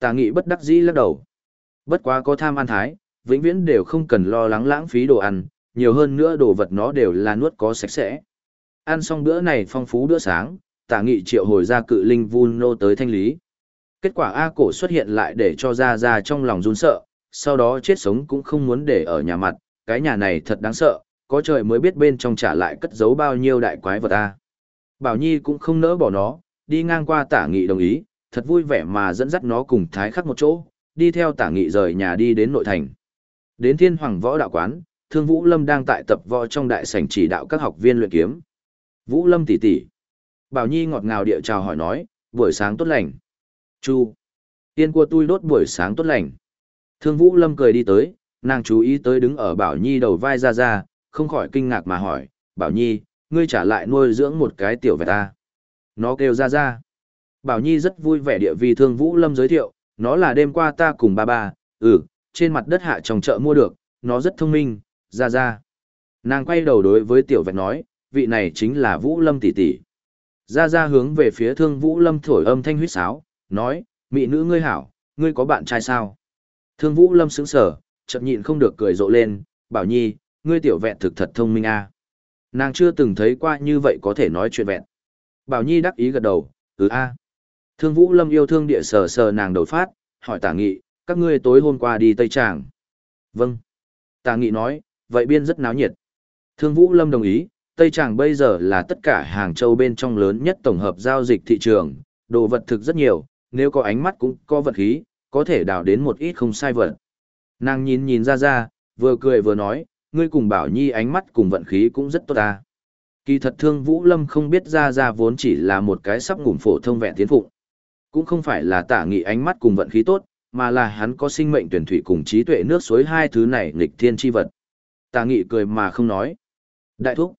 Tà nghị bất đắc dĩ lắc đầu. Bất quá có tham ăn thái, vĩnh viễn đều không cần lo lắng lãng phí đồ ăn, nhiều hơn nữa đồ vật nó đều là nuốt có sạch sẽ. Ăn xong bữa này phong phú bữa sáng, tả nghị triệu hồi ra cự linh vun nô tới thanh lý. Kết quả A cổ xuất hiện lại để cho ra ra trong lòng run sợ, sau đó chết sống cũng không muốn để ở nhà mặt, cái nhà này thật đáng sợ, có trời mới biết bên trong trả lại cất giấu bao nhiêu đại quái vật A. Bảo Nhi cũng không nỡ bỏ nó, đi ngang qua tả nghị đồng ý, thật vui vẻ mà dẫn dắt nó cùng thái khắc một chỗ, đi theo tả nghị rời nhà đi đến nội thành. Đến thiên hoàng võ đạo quán, thương Vũ Lâm đang tại tập võ trong đại sảnh chỉ đạo các học viên luyện kiếm. Vũ Lâm tỷ tỷ. Bảo Nhi ngọt ngào địa chào hỏi nói, buổi sáng tốt lành. Chu. Tiên của tôi đốt buổi sáng tốt lành. Thương Vũ Lâm cười đi tới, nàng chú ý tới đứng ở Bảo Nhi đầu vai ra ra, không khỏi kinh ngạc mà hỏi, Bảo Nhi, ngươi trả lại nuôi dưỡng một cái tiểu vẹt ta. Nó kêu ra ra. Bảo Nhi rất vui vẻ địa vì Thương Vũ Lâm giới thiệu, nó là đêm qua ta cùng ba ba, ừ, trên mặt đất hạ trong chợ mua được, nó rất thông minh, ra ra. Nàng quay đầu đối với tiểu vẹt nói, vị này chính là Vũ Lâm tỷ tỷ. Ra ra hướng về phía Thương Vũ Lâm thổi âm thanh huyết sáo, nói, mỹ nữ ngươi hảo, ngươi có bạn trai sao? Thương Vũ Lâm sững sờ, chậm nhịn không được cười rộ lên, bảo nhi, ngươi tiểu vẹn thực thật thông minh a. Nàng chưa từng thấy qua như vậy có thể nói chuyện vẹn. Bảo nhi đắc ý gật đầu, ừ a. Thương Vũ Lâm yêu thương địa sờ sờ nàng đầu phát, hỏi tả nghị, các ngươi tối hôm qua đi Tây Tràng. Vâng. Tả nghị nói, vậy biên rất náo nhiệt. Thương Vũ Lâm đồng ý, Tây Tràng bây giờ là tất cả hàng châu bên trong lớn nhất tổng hợp giao dịch thị trường, đồ vật thực rất nhiều, nếu có ánh mắt cũng có vật khí, có thể đào đến một ít không sai vật. Nàng nhìn nhìn ra ra, vừa cười vừa nói, ngươi cùng bảo nhi ánh mắt cùng vận khí cũng rất tốt ta. Kỳ thật thương Vũ Lâm không biết ra ra vốn chỉ là một cái sắp ngủm phổ thông vẹn tiến phụng. Cũng không phải là tả nghị ánh mắt cùng vận khí tốt, mà là hắn có sinh mệnh tuyển thủy cùng trí tuệ nước suối hai thứ này nghịch thiên chi vật. Tả nghị cười mà không nói. Đại thúc.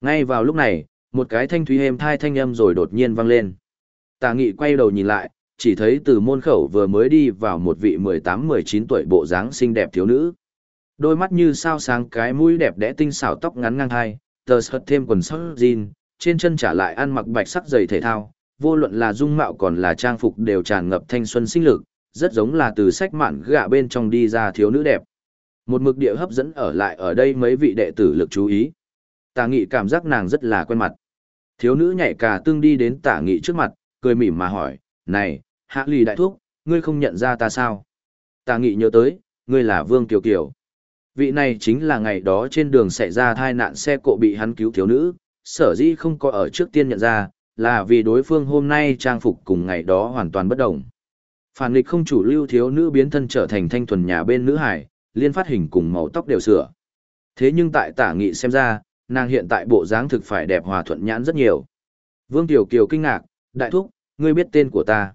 Ngay vào lúc này, một cái thanh thúy êm thai thanh âm rồi đột nhiên vang lên. Tả nghị quay đầu nhìn lại, chỉ thấy từ môn khẩu vừa mới đi vào một vị 18-19 tuổi bộ dáng xinh đẹp thiếu nữ. Đôi mắt như sao sáng cái mũi đẹp đẽ tinh xảo tóc ngắn ngang hai, tờ sợt thêm quần sóc jean, trên chân trả lại ăn mặc bạch sắc giày thể thao, vô luận là dung mạo còn là trang phục đều tràn ngập thanh xuân sinh lực, rất giống là từ sách mạn gạ bên trong đi ra thiếu nữ đẹp. Một mực địa hấp dẫn ở lại ở đây mấy vị đệ tử lực chú ý. Tả nghị cảm giác nàng rất là quen mặt. Thiếu nữ nhảy cả tương đi đến tả nghị trước mặt, cười mỉm mà hỏi, này, hạ lì đại thúc, ngươi không nhận ra ta sao? Tả nghị nhớ tới, ngươi là Vương Kiều Kiều. Vị này chính là ngày đó trên đường xảy ra thai nạn xe cộ bị hắn cứu thiếu nữ, sở dĩ không có ở trước tiên nhận ra, là vì đối phương hôm nay trang phục cùng ngày đó hoàn toàn bất đồng. Phản nghịch không chủ lưu thiếu nữ biến thân trở thành thanh thuần nhà bên nữ hải, liên phát hình cùng màu tóc đều sửa. Thế nhưng tại tả nghị xem ra, nàng hiện tại bộ dáng thực phải đẹp hòa thuận nhãn rất nhiều. Vương Tiểu Kiều kinh ngạc, đại thúc, ngươi biết tên của ta.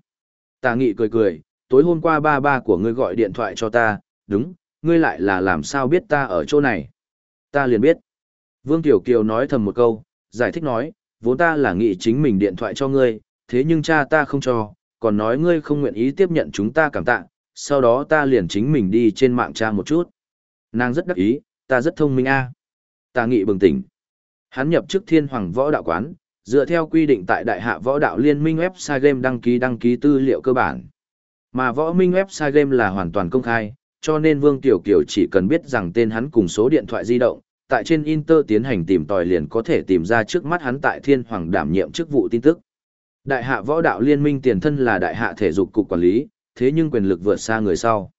Tả nghị cười cười, tối hôm qua ba ba của ngươi gọi điện thoại cho ta, đúng, ngươi lại là làm sao biết ta ở chỗ này. Ta liền biết. Vương Tiểu Kiều nói thầm một câu, giải thích nói, vốn ta là nghị chính mình điện thoại cho ngươi, thế nhưng cha ta không cho, còn nói ngươi không nguyện ý tiếp nhận chúng ta cảm tạ, sau đó ta liền chính mình đi trên mạng tra một chút. Nàng rất đắc ý, ta rất thông minh a Ta nghị bừng tỉnh. Hắn nhập chức thiên hoàng võ đạo quán, dựa theo quy định tại đại hạ võ đạo liên minh website game đăng ký đăng ký tư liệu cơ bản. Mà võ minh website game là hoàn toàn công khai, cho nên Vương Tiểu Kiều chỉ cần biết rằng tên hắn cùng số điện thoại di động, tại trên Inter tiến hành tìm tòi liền có thể tìm ra trước mắt hắn tại thiên hoàng đảm nhiệm chức vụ tin tức. Đại hạ võ đạo liên minh tiền thân là đại hạ thể dục cục quản lý, thế nhưng quyền lực vượt xa người sau.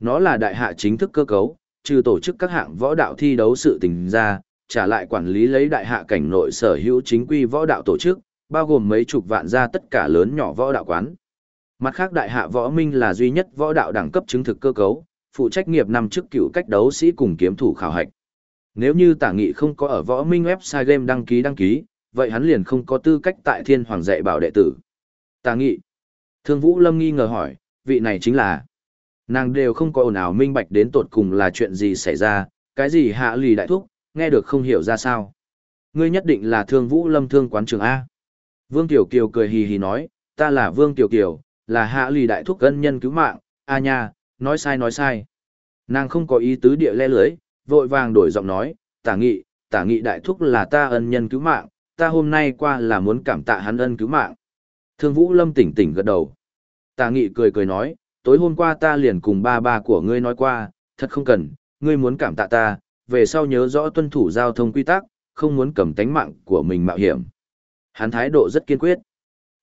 Nó là đại hạ chính thức cơ cấu, trừ tổ chức các hạng võ đạo thi đấu sự tình ra, trả lại quản lý lấy đại hạ cảnh nội sở hữu chính quy võ đạo tổ chức, bao gồm mấy chục vạn gia tất cả lớn nhỏ võ đạo quán. Mặt khác đại hạ võ minh là duy nhất võ đạo đẳng cấp chứng thực cơ cấu, phụ trách nghiệp năm chức cựu cách đấu sĩ cùng kiếm thủ khảo hạch. Nếu như tả nghị không có ở võ minh website game đăng ký đăng ký, vậy hắn liền không có tư cách tại thiên hoàng dạy bảo đệ tử. Tả nghị. Thương Vũ Lâm nghi ngờ hỏi, vị này chính là Nàng đều không có ồn ào minh bạch đến tột cùng là chuyện gì xảy ra, cái gì hạ lì đại thúc, nghe được không hiểu ra sao. Ngươi nhất định là thương vũ lâm thương quán trường A. Vương Tiểu Kiều cười hì hì nói, ta là Vương Tiểu Kiều, là hạ lì đại thúc gân nhân cứu mạng, a nha, nói sai nói sai. Nàng không có ý tứ địa le lưới, vội vàng đổi giọng nói, tả nghị, tả nghị đại thúc là ta ân nhân cứu mạng, ta hôm nay qua là muốn cảm tạ hắn ân cứu mạng. Thương Vũ Lâm tỉnh tỉnh gật đầu. Tả nghị cười cười nói, tối hôm qua ta liền cùng ba ba của ngươi nói qua, thật không cần, ngươi muốn cảm tạ ta, về sau nhớ rõ tuân thủ giao thông quy tắc, không muốn cầm tánh mạng của mình mạo hiểm. Hắn thái độ rất kiên quyết.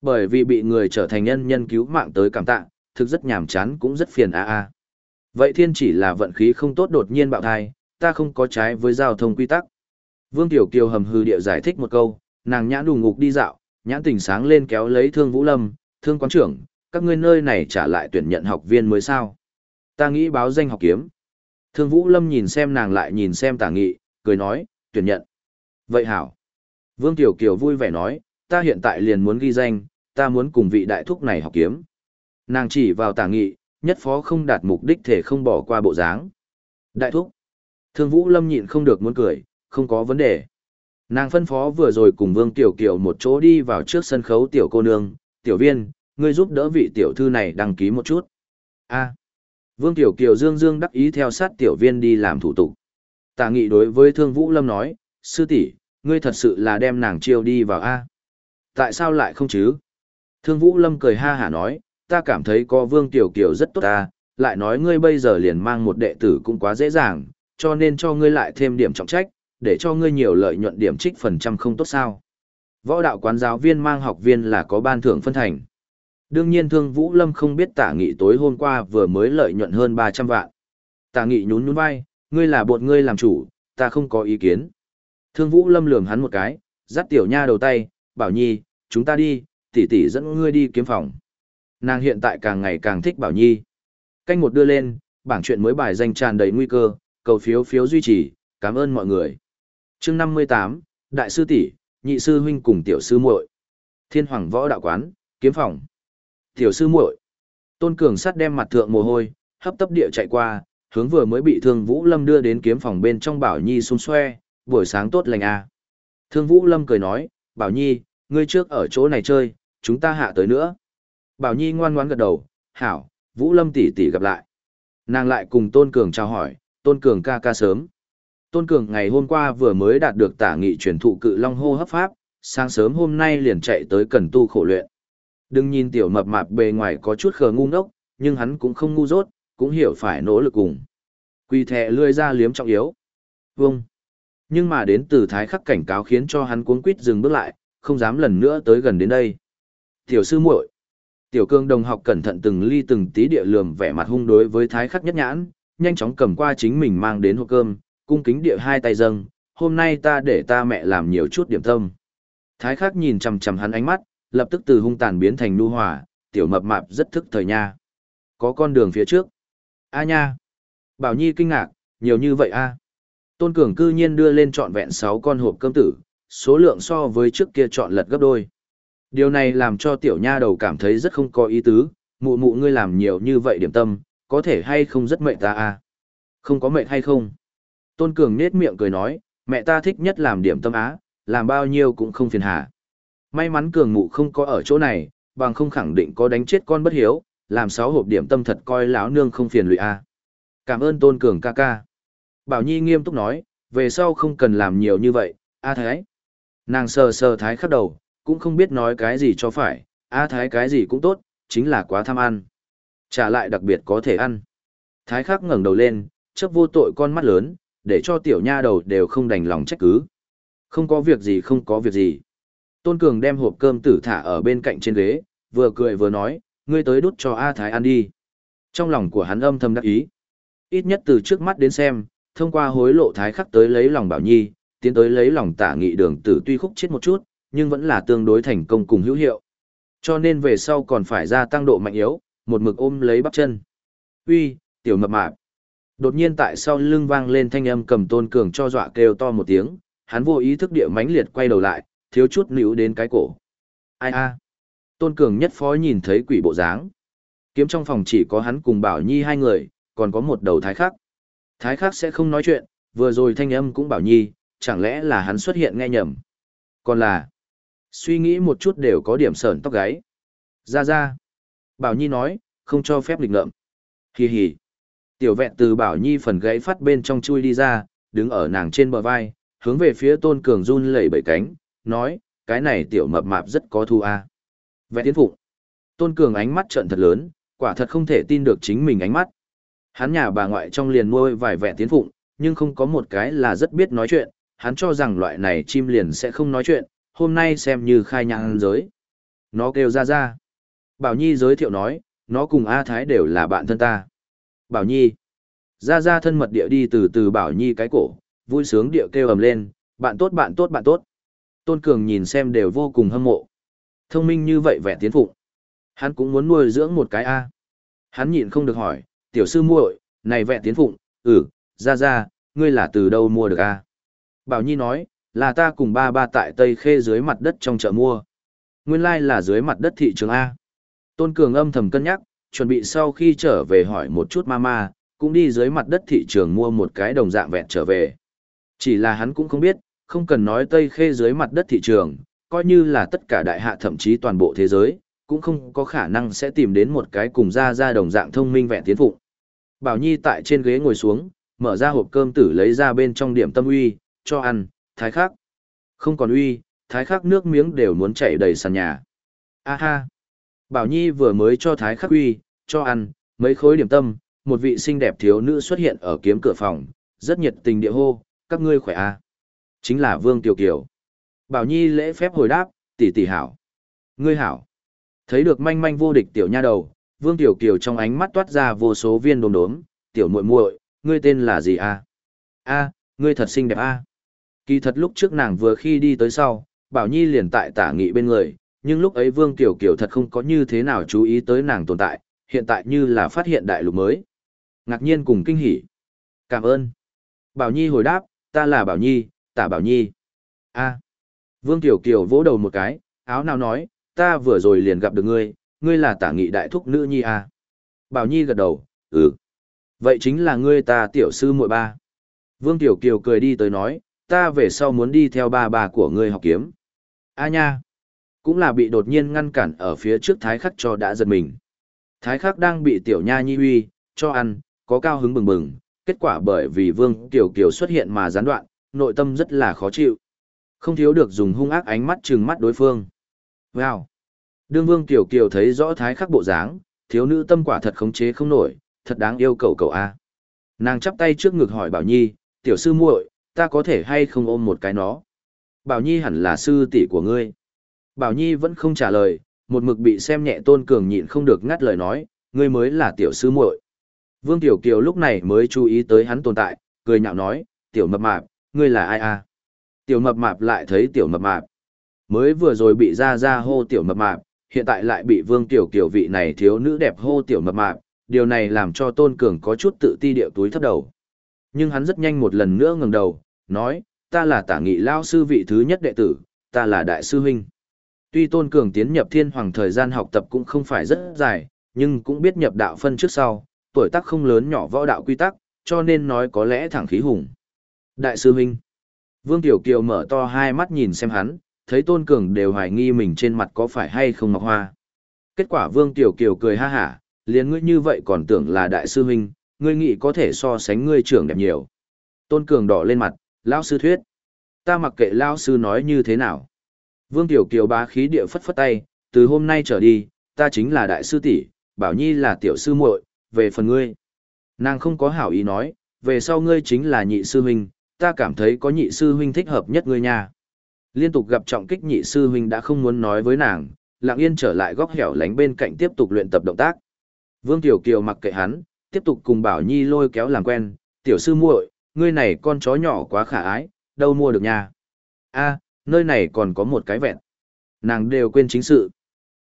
Bởi vì bị người trở thành nhân nhân cứu mạng tới cảm tạ, thực rất nhàm chán cũng rất phiền a a. Vậy thiên chỉ là vận khí không tốt đột nhiên bạo thai, ta không có trái với giao thông quy tắc. Vương Tiểu Kiều hầm hư địa giải thích một câu, nàng nhãn đủ ngục đi dạo, nhãn tỉnh sáng lên kéo lấy thương Vũ Lâm, thương quán trưởng, các ngươi nơi này trả lại tuyển nhận học viên mới sao. Ta nghĩ báo danh học kiếm. Thương Vũ Lâm nhìn xem nàng lại nhìn xem tả nghị, cười nói, tuyển nhận. Vậy hảo. Vương Tiểu Kiều vui vẻ nói, ta hiện tại liền muốn ghi danh, ta muốn cùng vị đại thúc này học kiếm. Nàng chỉ vào tả nghị, nhất phó không đạt mục đích thể không bỏ qua bộ dáng. Đại thúc. Thương Vũ Lâm nhịn không được muốn cười, không có vấn đề. Nàng phân phó vừa rồi cùng Vương Tiểu Kiều một chỗ đi vào trước sân khấu tiểu cô nương, tiểu viên, ngươi giúp đỡ vị tiểu thư này đăng ký một chút. A. Vương Tiểu Kiều dương dương đắc ý theo sát tiểu viên đi làm thủ tục. Tả nghị đối với Thương Vũ Lâm nói, sư tỷ, ngươi thật sự là đem nàng chiêu đi vào A. Tại sao lại không chứ? Thương Vũ Lâm cười ha hả nói, ta cảm thấy có Vương Tiểu Kiều rất tốt ta, lại nói ngươi bây giờ liền mang một đệ tử cũng quá dễ dàng, cho nên cho ngươi lại thêm điểm trọng trách, để cho ngươi nhiều lợi nhuận điểm trích phần trăm không tốt sao. Võ đạo quán giáo viên mang học viên là có ban thưởng phân thành. Đương nhiên Thương Vũ Lâm không biết tả nghị tối hôm qua vừa mới lợi nhuận hơn 300 vạn. Tả nghị nhún nhún vai, ngươi là bột ngươi làm chủ, ta không có ý kiến. Thương Vũ Lâm lườm hắn một cái, dắt tiểu nha đầu tay, bảo nhi, chúng ta đi, tỷ tỷ dẫn ngươi đi kiếm phòng. Nàng hiện tại càng ngày càng thích bảo nhi. Canh một đưa lên, bảng chuyện mới bài danh tràn đầy nguy cơ, cầu phiếu phiếu duy trì, cảm ơn mọi người. chương 58, Đại sư tỷ nhị sư huynh cùng tiểu sư muội Thiên Hoàng Võ Đạo Quán, kiếm phòng. Tiểu sư muội Tôn Cường sắt đem mặt thượng mồ hôi, hấp tấp địa chạy qua, hướng vừa mới bị Thương Vũ Lâm đưa đến kiếm phòng bên trong Bảo Nhi xung xoe, buổi sáng tốt lành à. Thương Vũ Lâm cười nói, Bảo Nhi, ngươi trước ở chỗ này chơi, chúng ta hạ tới nữa. Bảo Nhi ngoan ngoãn gật đầu, hảo, Vũ Lâm tỷ tỷ gặp lại. Nàng lại cùng Tôn Cường chào hỏi, Tôn Cường ca ca sớm. Tôn Cường ngày hôm qua vừa mới đạt được tả nghị truyền thụ cự long hô hấp pháp, sáng sớm hôm nay liền chạy tới cần tu khổ luyện. Đừng nhìn tiểu mập mạp bề ngoài có chút khờ ngu ngốc, nhưng hắn cũng không ngu dốt, cũng hiểu phải nỗ lực cùng. Quy thẻ lươi ra liếm trọng yếu. Vâng. Nhưng mà đến từ thái khắc cảnh cáo khiến cho hắn cuống quýt dừng bước lại, không dám lần nữa tới gần đến đây. Tiểu sư muội, Tiểu cương đồng học cẩn thận từng ly từng tí địa lườm vẻ mặt hung đối với thái khắc nhất nhãn, nhanh chóng cầm qua chính mình mang đến hộp cơm, cung kính địa hai tay dâng, hôm nay ta để ta mẹ làm nhiều chút điểm tâm. Thái khắc nhìn chằm chằm hắn ánh mắt, lập tức từ hung tàn biến thành nu hòa, tiểu mập mạp rất thức thời nha. Có con đường phía trước. A nha. Bảo Nhi kinh ngạc, nhiều như vậy a. Tôn Cường cư nhiên đưa lên trọn vẹn 6 con hộp cơm tử, số lượng so với trước kia chọn lật gấp đôi. Điều này làm cho tiểu nha đầu cảm thấy rất không có ý tứ, mụ mụ ngươi làm nhiều như vậy điểm tâm, có thể hay không rất mệt ta à? Không có mệt hay không? Tôn Cường nết miệng cười nói, mẹ ta thích nhất làm điểm tâm á, làm bao nhiêu cũng không phiền hà. May mắn Cường mụ không có ở chỗ này, bằng không khẳng định có đánh chết con bất hiếu, làm sáu hộp điểm tâm thật coi lão nương không phiền lụy a. Cảm ơn Tôn Cường ca ca. Bảo Nhi nghiêm túc nói, về sau không cần làm nhiều như vậy, a thái. Nàng sờ sờ thái khắc đầu, cũng không biết nói cái gì cho phải, a thái cái gì cũng tốt, chính là quá tham ăn. Trả lại đặc biệt có thể ăn. Thái khắc ngẩng đầu lên, chớp vô tội con mắt lớn, để cho tiểu nha đầu đều không đành lòng trách cứ. Không có việc gì không có việc gì. Tôn Cường đem hộp cơm tử thả ở bên cạnh trên ghế, vừa cười vừa nói, ngươi tới đút cho A Thái ăn đi. Trong lòng của hắn âm thầm đắc ý. Ít nhất từ trước mắt đến xem, thông qua hối lộ Thái khắc tới lấy lòng Bảo Nhi, tiến tới lấy lòng tả nghị đường tử tuy khúc chết một chút, nhưng vẫn là tương đối thành công cùng hữu hiệu. Cho nên về sau còn phải gia tăng độ mạnh yếu, một mực ôm lấy bắp chân. Uy, tiểu mập mạp. Đột nhiên tại sau lưng vang lên thanh âm cầm tôn cường cho dọa kêu to một tiếng, hắn vô ý thức địa mãnh liệt quay đầu lại, thiếu chút níu đến cái cổ. Ai a? Tôn cường nhất phó nhìn thấy quỷ bộ dáng. Kiếm trong phòng chỉ có hắn cùng Bảo Nhi hai người, còn có một đầu thái khắc. Thái khắc sẽ không nói chuyện, vừa rồi thanh âm cũng Bảo Nhi, chẳng lẽ là hắn xuất hiện nghe nhầm. Còn là, suy nghĩ một chút đều có điểm sờn tóc gáy. Ra ra. Bảo Nhi nói, không cho phép lịch ngợm. Hì hì. Tiểu vẹn từ Bảo Nhi phần gãy phát bên trong chui đi ra, đứng ở nàng trên bờ vai, hướng về phía Tôn Cường run lẩy bẩy cánh, nói, cái này tiểu mập mạp rất có thu a. À. Vẹn tiến phụng. Tôn Cường ánh mắt trợn thật lớn, Quả thật không thể tin được chính mình ánh mắt. Hắn nhà bà ngoại trong liền nuôi vài vẹn tiến phụng, nhưng không có một cái là rất biết nói chuyện, hắn cho rằng loại này chim liền sẽ không nói chuyện, hôm nay xem như khai nhang giới. Nó kêu ra ra. Bảo Nhi giới thiệu nói, nó cùng A Thái đều là bạn thân ta. Bảo Nhi. Ra ra thân mật địa đi từ từ Bảo Nhi cái cổ, vui sướng địa kêu ầm lên, bạn tốt bạn tốt bạn tốt. Tôn Cường nhìn xem đều vô cùng hâm mộ. Thông minh như vậy vẻ tiến phụng. Hắn cũng muốn nuôi dưỡng một cái A. Hắn nhịn không được hỏi, tiểu sư muội, này vẻ tiến phụng, ừ, ra ra, ngươi là từ đâu mua được A. Bảo Nhi nói, là ta cùng ba ba tại Tây Khê dưới mặt đất trong chợ mua. Nguyên lai like là dưới mặt đất thị trường A. Tôn Cường âm thầm cân nhắc, chuẩn bị sau khi trở về hỏi một chút mama, cũng đi dưới mặt đất thị trường mua một cái đồng dạng vẹn trở về. Chỉ là hắn cũng không biết, không cần nói Tây Khê dưới mặt đất thị trường, coi như là tất cả đại hạ thậm chí toàn bộ thế giới, cũng không có khả năng sẽ tìm đến một cái cùng ra ra đồng dạng thông minh vẹn tiến phụng. Bảo Nhi tại trên ghế ngồi xuống, mở ra hộp cơm tử lấy ra bên trong điểm tâm uy, cho ăn, thái khắc. Không còn uy, thái khắc nước miếng đều muốn chảy đầy sàn nhà. A ha! Bảo Nhi vừa mới cho thái khắc uy, cho ăn, mấy khối điểm tâm, một vị xinh đẹp thiếu nữ xuất hiện ở kiếm cửa phòng, rất nhiệt tình địa hô, các ngươi khỏe a Chính là Vương Tiểu Kiều. Bảo Nhi lễ phép hồi đáp, tỷ tỷ hảo. Ngươi hảo. Thấy được manh manh vô địch tiểu nha đầu, Vương Tiểu Kiều trong ánh mắt toát ra vô số viên đốm đốm, tiểu muội muội, ngươi tên là gì a? A, ngươi thật xinh đẹp a. Kỳ thật lúc trước nàng vừa khi đi tới sau, Bảo Nhi liền tại tả nghị bên người, nhưng lúc ấy Vương Tiểu Kiều thật không có như thế nào chú ý tới nàng tồn tại, hiện tại như là phát hiện đại lục mới. Ngạc nhiên cùng kinh hỉ. Cảm ơn. Bảo Nhi hồi đáp, ta là Bảo Nhi, tả Bảo Nhi. a Vương Tiểu Kiều vỗ đầu một cái, áo nào nói, ta vừa rồi liền gặp được ngươi, ngươi là tả nghị đại thúc nữ nhi à. Bảo Nhi gật đầu, ừ. Vậy chính là ngươi ta tiểu sư muội ba. Vương Tiểu Kiều cười đi tới nói, ta về sau muốn đi theo ba bà của ngươi học kiếm. A nha. Cũng là bị đột nhiên ngăn cản ở phía trước thái khắc cho đã giật mình. Thái khắc đang bị tiểu nha nhi huy, cho ăn, có cao hứng bừng bừng, kết quả bởi vì Vương Tiểu Kiều xuất hiện mà gián đoạn, nội tâm rất là khó chịu. Không thiếu được dùng hung ác ánh mắt trừng mắt đối phương. Wow! Đương Vương Tiểu Kiều thấy rõ thái khắc bộ dáng, thiếu nữ tâm quả thật khống chế không nổi, thật đáng yêu cầu cầu A. Nàng chắp tay trước ngực hỏi Bảo Nhi, tiểu sư muội, ta có thể hay không ôm một cái nó? Bảo Nhi hẳn là sư tỷ của ngươi. Bảo Nhi vẫn không trả lời, một mực bị xem nhẹ tôn cường nhịn không được ngắt lời nói, ngươi mới là tiểu sư muội. Vương Tiểu Kiều lúc này mới chú ý tới hắn tồn tại, cười nhạo nói, tiểu mập mạp, ngươi là ai à? Tiểu mập mạp lại thấy tiểu mập mạp. Mới vừa rồi bị ra ra hô tiểu mập mạp, hiện tại lại bị Vương Tiểu Kiều vị này thiếu nữ đẹp hô tiểu mập mạp, điều này làm cho Tôn Cường có chút tự ti điệu túi thấp đầu. Nhưng hắn rất nhanh một lần nữa ngẩng đầu, nói, ta là tả nghị lao sư vị thứ nhất đệ tử, ta là đại sư huynh. Tuy Tôn Cường tiến nhập thiên hoàng thời gian học tập cũng không phải rất dài, nhưng cũng biết nhập đạo phân trước sau, tuổi tác không lớn nhỏ võ đạo quy tắc, cho nên nói có lẽ thẳng khí hùng. Đại sư huynh. Vương Tiểu Kiều mở to hai mắt nhìn xem hắn, thấy Tôn Cường đều hoài nghi mình trên mặt có phải hay không mọc hoa. Kết quả Vương Tiểu Kiều cười ha hả, liền ngươi như vậy còn tưởng là đại sư huynh, ngươi nghĩ có thể so sánh ngươi trưởng đẹp nhiều. Tôn Cường đỏ lên mặt, lão sư thuyết. Ta mặc kệ lão sư nói như thế nào. Vương Tiểu Kiều bá khí địa phất phất tay, từ hôm nay trở đi, ta chính là đại sư tỷ, Bảo Nhi là tiểu sư muội, về phần ngươi. Nàng không có hảo ý nói, về sau ngươi chính là nhị sư huynh, ta cảm thấy có nhị sư huynh thích hợp nhất ngươi nha. Liên tục gặp trọng kích nhị sư huynh đã không muốn nói với nàng, lặng yên trở lại góc hẻo lánh bên cạnh tiếp tục luyện tập động tác. Vương Tiểu Kiều mặc kệ hắn, tiếp tục cùng Bảo Nhi lôi kéo làm quen, tiểu sư muội, ngươi này con chó nhỏ quá khả ái, đâu mua được nha. a nơi này còn có một cái vẹn. Nàng đều quên chính sự.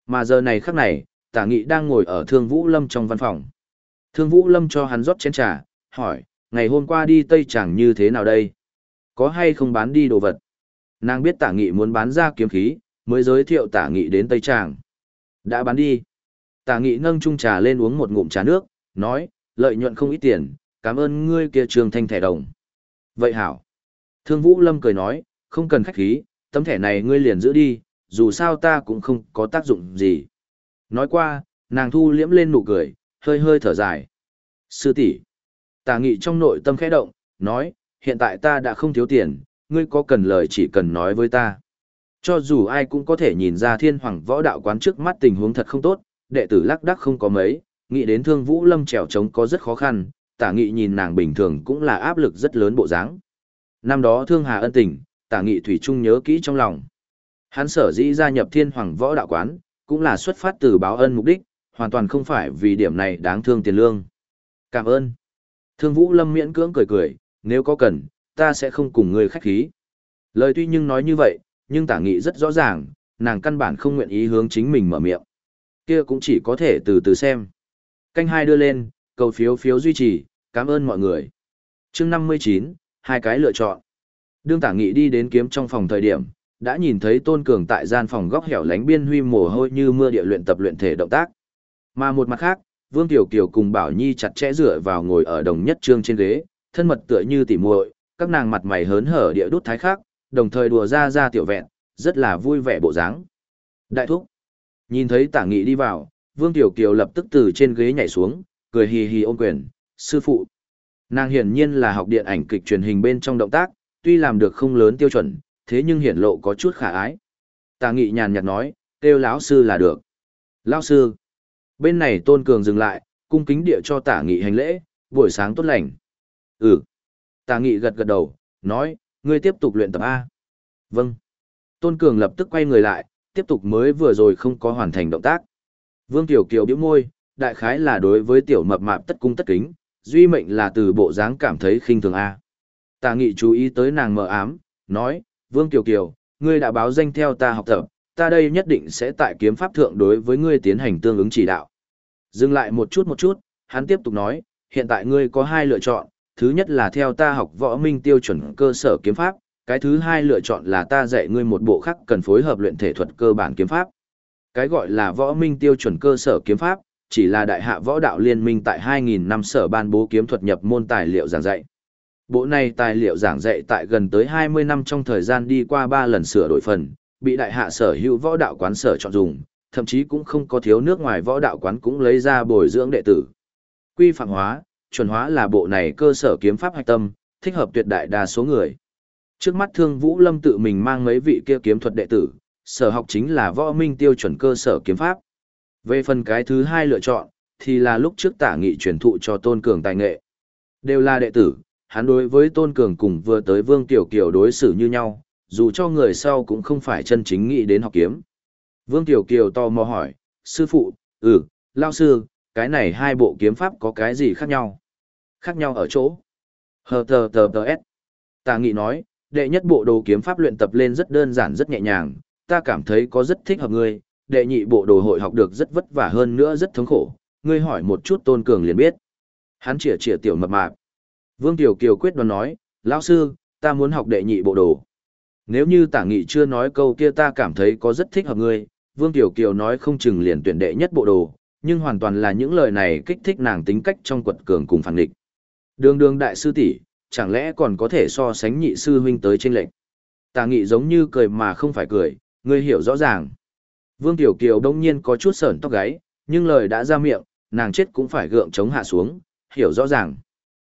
Mà giờ này khắc này, tả nghị đang ngồi ở Thương Vũ Lâm trong văn phòng. Thương Vũ Lâm cho hắn rót chén trà, hỏi, ngày hôm qua đi Tây Tràng như thế nào đây? Có hay không bán đi đồ vật? Nàng biết tả nghị muốn bán ra kiếm khí, mới giới thiệu tả nghị đến Tây Tràng. Đã bán đi. Tả nghị nâng chung trà lên uống một ngụm trà nước, nói, lợi nhuận không ít tiền, cảm ơn ngươi kia trường thanh thẻ đồng. Vậy hảo. Thương Vũ Lâm cười nói, không cần khách khí, tấm thẻ này ngươi liền giữ đi, dù sao ta cũng không có tác dụng gì. Nói qua, nàng thu liễm lên nụ cười, hơi hơi thở dài. Sư tỷ, Tả nghị trong nội tâm khẽ động, nói, hiện tại ta đã không thiếu tiền, ngươi có cần lời chỉ cần nói với ta. Cho dù ai cũng có thể nhìn ra thiên hoàng võ đạo quán trước mắt tình huống thật không tốt, đệ tử lắc đắc không có mấy, nghĩ đến thương Vũ Lâm trèo trống có rất khó khăn, tả nghị nhìn nàng bình thường cũng là áp lực rất lớn bộ dáng. Năm đó thương hà ân tình, tả nghị thủy trung nhớ kỹ trong lòng. Hắn sở dĩ gia nhập thiên hoàng võ đạo quán, cũng là xuất phát từ báo ân mục đích, hoàn toàn không phải vì điểm này đáng thương tiền lương. Cảm ơn. Thương Vũ Lâm miễn cưỡng cười cười, nếu có cần, ta sẽ không cùng ngươi khách khí. Lời tuy nhưng nói như vậy, nhưng tả nghị rất rõ ràng, nàng căn bản không nguyện ý hướng chính mình mở miệng. Kia cũng chỉ có thể từ từ xem. Canh hai đưa lên, cầu phiếu phiếu duy trì, cảm ơn mọi người. chương 59, hai cái lựa chọn. Đương tả nghị đi đến kiếm trong phòng thời điểm, đã nhìn thấy Tôn Cường tại gian phòng góc hẻo lánh biên huy mồ hôi như mưa địa luyện tập luyện thể động tác. Mà một mặt khác, Vương Tiểu Kiều cùng Bảo Nhi chặt chẽ dựa vào ngồi ở đồng nhất trương trên ghế, thân mật tựa như tỉ muội, các nàng mặt mày hớn hở địa đút thái khác, đồng thời đùa ra ra tiểu vẹn, rất là vui vẻ bộ dáng. Đại thúc. Nhìn thấy Tả Nghị đi vào, Vương Tiểu Kiều lập tức từ trên ghế nhảy xuống, cười hì hì ôm quyền, "Sư phụ." Nàng hiển nhiên là học điện ảnh kịch truyền hình bên trong động tác, tuy làm được không lớn tiêu chuẩn, thế nhưng hiển lộ có chút khả ái. Tà Nghị nhàn nhạt nói, "Kêu lão sư là được." "Lão sư." Bên này Tôn Cường dừng lại, cung kính địa cho Tả Nghị hành lễ, "Buổi sáng tốt lành." "Ừ." Tà Nghị gật gật đầu, nói, "Ngươi tiếp tục luyện tập a." "Vâng." Tôn Cường lập tức quay người lại, tiếp tục mới vừa rồi không có hoàn thành động tác. Vương Tiểu Kiều bĩu môi, đại khái là đối với tiểu mập mạp tất cung tất kính, duy mệnh là từ bộ dáng cảm thấy khinh thường a. Tà Nghị chú ý tới nàng mờ ám, nói, Vương Kiều Kiều, ngươi đã báo danh theo ta học tập, ta đây nhất định sẽ tại kiếm pháp thượng đối với ngươi tiến hành tương ứng chỉ đạo. Dừng lại một chút một chút, hắn tiếp tục nói, hiện tại ngươi có hai lựa chọn, thứ nhất là theo ta học võ minh tiêu chuẩn cơ sở kiếm pháp, cái thứ hai lựa chọn là ta dạy ngươi một bộ khác cần phối hợp luyện thể thuật cơ bản kiếm pháp. Cái gọi là võ minh tiêu chuẩn cơ sở kiếm pháp, chỉ là đại hạ võ đạo liên minh tại 2000 năm sở ban bố kiếm thuật nhập môn tài liệu giảng dạy. Bộ này tài liệu giảng dạy tại gần tới 20 năm trong thời gian đi qua 3 lần sửa đổi phần, bị đại hạ sở hữu võ đạo quán sở chọn dùng, thậm chí cũng không có thiếu nước ngoài võ đạo quán cũng lấy ra bồi dưỡng đệ tử. Quy phạm hóa, chuẩn hóa là bộ này cơ sở kiếm pháp hạch tâm, thích hợp tuyệt đại đa số người. Trước mắt Thương Vũ Lâm tự mình mang mấy vị kia kiếm thuật đệ tử, sở học chính là võ minh tiêu chuẩn cơ sở kiếm pháp. Về phần cái thứ hai lựa chọn, thì là lúc trước tả nghị truyền thụ cho Tôn Cường tài nghệ. Đều là đệ tử, hắn đối với Tôn Cường cùng vừa tới Vương Tiểu Kiều đối xử như nhau, dù cho người sau cũng không phải chân chính nghĩ đến học kiếm. Vương Tiểu Kiều tò mò hỏi, sư phụ, ừ, lao sư, cái này hai bộ kiếm pháp có cái gì khác nhau? Khác nhau ở chỗ. Hờ tờ tờ tờ s. Tà nghị nói, đệ nhất bộ đồ kiếm pháp luyện tập lên rất đơn giản rất nhẹ nhàng, ta cảm thấy có rất thích hợp ngươi, đệ nhị bộ đồ hội học được rất vất vả hơn nữa rất thống khổ, ngươi hỏi một chút tôn cường liền biết. Hắn chỉa chỉa tiểu mập mạp. Vương Tiểu Kiều quyết đoán nói, lão sư, ta muốn học đệ nhị bộ đồ. Nếu như tả nghị chưa nói câu kia ta cảm thấy có rất thích hợp ngươi, Vương Tiểu Kiều nói không chừng liền tuyển đệ nhất bộ đồ, nhưng hoàn toàn là những lời này kích thích nàng tính cách trong quật cường cùng phản địch. Đường đường đại sư tỷ, chẳng lẽ còn có thể so sánh nhị sư huynh tới trên lệnh. Tà nghị giống như cười mà không phải cười, ngươi hiểu rõ ràng. Vương Tiểu Kiều đông nhiên có chút sởn tóc gáy, nhưng lời đã ra miệng, nàng chết cũng phải gượng chống hạ xuống, hiểu rõ ràng.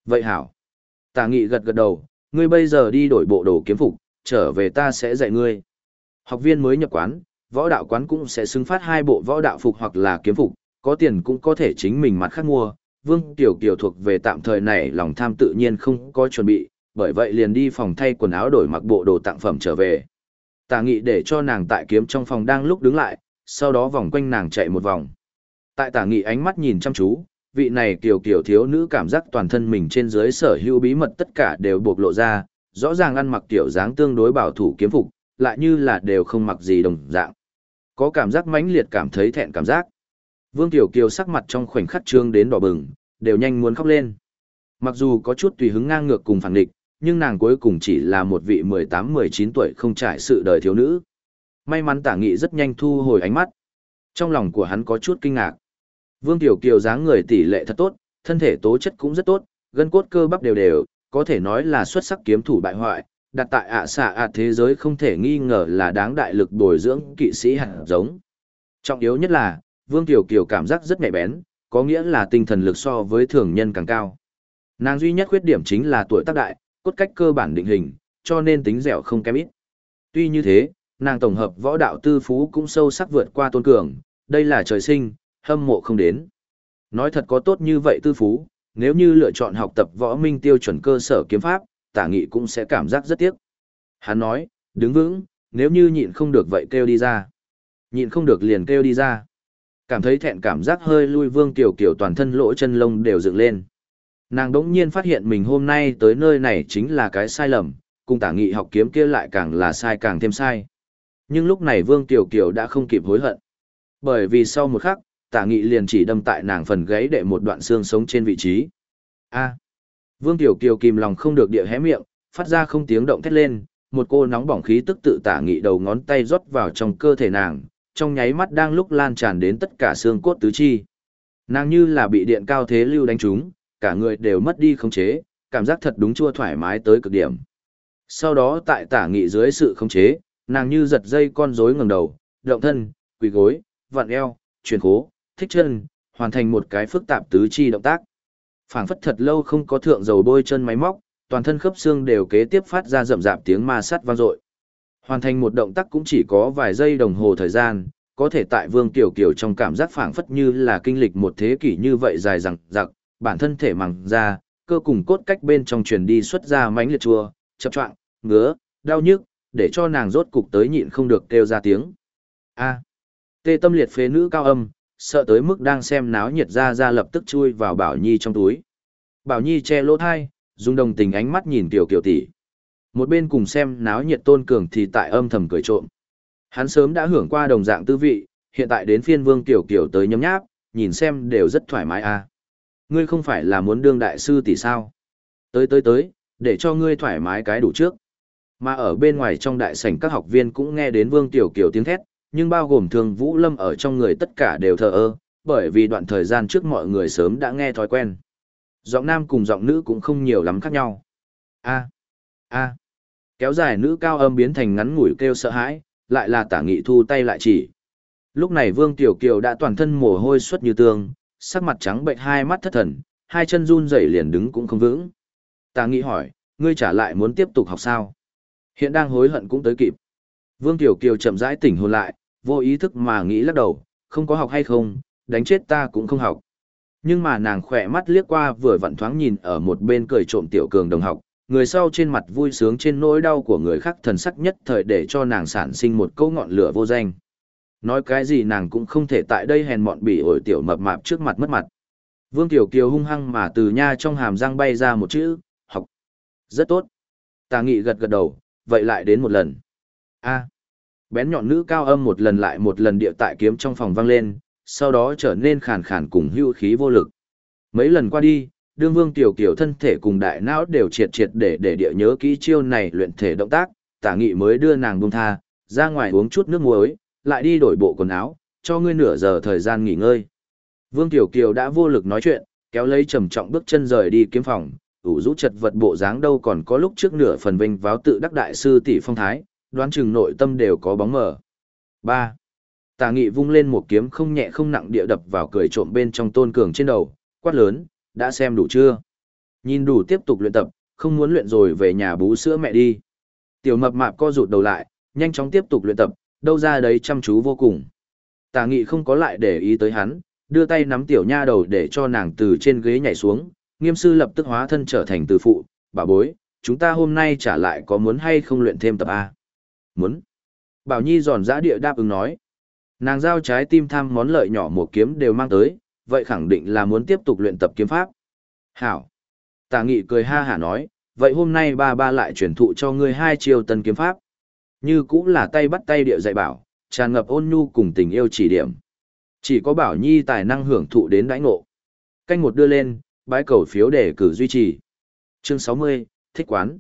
Vậy hảo. Tả nghị gật gật đầu, ngươi bây giờ đi đổi bộ đồ kiếm phục, trở về ta sẽ dạy ngươi. Học viên mới nhập quán, võ đạo quán cũng sẽ xứng phát hai bộ võ đạo phục hoặc là kiếm phục, có tiền cũng có thể chính mình mặt khác mua. Vương Tiểu Kiều thuộc về tạm thời này lòng tham tự nhiên không có chuẩn bị, bởi vậy liền đi phòng thay quần áo đổi mặc bộ đồ tặng phẩm trở về. Tả nghị để cho nàng tại kiếm trong phòng đang lúc đứng lại, sau đó vòng quanh nàng chạy một vòng. Tại tả nghị ánh mắt nhìn chăm chú, vị này kiều kiều thiếu nữ cảm giác toàn thân mình trên dưới sở hữu bí mật tất cả đều bộc lộ ra, rõ ràng ăn mặc kiểu dáng tương đối bảo thủ kiếm phục, lại như là đều không mặc gì đồng dạng. Có cảm giác mãnh liệt cảm thấy thẹn cảm giác. Vương Tiểu Kiều sắc mặt trong khoảnh khắc trương đến đỏ bừng, đều nhanh muốn khóc lên. Mặc dù có chút tùy hứng ngang ngược cùng phản địch, nhưng nàng cuối cùng chỉ là một vị 18-19 tuổi không trải sự đời thiếu nữ. May mắn tả nghị rất nhanh thu hồi ánh mắt. Trong lòng của hắn có chút kinh ngạc. Vương Tiểu Kiều dáng người tỷ lệ thật tốt, thân thể tố chất cũng rất tốt, gân cốt cơ bắp đều đều, có thể nói là xuất sắc kiếm thủ bại hoại, đặt tại ạ xạ ạ thế giới không thể nghi ngờ là đáng đại lực bồi dưỡng kỵ sĩ hạt giống. Trọng yếu nhất là, Vương Tiểu Kiều cảm giác rất nhạy bén, có nghĩa là tinh thần lực so với thường nhân càng cao. Nàng duy nhất khuyết điểm chính là tuổi tác đại, cốt cách cơ bản định hình, cho nên tính dẻo không kém ít. Tuy như thế, nàng tổng hợp võ đạo tư phú cũng sâu sắc vượt qua tôn cường, đây là trời sinh, hâm mộ không đến. Nói thật có tốt như vậy tư phú, nếu như lựa chọn học tập võ minh tiêu chuẩn cơ sở kiếm pháp, tả nghị cũng sẽ cảm giác rất tiếc. Hắn nói, đứng vững, nếu như nhịn không được vậy kêu đi ra. Nhịn không được liền kêu đi ra. Cảm thấy thẹn cảm giác hơi lui vương tiểu kiểu toàn thân lỗ chân lông đều dựng lên. Nàng đỗng nhiên phát hiện mình hôm nay tới nơi này chính là cái sai lầm, cùng tả nghị học kiếm kia lại càng là sai càng thêm sai. Nhưng lúc này vương tiểu kiều đã không kịp hối hận. Bởi vì sau một khắc, tả nghị liền chỉ đâm tại nàng phần gáy để một đoạn xương sống trên vị trí. A. Vương Tiểu Kiều kìm lòng không được địa hé miệng, phát ra không tiếng động thét lên, một cô nóng bỏng khí tức tự tả nghị đầu ngón tay rót vào trong cơ thể nàng, trong nháy mắt đang lúc lan tràn đến tất cả xương cốt tứ chi. Nàng như là bị điện cao thế lưu đánh trúng, cả người đều mất đi khống chế, cảm giác thật đúng chua thoải mái tới cực điểm. Sau đó tại tả nghị dưới sự khống chế, nàng như giật dây con rối ngẩng đầu, động thân, quỳ gối, vặn eo, chuyển khố, thích chân, hoàn thành một cái phức tạp tứ chi động tác. Phảng phất thật lâu không có thượng dầu bôi chân máy móc, toàn thân khớp xương đều kế tiếp phát ra rậm rạp tiếng ma sắt vang dội. Hoàn thành một động tác cũng chỉ có vài giây đồng hồ thời gian, có thể tại Vương Kiều Kiều trong cảm giác phảng phất như là kinh lịch một thế kỷ như vậy dài dằng dặc, bản thân thể màng ra, cơ cùng cốt cách bên trong truyền đi xuất ra mãnh liệt chua, chập choạng, ngứa, đau nhức, để cho nàng rốt cục tới nhịn không được kêu ra tiếng. A. Tê tâm liệt phế nữ cao âm, sợ tới mức đang xem náo nhiệt ra ra lập tức chui vào Bảo Nhi trong túi. Bảo Nhi che lỗ thai, dùng đồng tình ánh mắt nhìn Tiểu Kiều tỷ. Một bên cùng xem náo nhiệt Tôn Cường thì tại âm thầm cười trộm. Hắn sớm đã hưởng qua đồng dạng tư vị, hiện tại đến phiên Vương Tiểu Kiều tới nhấm nháp, nhìn xem đều rất thoải mái à. Ngươi không phải là muốn đương đại sư tỷ sao? Tới tới tới, để cho ngươi thoải mái cái đủ trước. Mà ở bên ngoài trong đại sảnh các học viên cũng nghe đến Vương Tiểu Kiều tiếng thét, nhưng bao gồm Thương Vũ Lâm ở trong người tất cả đều thờ ơ, bởi vì đoạn thời gian trước mọi người sớm đã nghe thói quen. Giọng nam cùng giọng nữ cũng không nhiều lắm khác nhau. A, a, kéo dài nữ cao âm biến thành ngắn ngủi kêu sợ hãi, lại là tả nghị thu tay lại chỉ. Lúc này Vương Tiểu Kiều đã toàn thân mồ hôi xuất như tương, sắc mặt trắng bệnh hai mắt thất thần, hai chân run rẩy liền đứng cũng không vững. Tả nghị hỏi, ngươi trả lại muốn tiếp tục học sao? Hiện đang hối hận cũng tới kịp. Vương Tiểu Kiều chậm rãi tỉnh hồn lại, vô ý thức mà nghĩ lắc đầu, không có học hay không, đánh chết ta cũng không học. Nhưng mà nàng khỏe mắt liếc qua vừa vặn thoáng nhìn ở một bên cười trộm tiểu cường đồng học, người sau trên mặt vui sướng trên nỗi đau của người khác thần sắc nhất thời để cho nàng sản sinh một câu ngọn lửa vô danh. Nói cái gì nàng cũng không thể tại đây hèn mọn bị ổi tiểu mập mạp trước mặt mất mặt. Vương Tiểu Kiều hung hăng mà từ nha trong hàm răng bay ra một chữ, học. Rất tốt. Tà nghị gật gật đầu, vậy lại đến một lần. a bén nhọn nữ cao âm một lần lại một lần địa tại kiếm trong phòng vang lên, sau đó trở nên khàn khàn cùng hưu khí vô lực. Mấy lần qua đi, đương vương tiểu kiểu thân thể cùng đại não đều triệt triệt để để địa nhớ kỹ chiêu này luyện thể động tác, tả nghị mới đưa nàng buông tha, ra ngoài uống chút nước muối, lại đi đổi bộ quần áo, cho ngươi nửa giờ thời gian nghỉ ngơi. Vương Tiểu Kiều đã vô lực nói chuyện, kéo lấy trầm trọng bước chân rời đi kiếm phòng, ủ rũ chật vật bộ dáng đâu còn có lúc trước nửa phần vinh váo tự đắc đại sư tỷ phong thái, đoán chừng nội tâm đều có bóng mờ. 3. Tà nghị vung lên một kiếm không nhẹ không nặng địa đập vào cười trộm bên trong tôn cường trên đầu, quát lớn, đã xem đủ chưa? Nhìn đủ tiếp tục luyện tập, không muốn luyện rồi về nhà bú sữa mẹ đi. Tiểu mập mạp co rụt đầu lại, nhanh chóng tiếp tục luyện tập, đâu ra đấy chăm chú vô cùng. Tà nghị không có lại để ý tới hắn, đưa tay nắm tiểu nha đầu để cho nàng từ trên ghế nhảy xuống, nghiêm sư lập tức hóa thân trở thành từ phụ, bà bối, chúng ta hôm nay trả lại có muốn hay không luyện thêm tập A. Muốn. Bảo Nhi giòn giã địa đáp ứng nói. Nàng giao trái tim tham món lợi nhỏ một kiếm đều mang tới, vậy khẳng định là muốn tiếp tục luyện tập kiếm pháp. Hảo. Tà nghị cười ha hả nói, vậy hôm nay ba ba lại truyền thụ cho ngươi hai chiêu tân kiếm pháp. Như cũng là tay bắt tay địa dạy bảo, tràn ngập ôn nhu cùng tình yêu chỉ điểm. Chỉ có Bảo Nhi tài năng hưởng thụ đến đãi ngộ. Canh một đưa lên, bái cầu phiếu để cử duy trì. Chương 60, thích quán.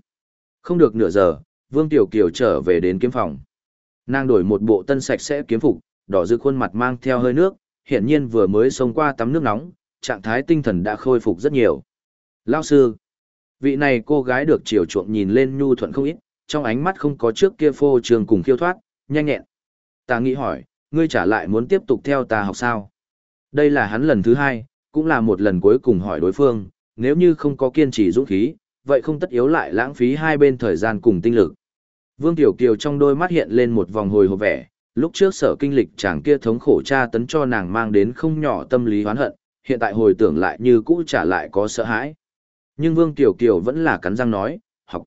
Không được nửa giờ, Vương Tiểu Kiều trở về đến kiếm phòng. Nàng đổi một bộ tân sạch sẽ kiếm phục, đỏ dư khuôn mặt mang theo hơi nước, hiển nhiên vừa mới xông qua tắm nước nóng, trạng thái tinh thần đã khôi phục rất nhiều. Lao sư, vị này cô gái được chiều chuộng nhìn lên nhu thuận không ít, trong ánh mắt không có trước kia phô trường cùng khiêu thoát, nhanh nhẹn. Ta nghĩ hỏi, ngươi trả lại muốn tiếp tục theo ta học sao? Đây là hắn lần thứ hai, cũng là một lần cuối cùng hỏi đối phương, nếu như không có kiên trì dũng khí, vậy không tất yếu lại lãng phí hai bên thời gian cùng tinh lực. Vương Tiểu Kiều trong đôi mắt hiện lên một vòng hồi hộp vẻ, lúc trước sở kinh lịch chàng kia thống khổ tra tấn cho nàng mang đến không nhỏ tâm lý hoán hận, hiện tại hồi tưởng lại như cũ trả lại có sợ hãi. Nhưng Vương Tiểu Kiều vẫn là cắn răng nói, học.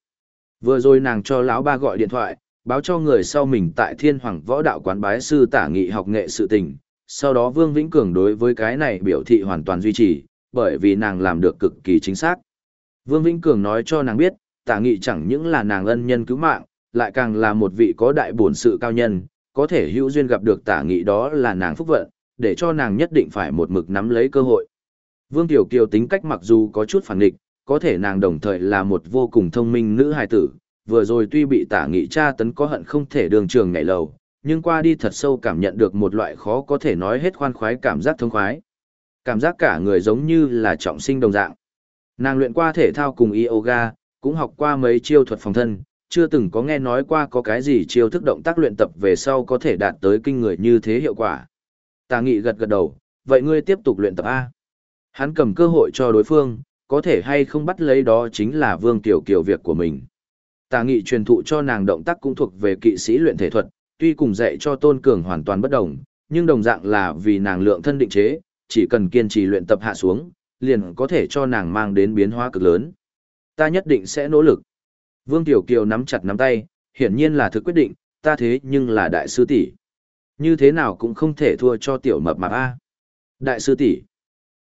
Vừa rồi nàng cho lão ba gọi điện thoại, báo cho người sau mình tại Thiên Hoàng Võ Đạo quán bái sư tả nghị học nghệ sự tình. Sau đó Vương Vĩnh Cường đối với cái này biểu thị hoàn toàn duy trì, bởi vì nàng làm được cực kỳ chính xác. Vương Vĩnh Cường nói cho nàng biết, tả nghị chẳng những là nàng ân nhân cứu mạng, lại càng là một vị có đại bổn sự cao nhân, có thể hữu duyên gặp được tả nghị đó là nàng phúc vận, để cho nàng nhất định phải một mực nắm lấy cơ hội. Vương Tiểu Kiều tính cách mặc dù có chút phản nghịch, có thể nàng đồng thời là một vô cùng thông minh nữ hài tử, vừa rồi tuy bị tả nghị tra tấn có hận không thể đường trường nhảy lầu, nhưng qua đi thật sâu cảm nhận được một loại khó có thể nói hết khoan khoái cảm giác thông khoái. Cảm giác cả người giống như là trọng sinh đồng dạng. Nàng luyện qua thể thao cùng yoga, cũng học qua mấy chiêu thuật phòng thân, chưa từng có nghe nói qua có cái gì chiêu thức động tác luyện tập về sau có thể đạt tới kinh người như thế hiệu quả. Tà nghị gật gật đầu, vậy ngươi tiếp tục luyện tập A. Hắn cầm cơ hội cho đối phương, có thể hay không bắt lấy đó chính là vương tiểu kiều việc của mình. Tà nghị truyền thụ cho nàng động tác cũng thuộc về kỵ sĩ luyện thể thuật, tuy cùng dạy cho tôn cường hoàn toàn bất đồng, nhưng đồng dạng là vì nàng lượng thân định chế, chỉ cần kiên trì luyện tập hạ xuống, liền có thể cho nàng mang đến biến hóa cực lớn. Ta nhất định sẽ nỗ lực. Vương Tiểu Kiều nắm chặt nắm tay, hiển nhiên là thực quyết định, ta thế nhưng là đại sư tỷ. Như thế nào cũng không thể thua cho tiểu mập mạp A. Đại sư tỷ.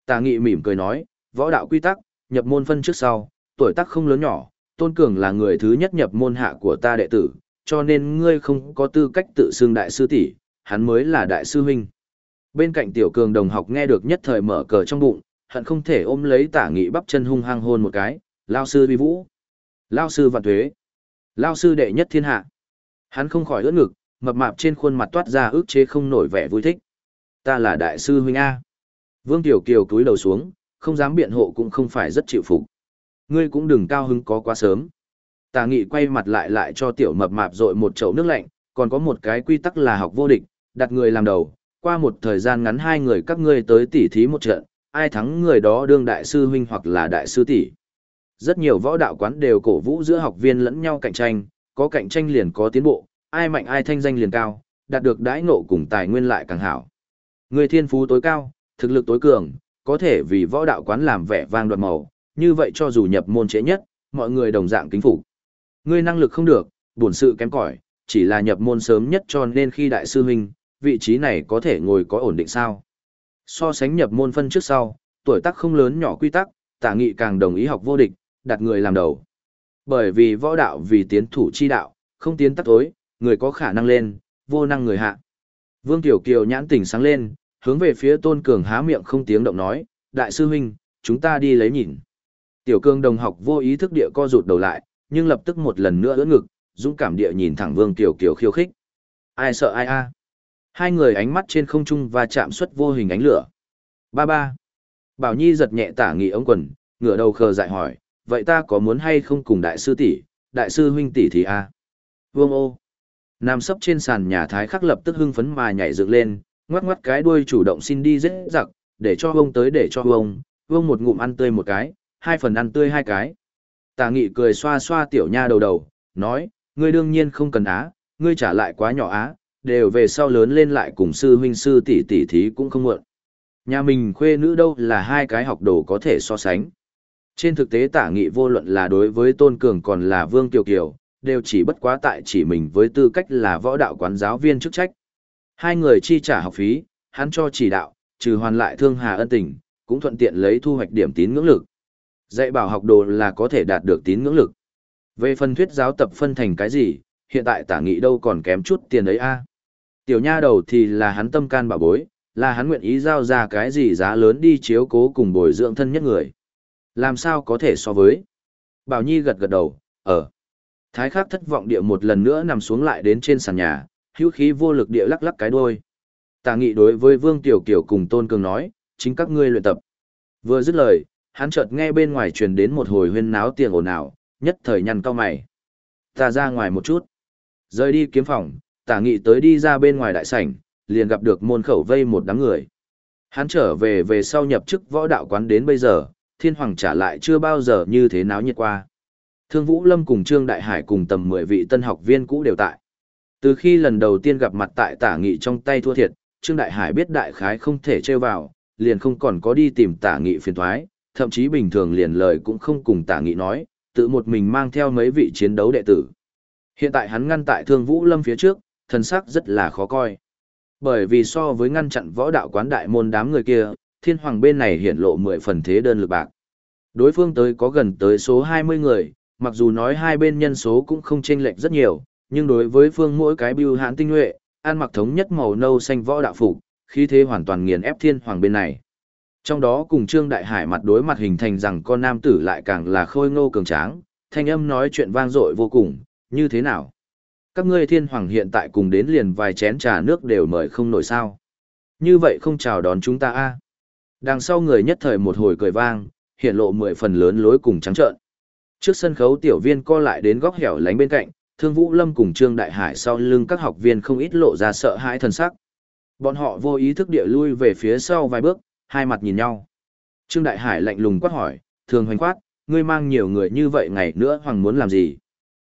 Tà nghị mỉm cười nói, võ đạo quy tắc, nhập môn phân trước sau, tuổi tác không lớn nhỏ, Tôn Cường là người thứ nhất nhập môn hạ của ta đệ tử, cho nên ngươi không có tư cách tự xưng đại sư tỷ, hắn mới là đại sư huynh. Bên cạnh tiểu cường đồng học nghe được nhất thời mở cờ trong bụng, hận không thể ôm lấy tả nghị bắp chân hung hăng hôn một cái, lao sư vi vũ. Lao sư vạn thuế, Lao sư đệ nhất thiên hạ. Hắn không khỏi ướt ngực, mập mạp trên khuôn mặt toát ra ước chế không nổi vẻ vui thích. Ta là đại sư huynh A. Vương Tiểu Kiều cúi đầu xuống, không dám biện hộ cũng không phải rất chịu phục. Ngươi cũng đừng cao hứng có quá sớm. Tà nghị quay mặt lại lại cho tiểu mập mạp dội một chậu nước lạnh, còn có một cái quy tắc là học vô địch, đặt người làm đầu, qua một thời gian ngắn hai người các ngươi tới tỉ thí một trận, ai thắng người đó đương đại sư huynh hoặc là đại sư tỷ. Rất nhiều võ đạo quán đều cổ vũ giữa học viên lẫn nhau cạnh tranh, có cạnh tranh liền có tiến bộ, ai mạnh ai thanh danh liền cao, đạt được đãi ngộ cùng tài nguyên lại càng hảo. Người thiên phú tối cao, thực lực tối cường, có thể vì võ đạo quán làm vẻ vang đoạt màu, như vậy cho dù nhập môn trễ nhất, mọi người đồng dạng kính phục. Ngươi năng lực không được, bổn sự kém cỏi, chỉ là nhập môn sớm nhất cho nên khi đại sư huynh, vị trí này có thể ngồi có ổn định sao? So sánh nhập môn phân trước sau, tuổi tác không lớn nhỏ quy tắc, tả nghị càng đồng ý học vô địch, đặt người làm đầu. Bởi vì võ đạo vì tiến thủ chi đạo, không tiến tắc tối, người có khả năng lên, vô năng người hạ. Vương Tiểu Kiều nhãn tỉnh sáng lên, hướng về phía Tôn Cường há miệng không tiếng động nói, đại sư huynh, chúng ta đi lấy nhìn. Tiểu Cương đồng học vô ý thức địa co rụt đầu lại, nhưng lập tức một lần nữa ưỡn ngực, dũng cảm địa nhìn thẳng Vương Tiểu Kiều khiêu khích. Ai sợ ai a? Hai người ánh mắt trên không trung và chạm xuất vô hình ánh lửa. Ba ba. Bảo Nhi giật nhẹ tả nghị ống quần, ngửa đầu khờ dại hỏi, vậy ta có muốn hay không cùng đại sư tỷ, đại sư huynh tỷ thì a? Vương ô. Nam sấp trên sàn nhà thái khắc lập tức hưng phấn mà nhảy dựng lên, ngoắc ngoắc cái đuôi chủ động xin đi dễ giặc, để cho ông tới để cho ông, ông một ngụm ăn tươi một cái, hai phần ăn tươi hai cái. Tà nghị cười xoa xoa tiểu nha đầu đầu, nói, ngươi đương nhiên không cần á, ngươi trả lại quá nhỏ á, đều về sau lớn lên lại cùng sư huynh sư tỷ tỷ thí cũng không muộn. Nhà mình khuê nữ đâu là hai cái học đồ có thể so sánh. Trên thực tế tả nghị vô luận là đối với Tôn Cường còn là Vương Kiều Kiều, đều chỉ bất quá tại chỉ mình với tư cách là võ đạo quán giáo viên chức trách. Hai người chi trả học phí, hắn cho chỉ đạo, trừ hoàn lại thương hà ân tình, cũng thuận tiện lấy thu hoạch điểm tín ngưỡng lực. Dạy bảo học đồ là có thể đạt được tín ngưỡng lực. Về phần thuyết giáo tập phân thành cái gì, hiện tại tả nghị đâu còn kém chút tiền ấy a. Tiểu nha đầu thì là hắn tâm can bảo bối, là hắn nguyện ý giao ra cái gì giá lớn đi chiếu cố cùng bồi dưỡng thân nhất người. Làm sao có thể so với? Bảo Nhi gật gật đầu, ở. Thái khắc thất vọng địa một lần nữa nằm xuống lại đến trên sàn nhà, hữu khí vô lực địa lắc lắc cái đuôi. Tà nghị đối với Vương Tiểu Kiều cùng Tôn Cường nói, chính các ngươi luyện tập. Vừa dứt lời, hắn chợt nghe bên ngoài truyền đến một hồi huyên náo tiền ồn ào, nhất thời nhăn cao mày. Ta ra ngoài một chút. Rời đi kiếm phòng, tả nghị tới đi ra bên ngoài đại sảnh, liền gặp được môn khẩu vây một đám người. Hắn trở về về sau nhập chức võ đạo quán đến bây giờ, thiên hoàng trả lại chưa bao giờ như thế náo nhiệt qua. Thương Vũ Lâm cùng Trương Đại Hải cùng tầm 10 vị tân học viên cũ đều tại. Từ khi lần đầu tiên gặp mặt tại tả nghị trong tay thua thiệt, Trương Đại Hải biết đại khái không thể trêu vào, liền không còn có đi tìm tả nghị phiền thoái, thậm chí bình thường liền lời cũng không cùng tả nghị nói, tự một mình mang theo mấy vị chiến đấu đệ tử. Hiện tại hắn ngăn tại thương vũ lâm phía trước, thân sắc rất là khó coi. Bởi vì so với ngăn chặn võ đạo quán đại môn đám người kia, thiên hoàng bên này hiện lộ mười phần thế đơn lực bạc. Đối phương tới có gần tới số 20 người, mặc dù nói hai bên nhân số cũng không chênh lệch rất nhiều, nhưng đối với phương mỗi cái bưu hãn tinh nhuệ, an mặc thống nhất màu nâu xanh võ đạo phục, khí thế hoàn toàn nghiền ép thiên hoàng bên này. Trong đó cùng Trương Đại Hải mặt đối mặt hình thành rằng con nam tử lại càng là khôi ngô cường tráng, thanh âm nói chuyện vang dội vô cùng, như thế nào? Các ngươi thiên hoàng hiện tại cùng đến liền vài chén trà nước đều mời không nổi sao. Như vậy không chào đón chúng ta a Đằng sau người nhất thời một hồi cười vang, hiện lộ mười phần lớn lối cùng trắng trợn. Trước sân khấu tiểu viên co lại đến góc hẻo lánh bên cạnh, Thương Vũ Lâm cùng Trương Đại Hải sau lưng các học viên không ít lộ ra sợ hãi thần sắc. Bọn họ vô ý thức địa lui về phía sau vài bước, hai mặt nhìn nhau. Trương Đại Hải lạnh lùng quát hỏi, thường hoành quát, ngươi mang nhiều người như vậy ngày nữa hoàng muốn làm gì?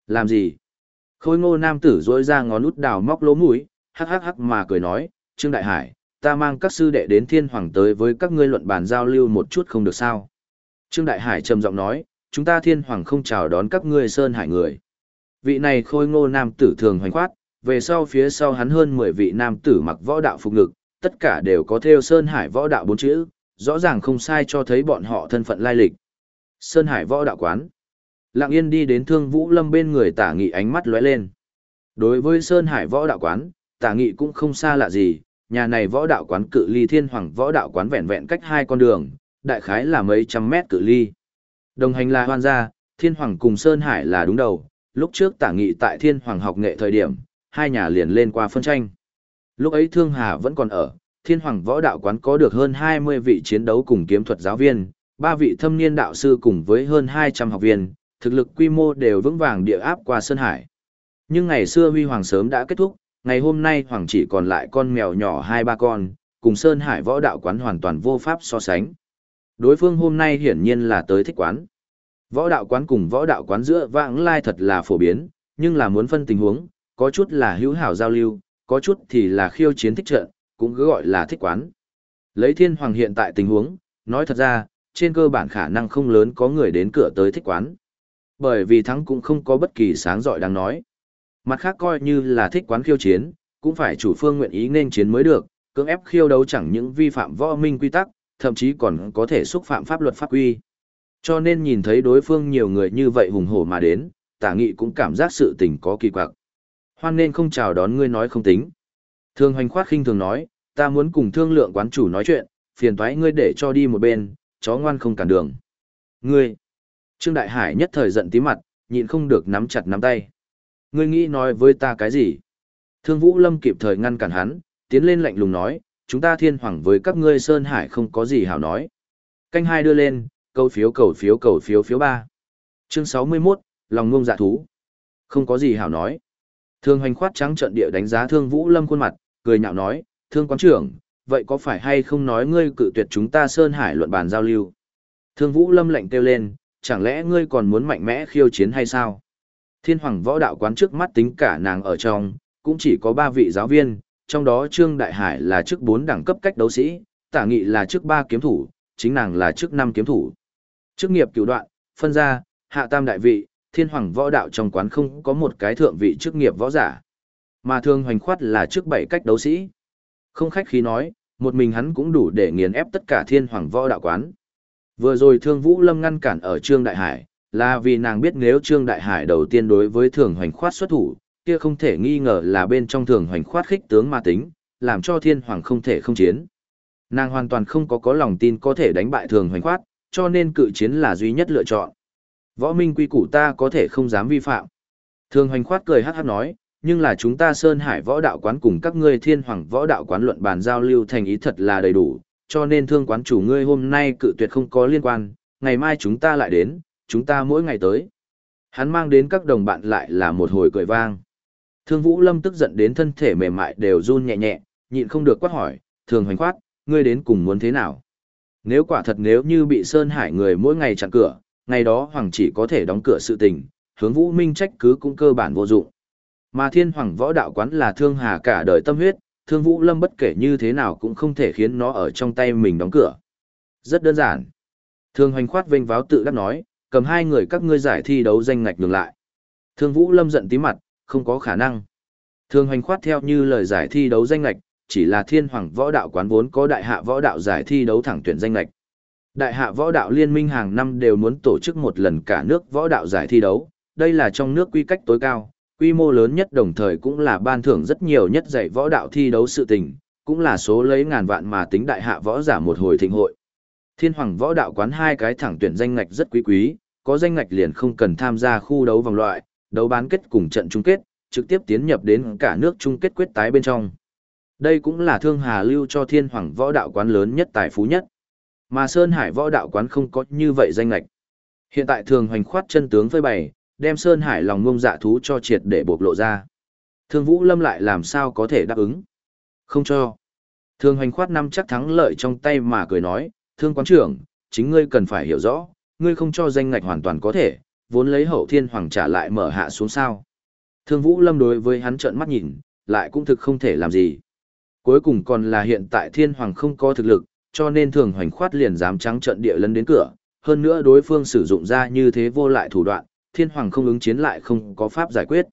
Làm gì? Khôi ngô nam tử dối ra ngón út đào móc lỗ mũi, hắc hắc hắc mà cười nói, Trương Đại Hải, ta mang các sư đệ đến thiên hoàng tới với các ngươi luận bàn giao lưu một chút không được sao? Trương Đại Hải trầm giọng nói, chúng ta thiên hoàng không chào đón các ngươi sơn hải người. Vị này khôi ngô nam tử thường hoành khoát, về sau phía sau hắn hơn 10 vị nam tử mặc võ đạo phục ngực, tất cả đều có theo Sơn Hải võ đạo bốn chữ, rõ ràng không sai cho thấy bọn họ thân phận lai lịch. Sơn Hải võ đạo quán. Lặng yên đi đến thương vũ lâm bên người tả nghị ánh mắt lóe lên. Đối với Sơn Hải võ đạo quán, tả nghị cũng không xa lạ gì, nhà này võ đạo quán cự ly thiên hoàng võ đạo quán vẹn vẹn cách hai con đường, đại khái là mấy trăm mét cự ly. Đồng hành là hoan gia, thiên hoàng cùng Sơn Hải là đúng đầu, lúc trước tả nghị tại thiên hoàng học nghệ thời điểm, hai nhà liền lên qua phân tranh. Lúc ấy Thương Hà vẫn còn ở, Thiên Hoàng Võ Đạo Quán có được hơn 20 vị chiến đấu cùng kiếm thuật giáo viên, ba vị thâm niên đạo sư cùng với hơn 200 học viên, thực lực quy mô đều vững vàng địa áp qua Sơn Hải. Nhưng ngày xưa huy hoàng sớm đã kết thúc, ngày hôm nay hoàng chỉ còn lại con mèo nhỏ hai ba con, cùng Sơn Hải Võ Đạo Quán hoàn toàn vô pháp so sánh. Đối phương hôm nay hiển nhiên là tới thích quán. Võ đạo quán cùng võ đạo quán giữa vãng lai thật là phổ biến, nhưng là muốn phân tình huống, có chút là hữu hảo giao lưu, có chút thì là khiêu chiến thích trận, cũng cứ gọi là thích quán. Lấy thiên hoàng hiện tại tình huống, nói thật ra, trên cơ bản khả năng không lớn có người đến cửa tới thích quán. Bởi vì thắng cũng không có bất kỳ sáng giỏi đáng nói. Mặt khác coi như là thích quán khiêu chiến, cũng phải chủ phương nguyện ý nên chiến mới được, cưỡng ép khiêu đấu chẳng những vi phạm võ minh quy tắc, thậm chí còn có thể xúc phạm pháp luật pháp quy. Cho nên nhìn thấy đối phương nhiều người như vậy hùng hổ mà đến, tả nghị cũng cảm giác sự tình có kỳ quặc hoan nên không chào đón ngươi nói không tính. Thương hoành khoát khinh thường nói, ta muốn cùng thương lượng quán chủ nói chuyện, phiền toái ngươi để cho đi một bên, chó ngoan không cản đường. Ngươi! Trương Đại Hải nhất thời giận tí mặt, nhịn không được nắm chặt nắm tay. Ngươi nghĩ nói với ta cái gì? Thương Vũ Lâm kịp thời ngăn cản hắn, tiến lên lạnh lùng nói, chúng ta thiên hoàng với các ngươi Sơn Hải không có gì hảo nói. Canh hai đưa lên, câu phiếu cầu phiếu cầu phiếu phiếu ba. Chương 61, lòng ngông dạ thú. Không có gì hảo nói. Thương hoành khoát trắng trận địa đánh giá thương vũ lâm khuôn mặt, cười nhạo nói, thương quán trưởng, vậy có phải hay không nói ngươi cự tuyệt chúng ta Sơn Hải luận bàn giao lưu? Thương vũ lâm lạnh kêu lên, chẳng lẽ ngươi còn muốn mạnh mẽ khiêu chiến hay sao? Thiên hoàng võ đạo quán trước mắt tính cả nàng ở trong, cũng chỉ có ba vị giáo viên, trong đó Trương Đại Hải là chức bốn đẳng cấp cách đấu sĩ, Tả Nghị là chức ba kiếm thủ, chính nàng là chức năm kiếm thủ. Chức nghiệp cửu đoạn, phân ra, hạ tam đại vị, thiên hoàng võ đạo trong quán không có một cái thượng vị chức nghiệp võ giả. Mà thương hoành khoát là chức bảy cách đấu sĩ. Không khách khí nói, một mình hắn cũng đủ để nghiền ép tất cả thiên hoàng võ đạo quán. Vừa rồi thương vũ lâm ngăn cản ở Trương Đại Hải, là vì nàng biết nếu Trương Đại Hải đầu tiên đối với thường hoành khoát xuất thủ, kia không thể nghi ngờ là bên trong thường hoành khoát khích tướng ma tính, làm cho thiên hoàng không thể không chiến. Nàng hoàn toàn không có có lòng tin có thể đánh bại thường hoành khoát, cho nên cự chiến là duy nhất lựa chọn. Võ minh quy củ ta có thể không dám vi phạm. Thường hoành khoát cười hát hát nói, nhưng là chúng ta Sơn Hải võ đạo quán cùng các ngươi thiên hoàng võ đạo quán luận bàn giao lưu thành ý thật là đầy đủ, cho nên thương quán chủ ngươi hôm nay cự tuyệt không có liên quan, ngày mai chúng ta lại đến, chúng ta mỗi ngày tới. Hắn mang đến các đồng bạn lại là một hồi cười vang. Thương Vũ Lâm tức giận đến thân thể mềm mại đều run nhẹ nhẹ, nhịn không được quát hỏi, thường hoành khoát, ngươi đến cùng muốn thế nào? Nếu quả thật nếu như bị Sơn Hải người mỗi ngày chặn cửa, ngày đó hoàng chỉ có thể đóng cửa sự tình, hướng vũ minh trách cứ cũng cơ bản vô dụng. Mà thiên hoàng võ đạo quán là thương hà cả đời tâm huyết, Thương Vũ Lâm bất kể như thế nào cũng không thể khiến nó ở trong tay mình đóng cửa. Rất đơn giản. Thương Hoành khoát vênh váo tự đắc nói, cầm hai người các ngươi giải thi đấu danh ngạch nhường lại. Thương Vũ Lâm giận tí mặt, không có khả năng. Thương Hoành khoát theo như lời giải thi đấu danh ngạch, chỉ là thiên hoàng võ đạo quán vốn có đại hạ võ đạo giải thi đấu thẳng tuyển danh ngạch. Đại hạ võ đạo liên minh hàng năm đều muốn tổ chức một lần cả nước võ đạo giải thi đấu, đây là trong nước quy cách tối cao, quy mô lớn nhất đồng thời cũng là ban thưởng rất nhiều nhất dạy võ đạo thi đấu sự tình, cũng là số lấy ngàn vạn mà tính đại hạ võ giả một hồi thịnh hội. Thiên hoàng võ đạo quán hai cái thẳng tuyển danh ngạch rất quý quý, có danh ngạch liền không cần tham gia khu đấu vòng loại, đấu bán kết cùng trận chung kết, trực tiếp tiến nhập đến cả nước chung kết quyết tái bên trong. Đây cũng là thương hà lưu cho thiên hoàng võ đạo quán lớn nhất tài phú nhất. Mà Sơn Hải võ đạo quán không có như vậy danh lệch. Hiện tại thường hoành khoát chân tướng phơi bày, đem Sơn Hải lòng ngông dạ thú cho triệt để bộc lộ ra. Thương Vũ Lâm lại làm sao có thể đáp ứng? Không cho. Thương hoành khoát năm chắc thắng lợi trong tay mà cười nói, thương quán trưởng, chính ngươi cần phải hiểu rõ, ngươi không cho danh ngạch hoàn toàn có thể, vốn lấy hậu thiên hoàng trả lại mở hạ xuống sao. Thương Vũ Lâm đối với hắn trợn mắt nhìn, lại cũng thực không thể làm gì. Cuối cùng còn là hiện tại thiên hoàng không có thực lực, cho nên thường hoành khoát liền dám trắng trận địa lấn đến cửa, hơn nữa đối phương sử dụng ra như thế vô lại thủ đoạn, thiên hoàng không ứng chiến lại không có pháp giải quyết.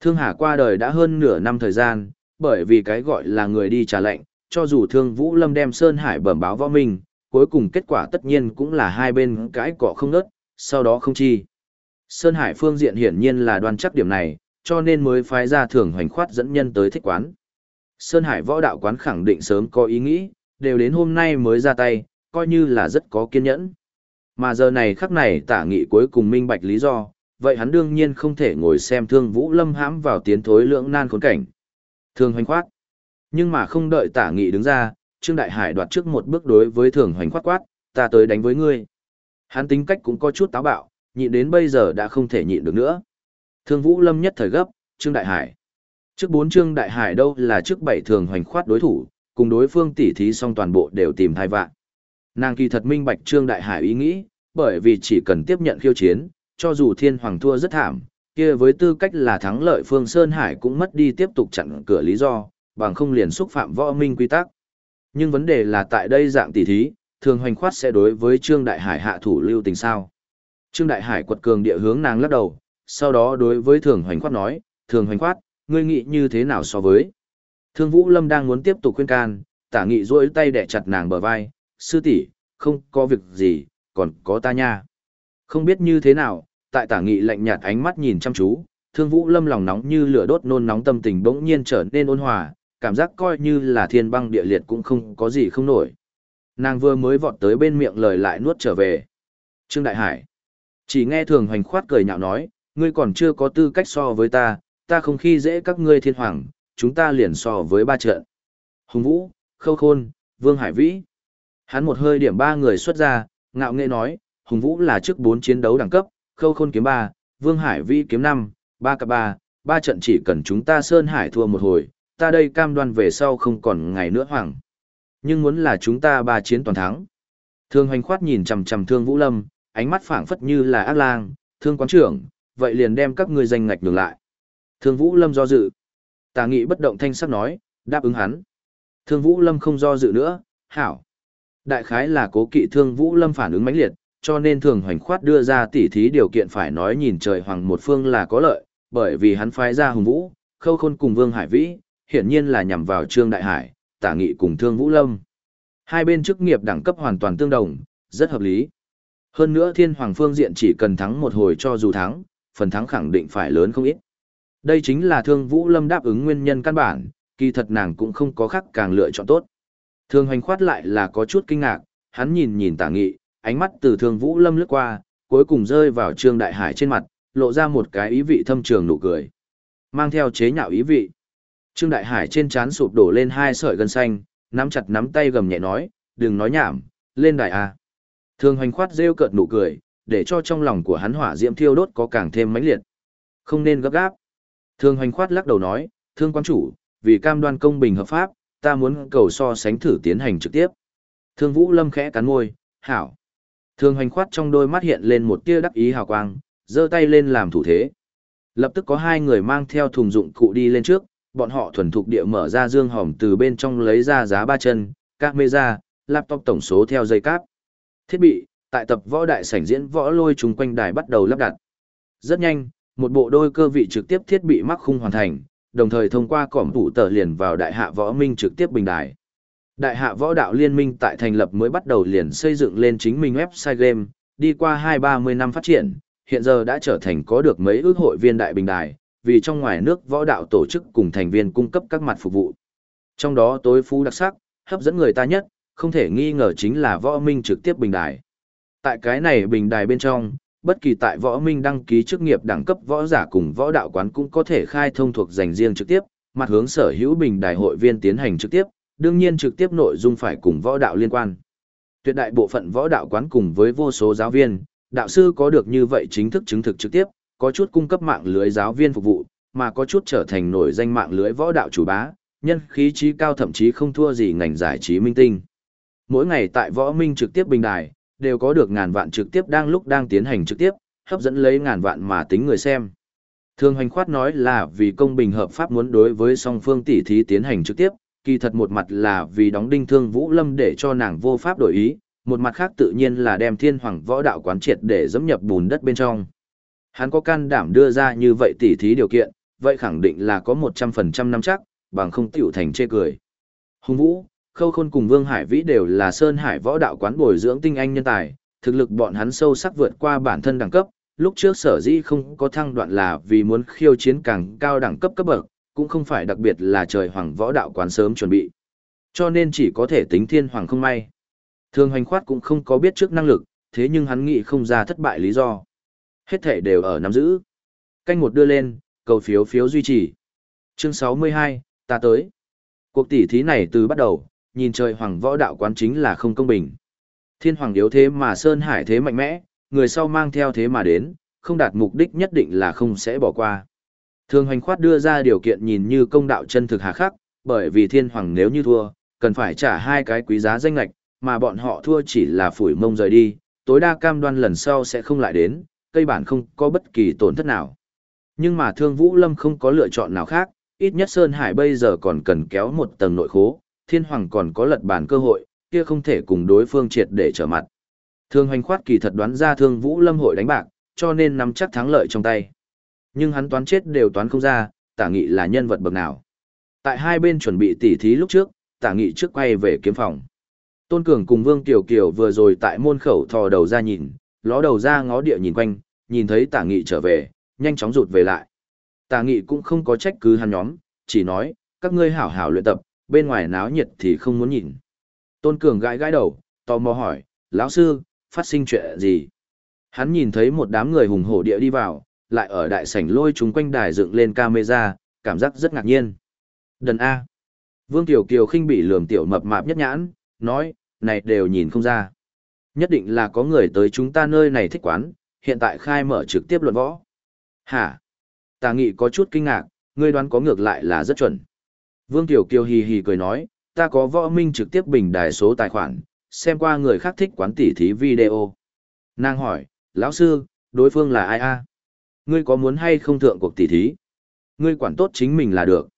Thương Hà qua đời đã hơn nửa năm thời gian, bởi vì cái gọi là người đi trả lệnh, cho dù thương Vũ Lâm đem Sơn Hải bẩm báo võ minh, cuối cùng kết quả tất nhiên cũng là hai bên cãi cỏ không nớt, sau đó không chi. Sơn Hải phương diện hiển nhiên là đoan chắc điểm này, cho nên mới phái ra thường hoành khoát dẫn nhân tới thích quán. Sơn Hải võ đạo quán khẳng định sớm có ý nghĩ, đều đến hôm nay mới ra tay, coi như là rất có kiên nhẫn. Mà giờ này khắc này tả nghị cuối cùng minh bạch lý do, vậy hắn đương nhiên không thể ngồi xem thương vũ lâm hãm vào tiến thối lưỡng nan khốn cảnh. Thường hoành khoát. Nhưng mà không đợi tả nghị đứng ra, Trương Đại Hải đoạt trước một bước đối với thường hoành khoát quát, ta tới đánh với ngươi. Hắn tính cách cũng có chút táo bạo, nhịn đến bây giờ đã không thể nhịn được nữa. Thương vũ lâm nhất thời gấp, Trương Đại Hải. Trước bốn Trương Đại Hải đâu là trước bảy thường hoành khoát đối thủ, cùng đối phương tỉ thí xong toàn bộ đều tìm thai vạn. Nàng kỳ thật minh bạch Trương Đại Hải ý nghĩ, bởi vì chỉ cần tiếp nhận khiêu chiến, cho dù thiên hoàng thua rất thảm, kia với tư cách là thắng lợi Phương Sơn Hải cũng mất đi tiếp tục chặn cửa lý do, bằng không liền xúc phạm võ minh quy tắc. Nhưng vấn đề là tại đây dạng tỷ thí, thường hoành khoát sẽ đối với Trương Đại Hải hạ thủ lưu tình sao. Trương Đại Hải quật cường địa hướng nàng lắc đầu, sau đó đối với thường hoành khoát nói, thường hoành khoát, ngươi nghĩ như thế nào so với. Thương Vũ Lâm đang muốn tiếp tục khuyên can, tả nghị duỗi tay đẻ chặt nàng bờ vai, sư tỷ, không có việc gì, còn có ta nha. Không biết như thế nào, tại tả nghị lạnh nhạt ánh mắt nhìn chăm chú, thương vũ lâm lòng nóng như lửa đốt nôn nóng tâm tình bỗng nhiên trở nên ôn hòa, cảm giác coi như là thiên băng địa liệt cũng không có gì không nổi. Nàng vừa mới vọt tới bên miệng lời lại nuốt trở về. Trương Đại Hải. Chỉ nghe thường hoành khoát cười nhạo nói, ngươi còn chưa có tư cách so với ta, ta không khi dễ các ngươi thiên hoàng, chúng ta liền so với ba trận. Hùng Vũ, Khâu Khôn, Vương Hải Vĩ. Hắn một hơi điểm ba người xuất ra, ngạo nghệ nói, Hùng Vũ là trước bốn chiến đấu đẳng cấp, Khâu Khôn kiếm ba, Vương Hải vi kiếm năm, ba cặp ba, ba trận chỉ cần chúng ta Sơn Hải thua một hồi, ta đây cam đoan về sau không còn ngày nữa hoàng. Nhưng muốn là chúng ta ba chiến toàn thắng. Thương hoành khoát nhìn chằm chằm thương Vũ Lâm, ánh mắt phảng phất như là ác lang, thương quán trưởng, vậy liền đem các ngươi danh ngạch ngược lại. Thương Vũ Lâm do dự. Tà nghị bất động thanh sắc nói, đáp ứng hắn. Thương Vũ Lâm không do dự nữa, hảo. Đại khái là cố kỵ Thương Vũ Lâm phản ứng mãnh liệt, cho nên thường hoành khoát đưa ra tỉ thí điều kiện phải nói nhìn trời hoàng một phương là có lợi, bởi vì hắn phái ra hùng vũ, khâu khôn cùng Vương Hải Vĩ, hiển nhiên là nhằm vào Trương Đại Hải, tả nghị cùng Thương Vũ Lâm. Hai bên chức nghiệp đẳng cấp hoàn toàn tương đồng, rất hợp lý. Hơn nữa thiên hoàng phương diện chỉ cần thắng một hồi cho dù thắng, phần thắng khẳng định phải lớn không ít. Đây chính là thương vũ lâm đáp ứng nguyên nhân căn bản, kỳ thật nàng cũng không có khác càng lựa chọn tốt. Thương hoành khoát lại là có chút kinh ngạc, hắn nhìn nhìn tả nghị, ánh mắt từ thương vũ lâm lướt qua, cuối cùng rơi vào trương đại hải trên mặt, lộ ra một cái ý vị thâm trường nụ cười. Mang theo chế nhạo ý vị. Trương đại hải trên trán sụp đổ lên hai sợi gân xanh, nắm chặt nắm tay gầm nhẹ nói, đừng nói nhảm, lên đại a. Thương hoành khoát rêu cợt nụ cười, để cho trong lòng của hắn hỏa diễm thiêu đốt có càng thêm mãnh liệt. Không nên gấp gáp. Thương hoành khoát lắc đầu nói, thương quan chủ, vì cam đoan công bình hợp pháp, ta muốn cầu so sánh thử tiến hành trực tiếp. Thương vũ lâm khẽ cắn môi, hảo. Thương hoành khoát trong đôi mắt hiện lên một tia đắc ý hào quang, giơ tay lên làm thủ thế. Lập tức có hai người mang theo thùng dụng cụ đi lên trước, bọn họ thuần thục địa mở ra dương hỏng từ bên trong lấy ra giá ba chân, camera, laptop tổng số theo dây cáp. Thiết bị, tại tập võ đại sảnh diễn võ lôi chung quanh đài bắt đầu lắp đặt. Rất nhanh, một bộ đôi cơ vị trực tiếp thiết bị mắc khung hoàn thành, đồng thời thông qua cổng tủ tờ liền vào đại hạ võ minh trực tiếp bình đài. Đại hạ võ đạo liên minh tại thành lập mới bắt đầu liền xây dựng lên chính mình website game, đi qua 2-30 năm phát triển, hiện giờ đã trở thành có được mấy ước hội viên đại bình đài, vì trong ngoài nước võ đạo tổ chức cùng thành viên cung cấp các mặt phục vụ. Trong đó tối phú đặc sắc, hấp dẫn người ta nhất, không thể nghi ngờ chính là võ minh trực tiếp bình đài. Tại cái này bình đài bên trong, bất kỳ tại võ minh đăng ký chức nghiệp đẳng cấp võ giả cùng võ đạo quán cũng có thể khai thông thuộc dành riêng trực tiếp, mặt hướng sở hữu bình đại hội viên tiến hành trực tiếp, đương nhiên trực tiếp nội dung phải cùng võ đạo liên quan. Tuyệt đại bộ phận võ đạo quán cùng với vô số giáo viên, đạo sư có được như vậy chính thức chứng thực trực tiếp, có chút cung cấp mạng lưới giáo viên phục vụ, mà có chút trở thành nổi danh mạng lưới võ đạo chủ bá, nhân khí trí cao thậm chí không thua gì ngành giải trí minh tinh. Mỗi ngày tại võ minh trực tiếp bình đài, đều có được ngàn vạn trực tiếp đang lúc đang tiến hành trực tiếp, hấp dẫn lấy ngàn vạn mà tính người xem. Thường hành khoát nói là vì công bình hợp pháp muốn đối với song phương tỷ thí tiến hành trực tiếp, kỳ thật một mặt là vì đóng đinh thương Vũ Lâm để cho nàng vô pháp đổi ý, một mặt khác tự nhiên là đem thiên hoàng võ đạo quán triệt để dẫm nhập bùn đất bên trong. Hắn có can đảm đưa ra như vậy tỉ thí điều kiện, vậy khẳng định là có 100% năm chắc, bằng không tiểu thành chê cười. Hùng Vũ, Khâu Khôn cùng Vương Hải Vĩ đều là Sơn Hải võ đạo quán bồi dưỡng tinh anh nhân tài, thực lực bọn hắn sâu sắc vượt qua bản thân đẳng cấp, lúc trước sở dĩ không có thăng đoạn là vì muốn khiêu chiến càng cao đẳng cấp cấp bậc, cũng không phải đặc biệt là trời hoàng võ đạo quán sớm chuẩn bị. Cho nên chỉ có thể tính thiên hoàng không may. Thường hoành khoát cũng không có biết trước năng lực, thế nhưng hắn nghĩ không ra thất bại lý do. Hết thể đều ở nắm giữ. Canh một đưa lên, cầu phiếu phiếu duy trì. Chương 62, ta tới. Cuộc tỷ thí này từ bắt đầu, nhìn trời hoàng võ đạo quán chính là không công bình. Thiên hoàng yếu thế mà Sơn Hải thế mạnh mẽ, người sau mang theo thế mà đến, không đạt mục đích nhất định là không sẽ bỏ qua. Thường hoành khoát đưa ra điều kiện nhìn như công đạo chân thực hà khắc, bởi vì thiên hoàng nếu như thua, cần phải trả hai cái quý giá danh lạch, mà bọn họ thua chỉ là phủi mông rời đi, tối đa cam đoan lần sau sẽ không lại đến, cây bản không có bất kỳ tổn thất nào. Nhưng mà Thương Vũ Lâm không có lựa chọn nào khác, ít nhất Sơn Hải bây giờ còn cần kéo một tầng nội khố, Thiên Hoàng còn có lật bản cơ hội, kia không thể cùng đối phương triệt để trở mặt. Thương Hoành khoát kỳ thật đoán ra Thương Vũ Lâm hội đánh bạc, cho nên nắm chắc thắng lợi trong tay. Nhưng hắn toán chết đều toán không ra, tả nghị là nhân vật bậc nào. Tại hai bên chuẩn bị tỉ thí lúc trước, tả nghị trước quay về kiếm phòng. Tôn Cường cùng Vương Tiểu Kiều vừa rồi tại môn khẩu thò đầu ra nhìn, ló đầu ra ngó địa nhìn quanh, nhìn thấy tả nghị trở về, nhanh chóng rụt về lại. Tả nghị cũng không có trách cứ hắn nhóm, chỉ nói, các ngươi hảo hảo luyện tập, bên ngoài náo nhiệt thì không muốn nhìn. Tôn Cường gãi gãi đầu, tò mò hỏi, lão sư, phát sinh chuyện gì? Hắn nhìn thấy một đám người hùng hổ địa đi vào, lại ở đại sảnh lôi chúng quanh đài dựng lên camera, cảm giác rất ngạc nhiên. Đần A. Vương Tiểu Kiều khinh bị lườm tiểu mập mạp nhất nhãn, nói, này đều nhìn không ra. Nhất định là có người tới chúng ta nơi này thích quán, hiện tại khai mở trực tiếp luận võ. Hả? Tà nghị có chút kinh ngạc, ngươi đoán có ngược lại là rất chuẩn. Vương Tiểu Kiều hì hì cười nói, ta có võ minh trực tiếp bình đài số tài khoản, xem qua người khác thích quán tỉ thí video. Nàng hỏi, lão sư, đối phương là ai a? Ngươi có muốn hay không thượng cuộc tỉ thí? Ngươi quản tốt chính mình là được.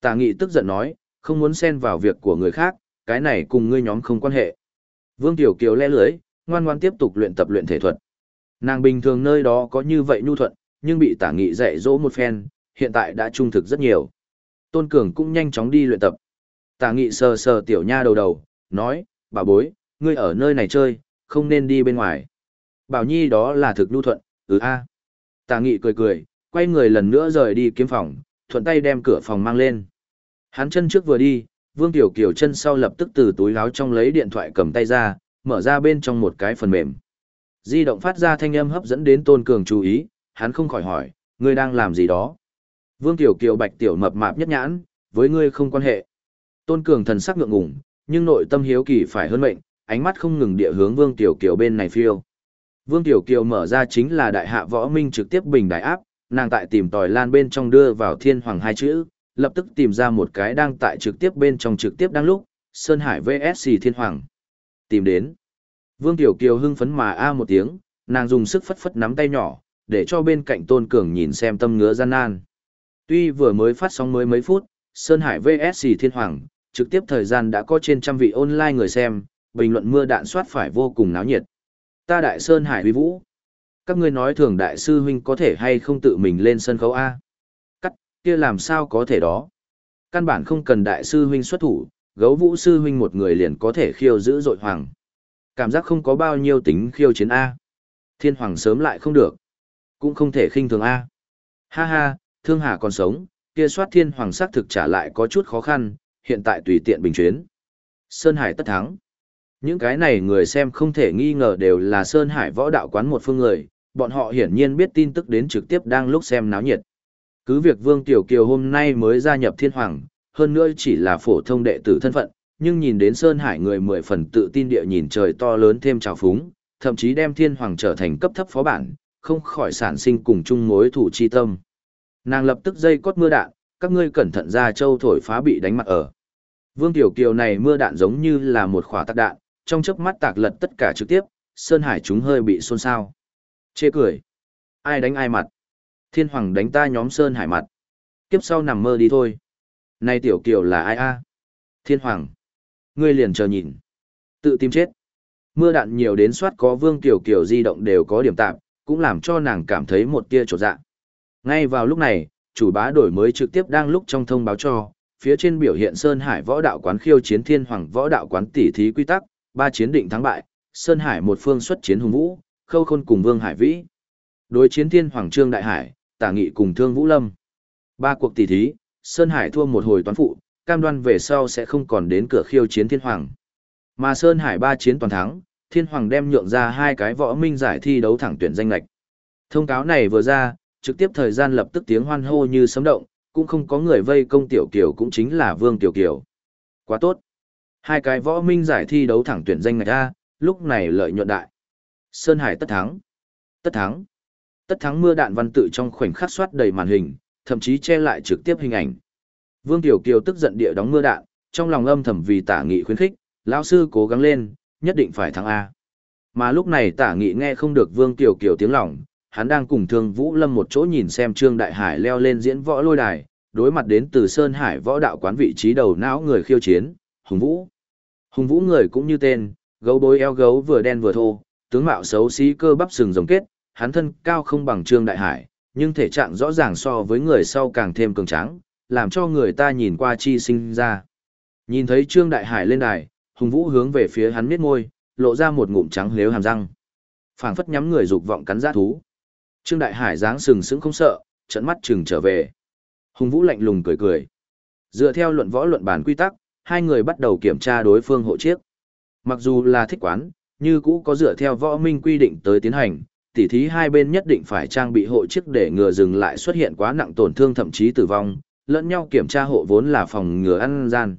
Tà nghị tức giận nói, không muốn xen vào việc của người khác, cái này cùng ngươi nhóm không quan hệ. Vương Tiểu Kiều le lưới, ngoan ngoan tiếp tục luyện tập luyện thể thuật. Nàng bình thường nơi đó có như vậy nhu thuận, nhưng bị tả nghị dạy dỗ một phen, hiện tại đã trung thực rất nhiều. Tôn Cường cũng nhanh chóng đi luyện tập. Tả nghị sờ sờ tiểu nha đầu đầu, nói, bà bối, ngươi ở nơi này chơi, không nên đi bên ngoài. Bảo Nhi đó là thực nhu thuận, ừ a. À. Tả nghị cười cười, quay người lần nữa rời đi kiếm phòng, thuận tay đem cửa phòng mang lên. Hắn chân trước vừa đi, Vương Tiểu Kiều chân sau lập tức từ túi áo trong lấy điện thoại cầm tay ra, mở ra bên trong một cái phần mềm. Di động phát ra thanh âm hấp dẫn đến Tôn Cường chú ý, hắn không khỏi hỏi, ngươi đang làm gì đó? Vương Tiểu Kiều bạch tiểu mập mạp nhất nhãn, với ngươi không quan hệ. Tôn Cường thần sắc ngượng ngùng, nhưng nội tâm hiếu kỳ phải hơn mệnh, ánh mắt không ngừng địa hướng Vương Tiểu Kiều bên này phiêu. Vương Tiểu Kiều mở ra chính là đại hạ võ minh trực tiếp bình đại áp, nàng tại tìm tòi lan bên trong đưa vào thiên hoàng hai chữ, lập tức tìm ra một cái đang tại trực tiếp bên trong trực tiếp đang lúc, Sơn Hải VSC Thiên Hoàng. Tìm đến. Vương Tiểu Kiều hưng phấn mà a một tiếng, nàng dùng sức phất phất nắm tay nhỏ, để cho bên cạnh Tôn Cường nhìn xem tâm ngứa gian nan. Tuy vừa mới phát sóng mới mấy phút, Sơn Hải VSC Thiên Hoàng, trực tiếp thời gian đã có trên trăm vị online người xem, bình luận mưa đạn soát phải vô cùng náo nhiệt. Ta Đại Sơn Hải Huy Vũ. Các ngươi nói thường đại sư huynh có thể hay không tự mình lên sân khấu A. Cắt, kia làm sao có thể đó. Căn bản không cần đại sư huynh xuất thủ, gấu vũ sư huynh một người liền có thể khiêu giữ dội hoàng. Cảm giác không có bao nhiêu tính khiêu chiến A. Thiên hoàng sớm lại không được. Cũng không thể khinh thường A. Ha ha, thương hà còn sống, kia soát thiên hoàng sắc thực trả lại có chút khó khăn, hiện tại tùy tiện bình chuyến. Sơn Hải tất thắng. Những cái này người xem không thể nghi ngờ đều là Sơn Hải võ đạo quán một phương người, bọn họ hiển nhiên biết tin tức đến trực tiếp đang lúc xem náo nhiệt. Cứ việc Vương Tiểu Kiều hôm nay mới gia nhập thiên hoàng, hơn nữa chỉ là phổ thông đệ tử thân phận, nhưng nhìn đến Sơn Hải người mười phần tự tin địa nhìn trời to lớn thêm trào phúng, thậm chí đem thiên hoàng trở thành cấp thấp phó bản, không khỏi sản sinh cùng chung mối thủ chi tâm. Nàng lập tức dây cốt mưa đạn, các ngươi cẩn thận ra châu thổi phá bị đánh mặt ở. Vương Tiểu Kiều này mưa đạn giống như là một khỏa tạc đạn, trong chớp mắt tạc lật tất cả trực tiếp, Sơn Hải chúng hơi bị xôn xao. Chê cười. Ai đánh ai mặt? Thiên Hoàng đánh ta nhóm Sơn Hải mặt. Kiếp sau nằm mơ đi thôi. Này Tiểu Kiều là ai a? Thiên Hoàng. Ngươi liền chờ nhìn. Tự tìm chết. Mưa đạn nhiều đến soát có Vương Tiểu Kiều di động đều có điểm tạm, cũng làm cho nàng cảm thấy một tia trột dạ. Ngay vào lúc này, chủ bá đổi mới trực tiếp đang lúc trong thông báo cho, phía trên biểu hiện Sơn Hải võ đạo quán khiêu chiến thiên hoàng võ đạo quán tỷ thí quy tắc, ba chiến định thắng bại, Sơn Hải một phương xuất chiến hùng vũ, khâu khôn cùng Vương Hải Vĩ. Đối chiến thiên hoàng trương đại hải, tả nghị cùng thương vũ lâm. Ba cuộc tỷ thí, Sơn Hải thua một hồi toán phụ, cam đoan về sau sẽ không còn đến cửa khiêu chiến thiên hoàng. Mà Sơn Hải ba chiến toàn thắng, thiên hoàng đem nhượng ra hai cái võ minh giải thi đấu thẳng tuyển danh lệch. Thông cáo này vừa ra, trực tiếp thời gian lập tức tiếng hoan hô như sấm động, cũng không có người vây công tiểu kiều cũng chính là Vương Tiểu Kiều. Quá tốt. Hai cái võ minh giải thi đấu thẳng tuyển danh ngạch A, lúc này lợi nhuận đại. Sơn Hải tất thắng. Tất thắng. Tất thắng mưa đạn văn tự trong khoảnh khắc soát đầy màn hình, thậm chí che lại trực tiếp hình ảnh. Vương Tiểu Kiều tức giận địa đóng mưa đạn, trong lòng âm thầm vì tả nghị khuyến khích, lão sư cố gắng lên, nhất định phải thắng A. Mà lúc này tả nghị nghe không được Vương Tiểu Kiều tiếng lòng, hắn đang cùng Thương Vũ Lâm một chỗ nhìn xem Trương Đại Hải leo lên diễn võ lôi đài, đối mặt đến từ Sơn Hải võ đạo quán vị trí đầu não người khiêu chiến, Hùng Vũ. Hùng Vũ người cũng như tên, gấu bối eo gấu vừa đen vừa thô, tướng mạo xấu xí cơ bắp sừng rồng kết, hắn thân cao không bằng Trương Đại Hải, nhưng thể trạng rõ ràng so với người sau càng thêm cường tráng, làm cho người ta nhìn qua chi sinh ra. Nhìn thấy Trương Đại Hải lên đài, Hùng Vũ hướng về phía hắn miết môi, lộ ra một ngụm trắng lếu hàm răng. Phảng phất nhắm người dục vọng cắn giã thú. Trương Đại Hải dáng sừng sững không sợ, trận mắt chừng trở về. Hùng Vũ lạnh lùng cười cười. Dựa theo luận võ luận bản quy tắc, hai người bắt đầu kiểm tra đối phương hộ chiếc. Mặc dù là thích quán, như cũ có dựa theo võ minh quy định tới tiến hành, tỉ thí hai bên nhất định phải trang bị hộ chiếc để ngừa dừng lại xuất hiện quá nặng tổn thương thậm chí tử vong, lẫn nhau kiểm tra hộ vốn là phòng ngừa ăn gian.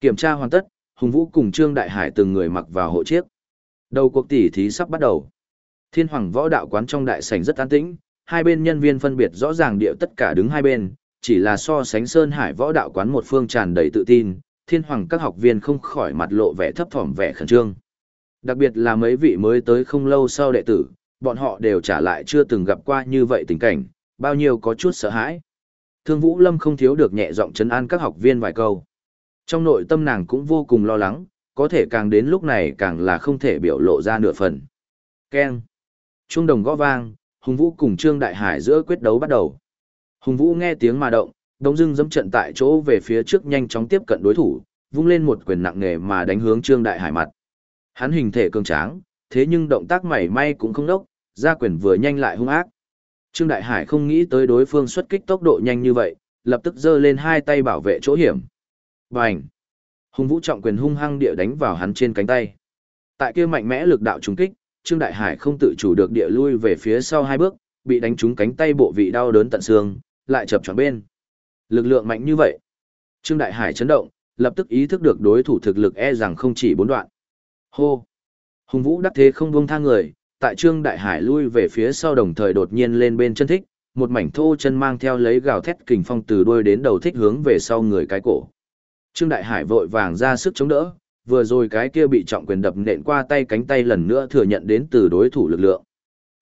Kiểm tra hoàn tất, Hùng Vũ cùng Trương Đại Hải từng người mặc vào hộ chiếc. Đầu cuộc tỉ thí sắp bắt đầu. Thiên Hoàng Võ Đạo quán trong đại sảnh rất an tĩnh, hai bên nhân viên phân biệt rõ ràng địa tất cả đứng hai bên, chỉ là so sánh Sơn Hải Võ Đạo quán một phương tràn đầy tự tin, Thiên Hoàng các học viên không khỏi mặt lộ vẻ thấp thỏm vẻ khẩn trương. Đặc biệt là mấy vị mới tới không lâu sau đệ tử, bọn họ đều trả lại chưa từng gặp qua như vậy tình cảnh, bao nhiêu có chút sợ hãi. Thương Vũ Lâm không thiếu được nhẹ giọng trấn an các học viên vài câu. Trong nội tâm nàng cũng vô cùng lo lắng, có thể càng đến lúc này càng là không thể biểu lộ ra nửa phần. Keng. Trung đồng gõ vang, Hùng Vũ cùng Trương Đại Hải giữa quyết đấu bắt đầu. Hùng Vũ nghe tiếng mà động, đống dưng dẫm trận tại chỗ về phía trước nhanh chóng tiếp cận đối thủ, vung lên một quyền nặng nề mà đánh hướng Trương Đại Hải mặt. Hắn hình thể cường tráng, thế nhưng động tác mảy may cũng không đốc, ra quyền vừa nhanh lại hung ác. Trương Đại Hải không nghĩ tới đối phương xuất kích tốc độ nhanh như vậy, lập tức giơ lên hai tay bảo vệ chỗ hiểm. Bành! Hùng Vũ trọng quyền hung hăng địa đánh vào hắn trên cánh tay. Tại kia mạnh mẽ lực đạo trùng kích, Trương Đại Hải không tự chủ được địa lui về phía sau hai bước, bị đánh trúng cánh tay bộ vị đau đớn tận xương, lại chập choạng bên. Lực lượng mạnh như vậy. Trương Đại Hải chấn động, lập tức ý thức được đối thủ thực lực e rằng không chỉ bốn đoạn. Hô! Hùng Vũ đắc thế không buông tha người, tại Trương Đại Hải lui về phía sau đồng thời đột nhiên lên bên chân thích, một mảnh thô chân mang theo lấy gào thét kình phong từ đuôi đến đầu thích hướng về sau người cái cổ. Trương Đại Hải vội vàng ra sức chống đỡ, vừa rồi cái kia bị trọng quyền đập nện qua tay cánh tay lần nữa thừa nhận đến từ đối thủ lực lượng.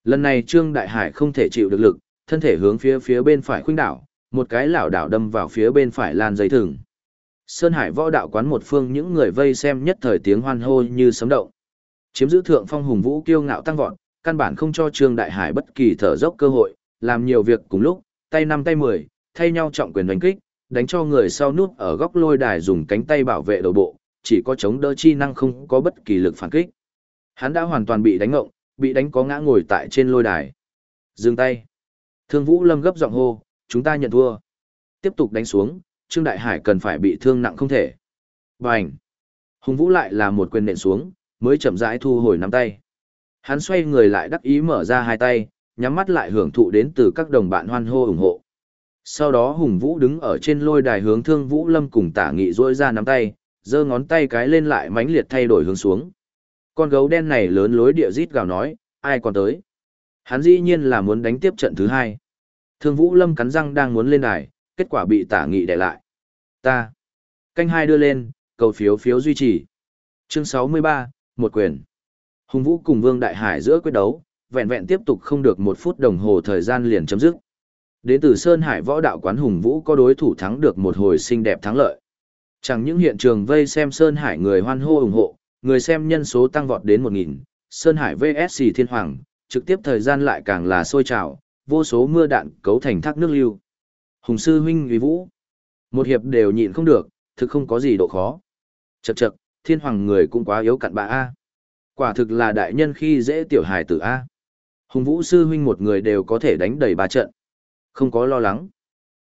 Lần này Trương Đại Hải không thể chịu được lực, thân thể hướng phía phía bên phải khuynh đảo, Một cái lảo đảo đâm vào phía bên phải lan dây thừng. Sơn Hải võ đạo quán một phương những người vây xem nhất thời tiếng hoan hô như sấm động. Chiếm giữ thượng phong hùng vũ kiêu ngạo tăng vọt, căn bản không cho Trương Đại Hải bất kỳ thở dốc cơ hội, làm nhiều việc cùng lúc, tay năm tay mười, thay nhau trọng quyền đánh kích, đánh cho người sau núp ở góc lôi đài dùng cánh tay bảo vệ đầu bộ, chỉ có chống đỡ chi năng không có bất kỳ lực phản kích. Hắn đã hoàn toàn bị đánh ngộng, bị đánh có ngã ngồi tại trên lôi đài. Dừng tay. Thương Vũ Lâm gấp giọng hô, chúng ta nhận thua. Tiếp tục đánh xuống, Trương Đại Hải cần phải bị thương nặng không thể. Bành. Hùng Vũ lại là một quyền nện xuống, mới chậm rãi thu hồi nắm tay. Hắn xoay người lại đắc ý mở ra hai tay, nhắm mắt lại hưởng thụ đến từ các đồng bạn hoan hô ủng hộ. Sau đó Hùng Vũ đứng ở trên lôi đài hướng Thương Vũ Lâm cùng Tả Nghị rỗi ra nắm tay, giơ ngón tay cái lên lại mãnh liệt thay đổi hướng xuống. Con gấu đen này lớn lối địa rít gào nói, ai còn tới. Hắn dĩ nhiên là muốn đánh tiếp trận thứ hai. Thương Vũ Lâm cắn răng đang muốn lên đài, kết quả bị Tả Nghị đè lại. Ta. Canh hai đưa lên, cầu phiếu phiếu duy trì. Chương 63, một quyền. Hùng Vũ cùng Vương Đại Hải giữa quyết đấu, vẹn vẹn tiếp tục không được một phút đồng hồ thời gian liền chấm dứt. Đến từ Sơn Hải võ đạo quán Hùng Vũ có đối thủ thắng được một hồi xinh đẹp thắng lợi. Chẳng những hiện trường vây xem Sơn Hải người hoan hô ủng hộ, người xem nhân số tăng vọt đến 1.000, Sơn Hải VSC Thiên Hoàng, trực tiếp thời gian lại càng là sôi trào, vô số mưa đạn cấu thành thác nước lưu. Hùng sư huynh uy vũ. Một hiệp đều nhịn không được, thực không có gì độ khó. Chậc chậc, Thiên Hoàng người cũng quá yếu cặn bã a. Quả thực là đại nhân khi dễ tiểu hài tử a. Hùng Vũ sư huynh một người đều có thể đánh đầy ba trận. Không có lo lắng.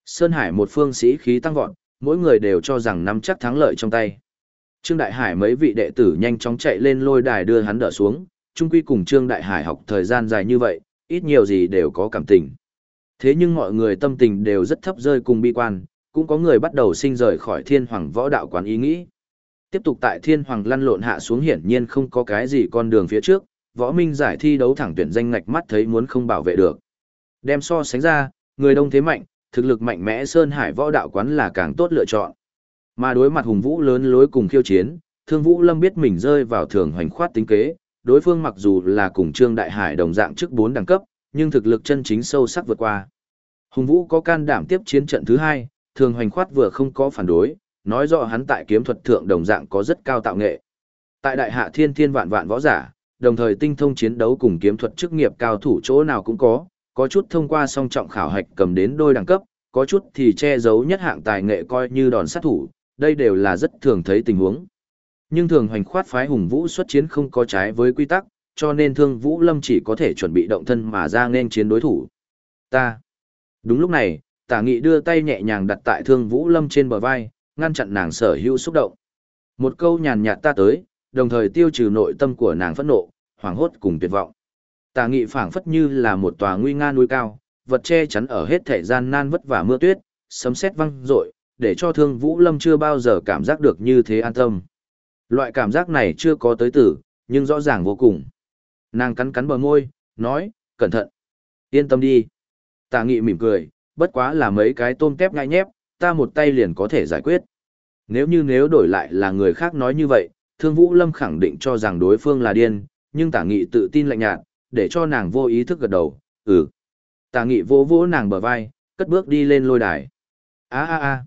Sơn Hải một phương sĩ khí tăng vọt, mỗi người đều cho rằng nắm chắc thắng lợi trong tay. Trương Đại Hải mấy vị đệ tử nhanh chóng chạy lên lôi đài đưa hắn đỡ xuống, chung quy cùng Trương Đại Hải học thời gian dài như vậy, ít nhiều gì đều có cảm tình. Thế nhưng mọi người tâm tình đều rất thấp rơi cùng bi quan, cũng có người bắt đầu sinh rời khỏi thiên hoàng võ đạo quán ý nghĩ. Tiếp tục tại thiên hoàng lăn lộn hạ xuống hiển nhiên không có cái gì con đường phía trước, võ minh giải thi đấu thẳng tuyển danh ngạch mắt thấy muốn không bảo vệ được. Đem so sánh ra, người đông thế mạnh, thực lực mạnh mẽ Sơn Hải võ đạo quán là càng tốt lựa chọn. Mà đối mặt hùng vũ lớn lối cùng khiêu chiến, thương vũ lâm biết mình rơi vào thường hoành khoát tính kế, đối phương mặc dù là cùng Trương Đại Hải đồng dạng trước bốn đẳng cấp, nhưng thực lực chân chính sâu sắc vượt qua. Hùng Vũ có can đảm tiếp chiến trận thứ hai, thường hoành khoát vừa không có phản đối, nói rõ hắn tại kiếm thuật thượng đồng dạng có rất cao tạo nghệ. Tại đại hạ thiên thiên vạn vạn võ giả, đồng thời tinh thông chiến đấu cùng kiếm thuật chức nghiệp cao thủ chỗ nào cũng có, có chút thông qua song trọng khảo hạch cầm đến đôi đẳng cấp, có chút thì che giấu nhất hạng tài nghệ coi như đòn sát thủ, đây đều là rất thường thấy tình huống. Nhưng thường hoành khoát phái hùng vũ xuất chiến không có trái với quy tắc, cho nên thương vũ lâm chỉ có thể chuẩn bị động thân mà ra nên chiến đối thủ. Ta. Đúng lúc này, tả nghị đưa tay nhẹ nhàng đặt tại thương vũ lâm trên bờ vai, ngăn chặn nàng sở hữu xúc động. Một câu nhàn nhạt ta tới, đồng thời tiêu trừ nội tâm của nàng phẫn nộ, hoảng hốt cùng tuyệt vọng. Tà nghị phảng phất như là một tòa nguy nga núi cao, vật che chắn ở hết thể gian nan vất vả mưa tuyết, sấm sét văng rội, để cho Thương Vũ Lâm chưa bao giờ cảm giác được như thế an tâm. Loại cảm giác này chưa có tới tử, nhưng rõ ràng vô cùng. Nàng cắn cắn bờ môi, nói, cẩn thận. Yên tâm đi. Tà nghị mỉm cười, bất quá là mấy cái tôm tép ngay nhép, ta một tay liền có thể giải quyết. Nếu như nếu đổi lại là người khác nói như vậy, Thương Vũ Lâm khẳng định cho rằng đối phương là điên, nhưng tả nghị tự tin lạnh nhạt, để cho nàng vô ý thức gật đầu, ừ. Tà nghị vỗ vỗ nàng bờ vai, cất bước đi lên lôi đài. a a a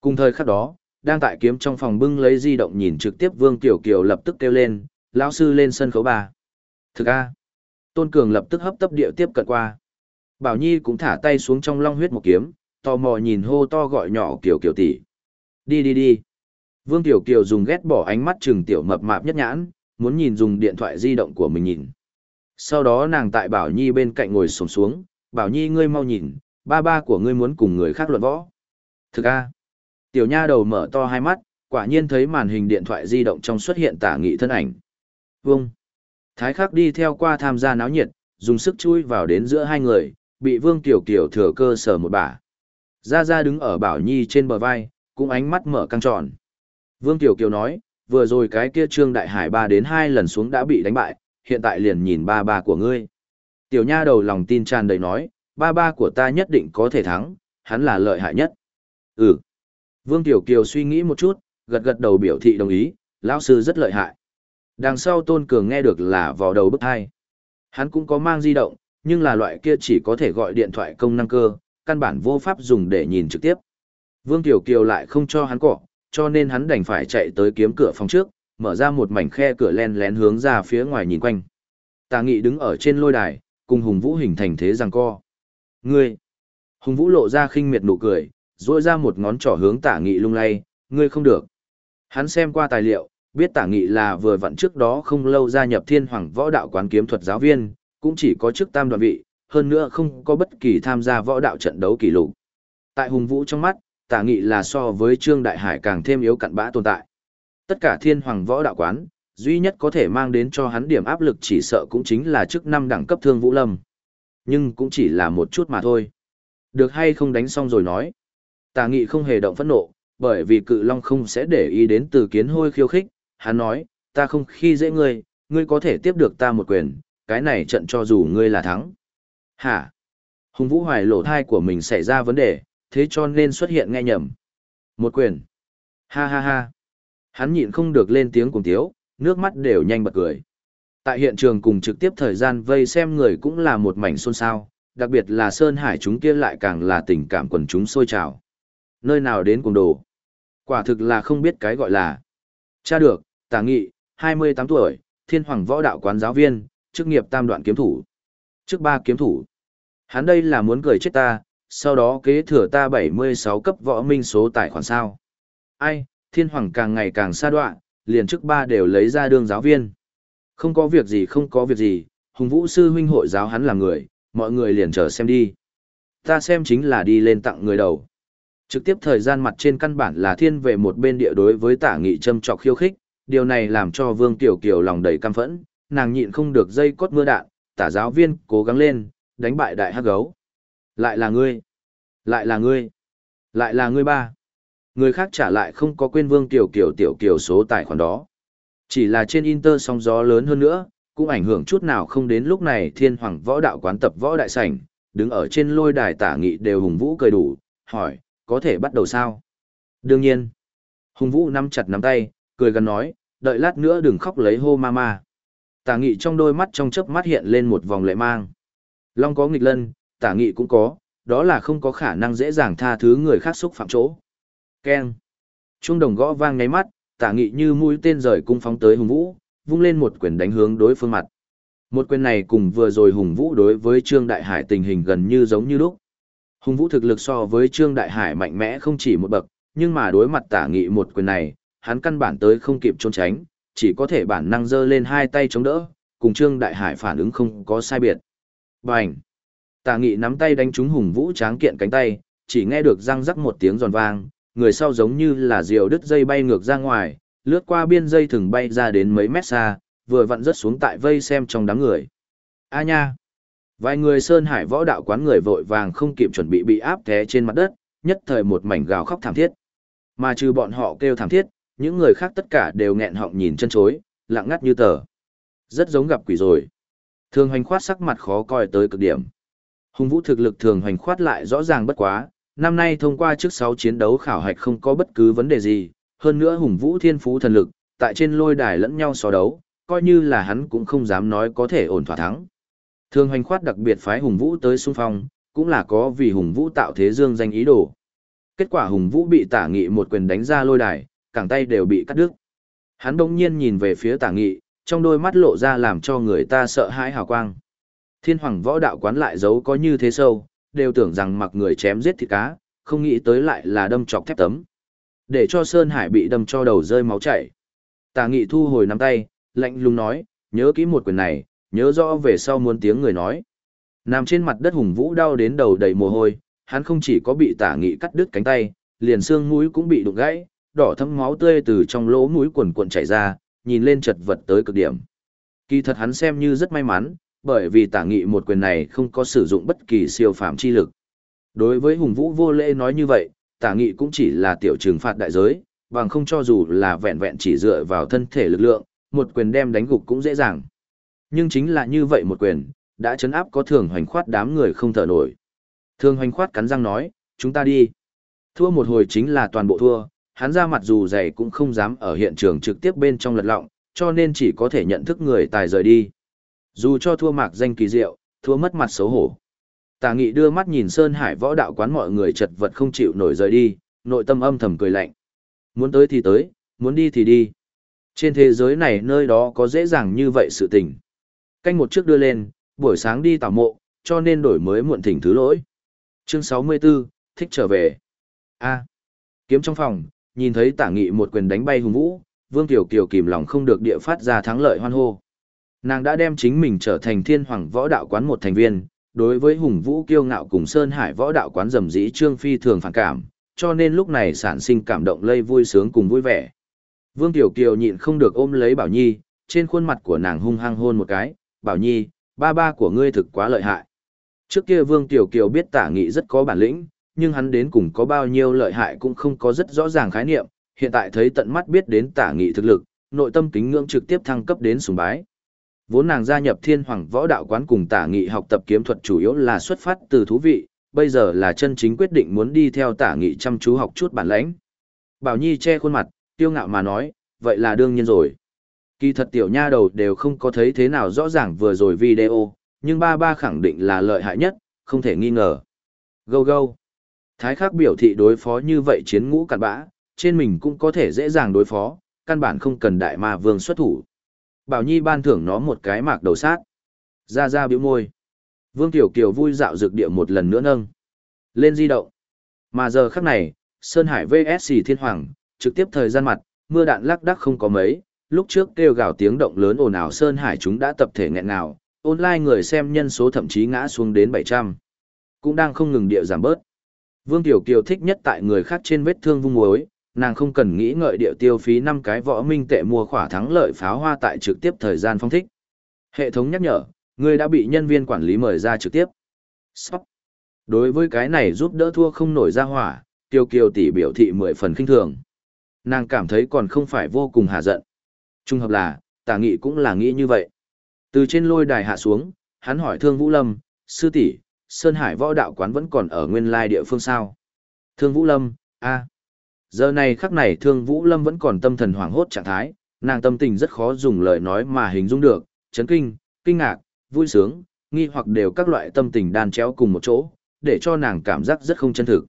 Cùng thời khắc đó, đang tại kiếm trong phòng bưng lấy di động nhìn trực tiếp Vương Tiểu Kiều lập tức kêu lên, lão sư lên sân khấu ba. Thực a. Tôn Cường lập tức hấp tấp điệu tiếp cận qua. Bảo Nhi cũng thả tay xuống trong long huyết một kiếm, tò mò nhìn hô to gọi nhỏ Kiều Kiều tỷ. Đi đi đi. Vương Tiểu Kiều dùng ghét bỏ ánh mắt trừng tiểu mập mạp nhất nhãn, muốn nhìn dùng điện thoại di động của mình nhìn. Sau đó nàng tại Bảo Nhi bên cạnh ngồi sổng xuống, Bảo Nhi ngươi mau nhìn, ba ba của ngươi muốn cùng người khác luận võ. Thực a. Tiểu nha đầu mở to hai mắt, quả nhiên thấy màn hình điện thoại di động trong xuất hiện tả nghị thân ảnh. Vương. Thái khắc đi theo qua tham gia náo nhiệt, dùng sức chui vào đến giữa hai người, bị Vương Tiểu Kiều thừa cơ sở một bả. Ra Ra đứng ở Bảo Nhi trên bờ vai, cũng ánh mắt mở căng tròn. Vương Tiểu Kiều nói, vừa rồi cái kia Trương Đại Hải ba đến hai lần xuống đã bị đánh bại, hiện tại liền nhìn ba ba của ngươi. Tiểu nha đầu lòng tin tràn đầy nói, ba ba của ta nhất định có thể thắng, hắn là lợi hại nhất. Ừ. Vương Tiểu Kiều suy nghĩ một chút, gật gật đầu biểu thị đồng ý, lão sư rất lợi hại. Đằng sau Tôn Cường nghe được là vào đầu bức hai. Hắn cũng có mang di động, nhưng là loại kia chỉ có thể gọi điện thoại công năng cơ, căn bản vô pháp dùng để nhìn trực tiếp. Vương Tiểu Kiều lại không cho hắn cỏ, cho nên hắn đành phải chạy tới kiếm cửa phòng trước, mở ra một mảnh khe cửa len lén hướng ra phía ngoài nhìn quanh. Tà Nghị đứng ở trên lôi đài, cùng Hùng Vũ hình thành thế giằng co. Ngươi! Hùng Vũ lộ ra khinh miệt nụ cười, duỗi ra một ngón trỏ hướng Tả Nghị lung lay, ngươi không được. Hắn xem qua tài liệu, biết Tả Nghị là vừa vặn trước đó không lâu gia nhập Thiên Hoàng Võ Đạo Quán Kiếm Thuật giáo viên, cũng chỉ có chức tam đoạn vị, hơn nữa không có bất kỳ tham gia võ đạo trận đấu kỷ lục. Tại Hùng Vũ trong mắt, Tả Nghị là so với Trương Đại Hải càng thêm yếu cặn bã tồn tại. Tất cả Thiên Hoàng Võ Đạo Quán, duy nhất có thể mang đến cho hắn điểm áp lực chỉ sợ cũng chính là chức năm đẳng cấp Thương Vũ Lâm. Nhưng cũng chỉ là một chút mà thôi. Được hay không đánh xong rồi nói. Tà Nghị không hề động phẫn nộ, bởi vì cự long không sẽ để ý đến từ kiến hôi khiêu khích, hắn nói, ta không khi dễ ngươi, ngươi có thể tiếp được ta một quyền, cái này trận cho dù ngươi là thắng. Hả? Hùng Vũ Hoài lỗ thai của mình xảy ra vấn đề, thế cho nên xuất hiện nghe nhầm. Một quyền. Ha ha ha. Hắn nhịn không được lên tiếng cùng tiếu, nước mắt đều nhanh bật cười. Tại hiện trường cùng trực tiếp thời gian vây xem người cũng là một mảnh xôn xao, đặc biệt là Sơn Hải chúng kia lại càng là tình cảm quần chúng sôi trào. Nơi nào đến cùng đồ? Quả thực là không biết cái gọi là. Cha được, tả nghị, 28 tuổi, thiên hoàng võ đạo quán giáo viên, chức nghiệp tam đoạn kiếm thủ. Trước ba kiếm thủ. Hắn đây là muốn cười chết ta, sau đó kế thừa ta 76 cấp võ minh số tài khoản sao. Ai, thiên hoàng càng ngày càng xa đoạn, liền trước ba đều lấy ra đương giáo viên. Không có việc gì không có việc gì, hùng vũ sư huynh hội giáo hắn là người, mọi người liền chờ xem đi. Ta xem chính là đi lên tặng người đầu. Trực tiếp thời gian mặt trên căn bản là thiên về một bên địa đối với tả nghị châm trọc khiêu khích, điều này làm cho Vương Tiểu Kiều lòng đầy căm phẫn, nàng nhịn không được dây cốt mưa đạn, tả giáo viên cố gắng lên, đánh bại đại hắc gấu. Lại là ngươi, lại là ngươi, lại là ngươi ba. Người khác trả lại không có quên Vương Tiểu Kiều tiểu kiều số tài khoản đó. Chỉ là trên Inter sóng gió lớn hơn nữa, cũng ảnh hưởng chút nào không đến lúc này thiên hoàng võ đạo quán tập võ đại sảnh, đứng ở trên lôi đài tả nghị đều hùng vũ cười đủ, hỏi, có thể bắt đầu sao? Đương nhiên. Hùng vũ nắm chặt nắm tay, cười gần nói, đợi lát nữa đừng khóc lấy hô ma ma. Tả nghị trong đôi mắt trong chớp mắt hiện lên một vòng lệ mang. Long có nghịch lân, tả nghị cũng có, đó là không có khả năng dễ dàng tha thứ người khác xúc phạm chỗ. Keng. Trung đồng gõ vang nháy mắt, tả nghị như mũi tên rời cung phóng tới hùng vũ, vung lên một quyền đánh hướng đối phương mặt. Một quyền này cùng vừa rồi hùng vũ đối với Trương Đại Hải tình hình gần như giống như lúc. Hùng vũ thực lực so với Trương Đại Hải mạnh mẽ không chỉ một bậc, nhưng mà đối mặt tả nghị một quyền này, hắn căn bản tới không kịp trốn tránh, chỉ có thể bản năng giơ lên hai tay chống đỡ, cùng Trương Đại Hải phản ứng không có sai biệt. Bành! Tả nghị nắm tay đánh trúng hùng vũ tráng kiện cánh tay, chỉ nghe được răng rắc một tiếng giòn vang, người sau giống như là diều đứt dây bay ngược ra ngoài, lướt qua biên dây thừng bay ra đến mấy mét xa, vừa vặn rớt xuống tại vây xem trong đám người. A nha! Vài người Sơn Hải võ đạo quán người vội vàng không kịp chuẩn bị bị áp té trên mặt đất, nhất thời một mảnh gào khóc thảm thiết. Mà trừ bọn họ kêu thảm thiết, những người khác tất cả đều nghẹn họng nhìn chân chối, lặng ngắt như tờ. Rất giống gặp quỷ rồi. Thường hoành khoát sắc mặt khó coi tới cực điểm. Hùng vũ thực lực thường hoành khoát lại rõ ràng bất quá, năm nay thông qua trước 6 chiến đấu khảo hạch không có bất cứ vấn đề gì, hơn nữa hùng vũ thiên phú thần lực, tại trên lôi đài lẫn nhau so đấu, coi như là hắn cũng không dám nói có thể ổn thỏa thắng. Thường hoành khoát đặc biệt phái hùng vũ tới xung phong, cũng là có vì hùng vũ tạo thế dương danh ý đồ. Kết quả hùng vũ bị tả nghị một quyền đánh ra lôi đài, cẳng tay đều bị cắt đứt. Hắn đông nhiên nhìn về phía tả nghị, trong đôi mắt lộ ra làm cho người ta sợ hãi hào quang. Thiên hoàng võ đạo quán lại giấu có như thế sâu, đều tưởng rằng mặc người chém giết thịt cá, không nghĩ tới lại là đâm chọc thép tấm. Để cho Sơn Hải bị đâm cho đầu rơi máu chảy. Tả nghị thu hồi nắm tay, lạnh lùng nói, nhớ kỹ một quyền này, nhớ rõ về sau muốn tiếng người nói. Nằm trên mặt đất hùng vũ đau đến đầu đầy mồ hôi, hắn không chỉ có bị tả nghị cắt đứt cánh tay, liền xương mũi cũng bị đụng gãy, đỏ thấm máu tươi từ trong lỗ mũi quần cuộn chảy ra, nhìn lên chật vật tới cực điểm. Kỳ thật hắn xem như rất may mắn, bởi vì tả nghị một quyền này không có sử dụng bất kỳ siêu phàm chi lực. Đối với hùng vũ vô lễ nói như vậy, tả nghị cũng chỉ là tiểu trừng phạt đại giới, bằng không cho dù là vẹn vẹn chỉ dựa vào thân thể lực lượng, một quyền đem đánh gục cũng dễ dàng. Nhưng chính là như vậy một quyền, đã chấn áp có thường hoành khoát đám người không thở nổi. Thường hoành khoát cắn răng nói, chúng ta đi. Thua một hồi chính là toàn bộ thua, hắn ra mặt dù dày cũng không dám ở hiện trường trực tiếp bên trong lật lọng, cho nên chỉ có thể nhận thức người tài rời đi. Dù cho thua mạc danh kỳ diệu, thua mất mặt xấu hổ. Tả nghị đưa mắt nhìn Sơn Hải võ đạo quán mọi người chật vật không chịu nổi rời đi, nội tâm âm thầm cười lạnh. Muốn tới thì tới, muốn đi thì đi. Trên thế giới này nơi đó có dễ dàng như vậy sự tình. Canh một trước đưa lên, buổi sáng đi tảo mộ, cho nên đổi mới muộn thỉnh thứ lỗi. Chương 64, thích trở về. A. kiếm trong phòng, nhìn thấy tả nghị một quyền đánh bay hùng vũ, Vương Tiểu Kiều kìm lòng không được địa phát ra thắng lợi hoan hô. Nàng đã đem chính mình trở thành thiên hoàng võ đạo quán một thành viên, đối với hùng vũ kiêu ngạo cùng Sơn Hải võ đạo quán rầm rĩ trương phi thường phản cảm, cho nên lúc này sản sinh cảm động lây vui sướng cùng vui vẻ. Vương Tiểu Kiều nhịn không được ôm lấy Bảo Nhi, trên khuôn mặt của nàng hung hăng hôn một cái, Bảo Nhi, ba ba của ngươi thực quá lợi hại. Trước kia Vương Tiểu Kiều biết tả nghị rất có bản lĩnh, nhưng hắn đến cùng có bao nhiêu lợi hại cũng không có rất rõ ràng khái niệm, hiện tại thấy tận mắt biết đến tả nghị thực lực, nội tâm kính ngưỡng trực tiếp thăng cấp đến sùng bái. Vốn nàng gia nhập thiên hoàng võ đạo quán cùng tả nghị học tập kiếm thuật chủ yếu là xuất phát từ thú vị, bây giờ là chân chính quyết định muốn đi theo tả nghị chăm chú học chút bản lãnh. Bảo Nhi che khuôn mặt, tiêu ngạo mà nói, vậy là đương nhiên rồi. Kỳ thật tiểu nha đầu đều không có thấy thế nào rõ ràng vừa rồi video, nhưng ba ba khẳng định là lợi hại nhất, không thể nghi ngờ. Go go. Thái khắc biểu thị đối phó như vậy chiến ngũ cặn bã, trên mình cũng có thể dễ dàng đối phó, căn bản không cần đại ma vương xuất thủ. Bảo Nhi ban thưởng nó một cái mạc đầu sát. Ra ra biểu môi. Vương Tiểu Kiều vui dạo dược địa một lần nữa nâng. Lên di động. Mà giờ khắc này, Sơn Hải VSC Thiên Hoàng, trực tiếp thời gian mặt, mưa đạn lắc đắc không có mấy, lúc trước kêu gào tiếng động lớn ồn ào Sơn Hải chúng đã tập thể nghẹn nào, online người xem nhân số thậm chí ngã xuống đến 700. Cũng đang không ngừng địa giảm bớt. Vương Tiểu Kiều thích nhất tại người khác trên vết thương vung muối, nàng không cần nghĩ ngợi địa tiêu phí 5 cái võ minh tệ mua khỏa thắng lợi pháo hoa tại trực tiếp thời gian phong thích. Hệ thống nhắc nhở, người đã bị nhân viên quản lý mời ra trực tiếp. Sóc. Đối với cái này giúp đỡ thua không nổi ra hỏa, Tiêu Kiều tỷ biểu thị mười phần kinh thường. Nàng cảm thấy còn không phải vô cùng hà giận. Trung hợp là, tả nghị cũng là nghĩ như vậy. Từ trên lôi đài hạ xuống, hắn hỏi Thương Vũ Lâm, sư tỷ, Sơn Hải võ đạo quán vẫn còn ở nguyên lai địa phương sao? Thương Vũ Lâm, a, Giờ này khắc này Thương Vũ Lâm vẫn còn tâm thần hoảng hốt trạng thái, nàng tâm tình rất khó dùng lời nói mà hình dung được, chấn kinh, kinh ngạc, vui sướng, nghi hoặc đều các loại tâm tình đan chéo cùng một chỗ, để cho nàng cảm giác rất không chân thực.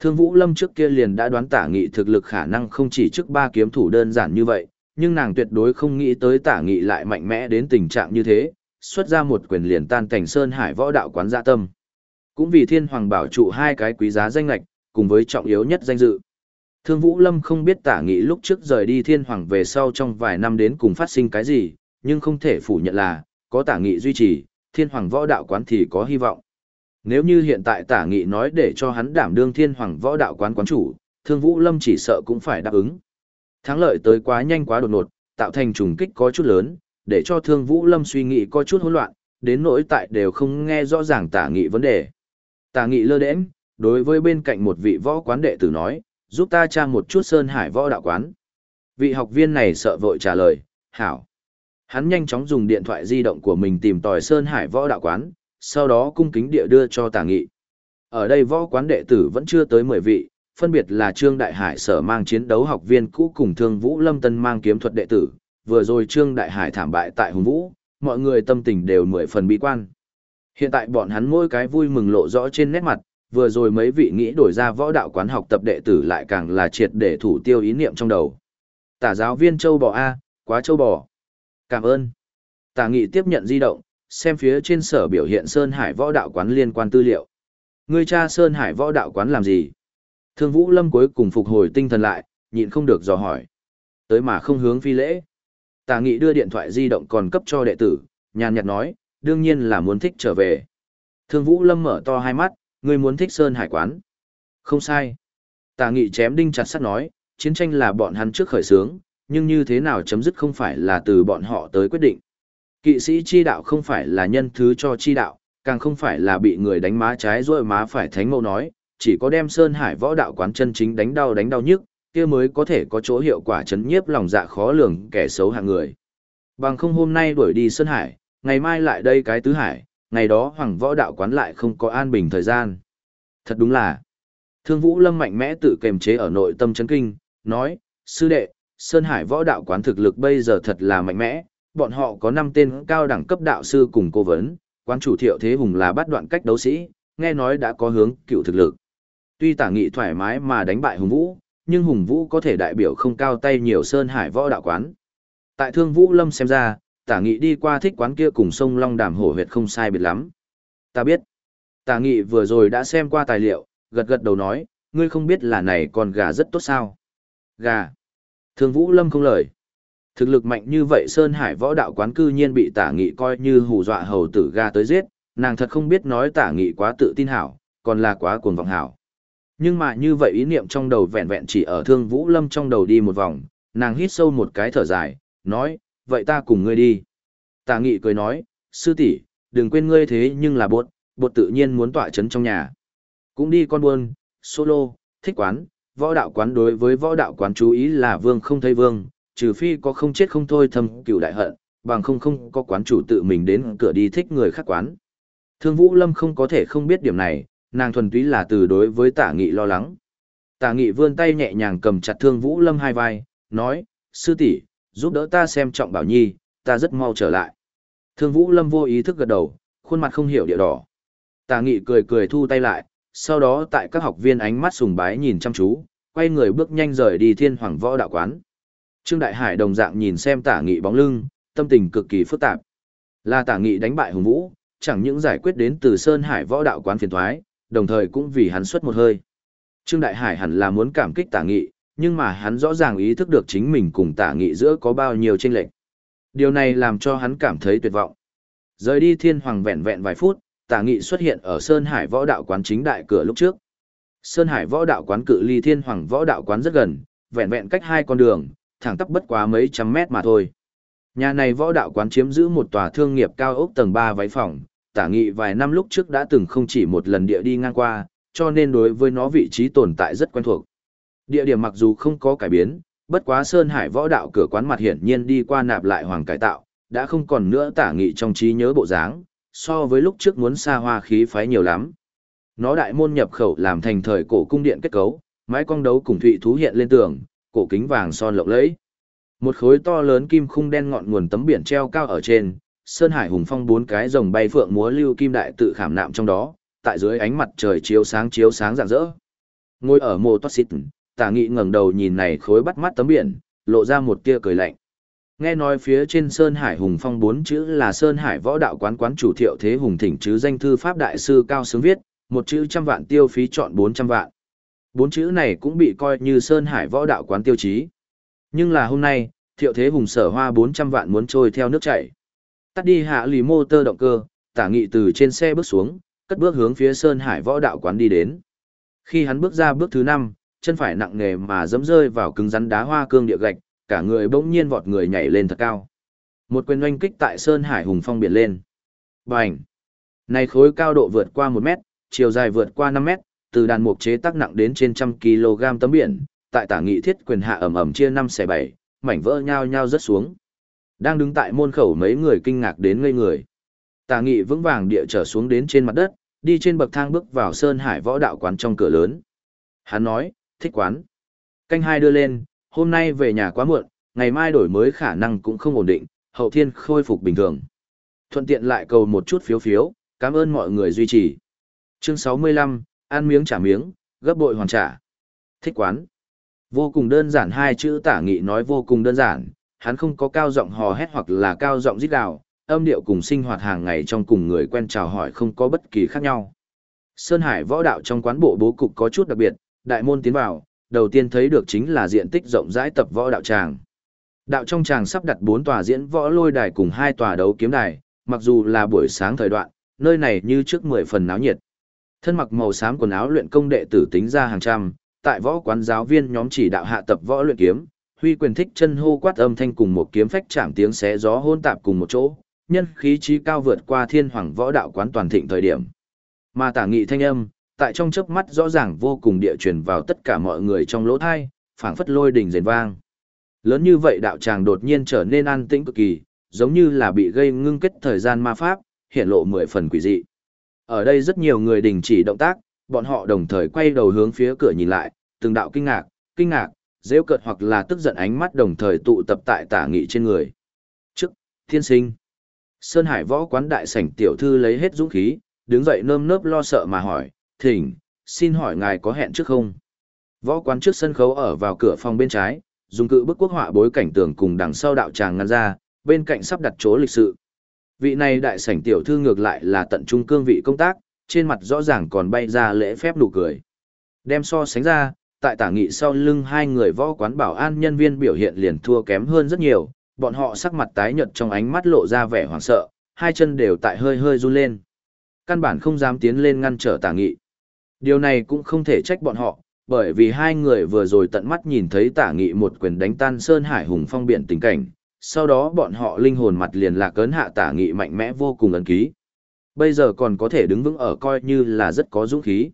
Thương Vũ Lâm trước kia liền đã đoán tả nghị thực lực khả năng không chỉ trước ba kiếm thủ đơn giản như vậy, nhưng nàng tuyệt đối không nghĩ tới tả nghị lại mạnh mẽ đến tình trạng như thế, xuất ra một quyền liền tan cảnh sơn hải võ đạo quán dạ tâm. Cũng vì thiên hoàng bảo trụ hai cái quý giá danh lạch, cùng với trọng yếu nhất danh dự. Thương Vũ Lâm không biết tả nghị lúc trước rời đi thiên hoàng về sau trong vài năm đến cùng phát sinh cái gì, nhưng không thể phủ nhận là, có tả nghị duy trì, thiên hoàng võ đạo quán thì có hy vọng. Nếu như hiện tại tả nghị nói để cho hắn đảm đương thiên hoàng võ đạo quán quán chủ, thương vũ lâm chỉ sợ cũng phải đáp ứng. Thắng lợi tới quá nhanh quá đột ngột, tạo thành trùng kích có chút lớn, để cho thương vũ lâm suy nghĩ có chút hỗn loạn, đến nỗi tại đều không nghe rõ ràng tả nghị vấn đề. Tả nghị lơ đễnh, đối với bên cạnh một vị võ quán đệ tử nói, giúp ta tra một chút sơn hải võ đạo quán. Vị học viên này sợ vội trả lời, hảo. Hắn nhanh chóng dùng điện thoại di động của mình tìm tòi sơn hải võ đạo quán, sau đó cung kính địa đưa cho tả nghị. Ở đây võ quán đệ tử vẫn chưa tới 10 vị, phân biệt là Trương Đại Hải sở mang chiến đấu học viên cũ cùng Thương Vũ Lâm Tân mang kiếm thuật đệ tử, vừa rồi Trương Đại Hải thảm bại tại Hùng Vũ, mọi người tâm tình đều mười phần bi quan. Hiện tại bọn hắn mỗi cái vui mừng lộ rõ trên nét mặt, vừa rồi mấy vị nghĩ đổi ra võ đạo quán học tập đệ tử lại càng là triệt để thủ tiêu ý niệm trong đầu. Tả giáo viên châu bò A, quá châu bò. Cảm ơn. Tả nghị tiếp nhận di động, xem phía trên sở biểu hiện Sơn Hải võ đạo quán liên quan tư liệu. Ngươi cha Sơn Hải võ đạo quán làm gì? Thương Vũ Lâm cuối cùng phục hồi tinh thần lại, nhịn không được dò hỏi. Tới mà không hướng phi lễ. Tà Nghị đưa điện thoại di động còn cấp cho đệ tử, nhàn nhạt nói, đương nhiên là muốn thích trở về. Thương Vũ Lâm mở to hai mắt, ngươi muốn thích Sơn Hải quán. Không sai. Tà Nghị chém đinh chặt sắt nói, chiến tranh là bọn hắn trước khởi xướng, nhưng như thế nào chấm dứt không phải là từ bọn họ tới quyết định. Kỵ sĩ chi đạo không phải là nhân thứ cho chi đạo, càng không phải là bị người đánh má trái rồi má phải thánh mẫu nói, chỉ có đem Sơn Hải võ đạo quán chân chính đánh đau đánh đau nhức, kia mới có thể có chỗ hiệu quả chấn nhiếp lòng dạ khó lường kẻ xấu hạng người. Bằng không hôm nay đuổi đi Sơn Hải, ngày mai lại đây cái tứ hải, ngày đó hoàng võ đạo quán lại không có an bình thời gian. Thật đúng là, Thương Vũ Lâm mạnh mẽ tự kềm chế ở nội tâm chấn kinh, nói, sư đệ, Sơn Hải võ đạo quán thực lực bây giờ thật là mạnh mẽ, bọn họ có 5 tên cao đẳng cấp đạo sư cùng cố vấn, quán chủ thiệu thế hùng là bắt đoạn cách đấu sĩ, nghe nói đã có hướng cựu thực lực. Tuy tả nghị thoải mái mà đánh bại Hùng Vũ, nhưng Hùng Vũ có thể đại biểu không cao tay nhiều Sơn Hải võ đạo quán. Tại Thương Vũ Lâm xem ra, tả nghị đi qua thích quán kia cùng sông Long Đàm hổ huyệt không sai biệt lắm. Ta biết. Tả nghị vừa rồi đã xem qua tài liệu, gật gật đầu nói, ngươi không biết là này con gà rất tốt sao. Gà. Thương Vũ Lâm không lời. Thực lực mạnh như vậy Sơn Hải võ đạo quán cư nhiên bị tả nghị coi như hù dọa hầu tử gà tới giết, nàng thật không biết nói tả nghị quá tự tin hảo, còn là quá cuồng vọng hảo. Nhưng mà như vậy ý niệm trong đầu vẹn vẹn chỉ ở thương Vũ Lâm trong đầu đi một vòng, nàng hít sâu một cái thở dài, nói, vậy ta cùng ngươi đi. Tả nghị cười nói, sư tỷ, đừng quên ngươi thế nhưng là bột, bột tự nhiên muốn tỏa chấn trong nhà. Cũng đi con buôn, solo, thích quán, võ đạo quán đối với võ đạo quán chú ý là vương không thấy vương, trừ phi có không chết không thôi thầm cựu đại hận, bằng không không có quán chủ tự mình đến cửa đi thích người khác quán. Thương Vũ Lâm không có thể không biết điểm này, nàng thuần túy là từ đối với tả nghị lo lắng. Tả nghị vươn tay nhẹ nhàng cầm chặt Thương Vũ Lâm hai vai, nói, sư tỷ giúp đỡ ta xem trọng bảo nhi, ta rất mau trở lại. Thương Vũ Lâm vô ý thức gật đầu, khuôn mặt không hiểu địa đỏ. Tả nghị cười cười thu tay lại, sau đó tại các học viên ánh mắt sùng bái nhìn chăm chú, quay người bước nhanh rời đi thiên hoàng võ đạo quán. Trương Đại Hải đồng dạng nhìn xem tả nghị bóng lưng, tâm tình cực kỳ phức tạp. Là tả nghị đánh bại hùng vũ, chẳng những giải quyết đến từ Sơn Hải võ đạo quán phiền thoái, đồng thời cũng vì hắn xuất một hơi. Trương Đại Hải hẳn là muốn cảm kích tả nghị, nhưng mà hắn rõ ràng ý thức được chính mình cùng tả nghị giữa có bao nhiêu tranh lệch. Điều này làm cho hắn cảm thấy tuyệt vọng. Rời đi thiên hoàng vẹn vẹn vài phút, tả nghị xuất hiện ở Sơn Hải võ đạo quán chính đại cửa lúc trước. Sơn Hải võ đạo quán cự ly thiên hoàng võ đạo quán rất gần, vẹn vẹn cách hai con đường, thẳng tắp bất quá mấy trăm mét mà thôi. Nhà này võ đạo quán chiếm giữ một tòa thương nghiệp cao ốc tầng ba váy phòng, tả nghị vài năm lúc trước đã từng không chỉ một lần địa đi ngang qua, cho nên đối với nó vị trí tồn tại rất quen thuộc. Địa điểm mặc dù không có cải biến, bất quá Sơn Hải võ đạo cửa quán mặt hiển nhiên đi qua nạp lại hoàng cải tạo, đã không còn nữa tả nghị trong trí nhớ bộ dáng, so với lúc trước muốn xa hoa khí phái nhiều lắm. Nó đại môn nhập khẩu làm thành thời cổ cung điện kết cấu, mái cong đấu cùng thụy thú hiện lên tường, cổ kính vàng son lộng lẫy. Một khối to lớn kim khung đen ngọn nguồn tấm biển treo cao ở trên, Sơn Hải Hùng Phong bốn cái rồng bay phượng múa lưu kim đại tự khảm nạm trong đó, tại dưới ánh mặt trời chiếu sáng chiếu sáng rạng rỡ. Ngồi ở mồ toát xịt, tả nghị ngẩng đầu nhìn này khối bắt mắt tấm biển, lộ ra một tia cười lạnh. Nghe nói phía trên Sơn Hải Hùng Phong bốn chữ là Sơn Hải võ đạo quán quán chủ thiệu thế hùng thỉnh chứ danh thư pháp đại sư cao sướng viết, một chữ trăm vạn tiêu phí chọn bốn trăm vạn. Bốn chữ này cũng bị coi như Sơn Hải võ đạo quán tiêu chí. Nhưng là hôm nay, thiệu thế hùng sở hoa bốn trăm vạn muốn trôi theo nước chảy. Tắt đi hạ lì mô tơ động cơ, tả nghị từ trên xe bước xuống, cất bước hướng phía Sơn Hải võ đạo quán đi đến. Khi hắn bước ra bước thứ năm, chân phải nặng nề mà dẫm rơi vào cứng rắn đá hoa cương địa gạch, cả người bỗng nhiên vọt người nhảy lên thật cao. Một quyền oanh kích tại Sơn Hải hùng phong biển lên. Bành! Này khối cao độ vượt qua một mét, chiều dài vượt qua năm mét, từ đàn mục chế tác nặng đến trên trăm kg tấm biển, tại tả nghị thiết quyền hạ ẩm ẩm chia năm xẻ bảy, mảnh vỡ nhau nhau rất xuống. Đang đứng tại môn khẩu mấy người kinh ngạc đến ngây người. Tả nghị vững vàng địa trở xuống đến trên mặt đất, đi trên bậc thang bước vào Sơn Hải võ đạo quán trong cửa lớn. Hắn nói, thích quán. Canh hai đưa lên, hôm nay về nhà quá muộn, ngày mai đổi mới khả năng cũng không ổn định, hậu thiên khôi phục bình thường. Thuận tiện lại cầu một chút phiếu phiếu, cảm ơn mọi người duy trì. Chương 65, ăn miếng trả miếng, gấp bội hoàn trả. Thích quán. Vô cùng đơn giản hai chữ tả nghị nói vô cùng đơn giản, hắn không có cao giọng hò hét hoặc là cao giọng rít gào, âm điệu cùng sinh hoạt hàng ngày trong cùng người quen chào hỏi không có bất kỳ khác nhau. Sơn Hải võ đạo trong quán bộ bố cục có chút đặc biệt, đại môn tiến vào, đầu tiên thấy được chính là diện tích rộng rãi tập võ đạo tràng. Đạo trong tràng sắp đặt bốn tòa diễn võ lôi đài cùng hai tòa đấu kiếm đài, mặc dù là buổi sáng thời đoạn, nơi này như trước mười phần náo nhiệt. Thân mặc màu xám quần áo luyện công đệ tử tính ra hàng trăm, tại võ quán giáo viên nhóm chỉ đạo hạ tập võ luyện kiếm, huy quyền thích chân hô quát âm thanh cùng một kiếm phách chạm tiếng xé gió hôn tạp cùng một chỗ, nhân khí trí cao vượt qua thiên hoàng võ đạo quán toàn thịnh thời điểm. Mà tả nghị thanh âm, tại trong chớp mắt rõ ràng vô cùng địa truyền vào tất cả mọi người trong lỗ thai, phảng phất lôi đình rền vang. Lớn như vậy đạo tràng đột nhiên trở nên an tĩnh cực kỳ, giống như là bị gây ngưng kết thời gian ma pháp, hiện lộ mười phần quỷ dị. Ở đây rất nhiều người đình chỉ động tác, bọn họ đồng thời quay đầu hướng phía cửa nhìn lại, từng đạo kinh ngạc, kinh ngạc, rêu cợt hoặc là tức giận ánh mắt đồng thời tụ tập tại tả nghị trên người. Trước, thiên sinh. Sơn Hải võ quán đại sảnh tiểu thư lấy hết dũng khí, đứng dậy nơm nớp lo sợ mà hỏi, thỉnh, xin hỏi ngài có hẹn trước không? Võ quán trước sân khấu ở vào cửa phòng bên trái, dùng cự bức quốc họa bối cảnh tường cùng đằng sau đạo tràng ngăn ra, bên cạnh sắp đặt chỗ lịch sự. Vị này đại sảnh tiểu thư ngược lại là tận trung cương vị công tác, trên mặt rõ ràng còn bay ra lễ phép nụ cười. Đem so sánh ra, tại tả nghị sau lưng hai người võ quán bảo an nhân viên biểu hiện liền thua kém hơn rất nhiều, bọn họ sắc mặt tái nhợt trong ánh mắt lộ ra vẻ hoảng sợ, hai chân đều tại hơi hơi run lên. Căn bản không dám tiến lên ngăn trở tả nghị. Điều này cũng không thể trách bọn họ, bởi vì hai người vừa rồi tận mắt nhìn thấy tả nghị một quyền đánh tan Sơn Hải Hùng phong biển tình cảnh, sau đó bọn họ linh hồn mặt liền lạc cấn hạ tả nghị mạnh mẽ vô cùng ấn ký. Bây giờ còn có thể đứng vững ở coi như là rất có dũng khí.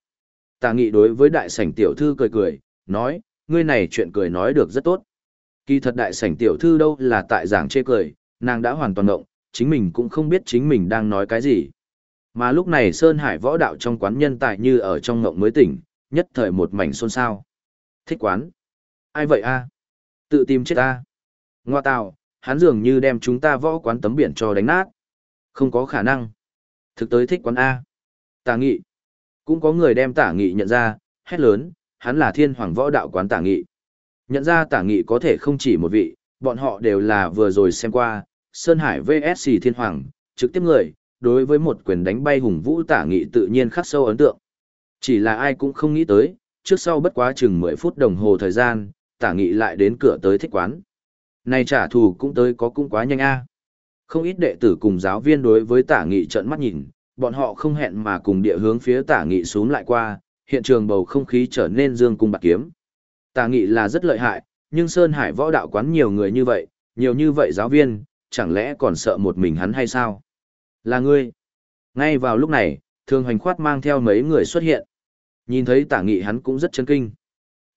Tả nghị đối với đại sảnh tiểu thư cười cười, nói, ngươi này chuyện cười nói được rất tốt. Kỳ thật đại sảnh tiểu thư đâu là tại giảng chê cười, nàng đã hoàn toàn ngộng, chính mình cũng không biết chính mình đang nói cái gì. Mà lúc này Sơn Hải võ đạo trong quán nhân tài như ở trong ngộng mới tỉnh, nhất thời một mảnh xôn xao. Thích quán. Ai vậy a? Tự tìm chết a. Ngoa tạo, hắn dường như đem chúng ta võ quán tấm biển cho đánh nát. Không có khả năng. Thực tới thích quán A. Tả nghị. Cũng có người đem tả nghị nhận ra, hét lớn, hắn là thiên hoàng võ đạo quán tả nghị. Nhận ra tả nghị có thể không chỉ một vị, bọn họ đều là vừa rồi xem qua, Sơn Hải VSC thiên hoàng, trực tiếp người, đối với một quyền đánh bay hùng vũ tả nghị tự nhiên khắc sâu ấn tượng. Chỉ là ai cũng không nghĩ tới, trước sau bất quá chừng 10 phút đồng hồ thời gian, tả nghị lại đến cửa tới thích quán. Này trả thù cũng tới có cũng quá nhanh a. Không ít đệ tử cùng giáo viên đối với tả nghị trợn mắt nhìn, bọn họ không hẹn mà cùng địa hướng phía tả nghị xuống lại qua, hiện trường bầu không khí trở nên dương cung bạc kiếm. Tả nghị là rất lợi hại, nhưng Sơn Hải võ đạo quán nhiều người như vậy, nhiều như vậy giáo viên, chẳng lẽ còn sợ một mình hắn hay sao? Là ngươi. Ngay vào lúc này, Thường Hoành Khoát mang theo mấy người xuất hiện. Nhìn thấy tả nghị hắn cũng rất chấn kinh.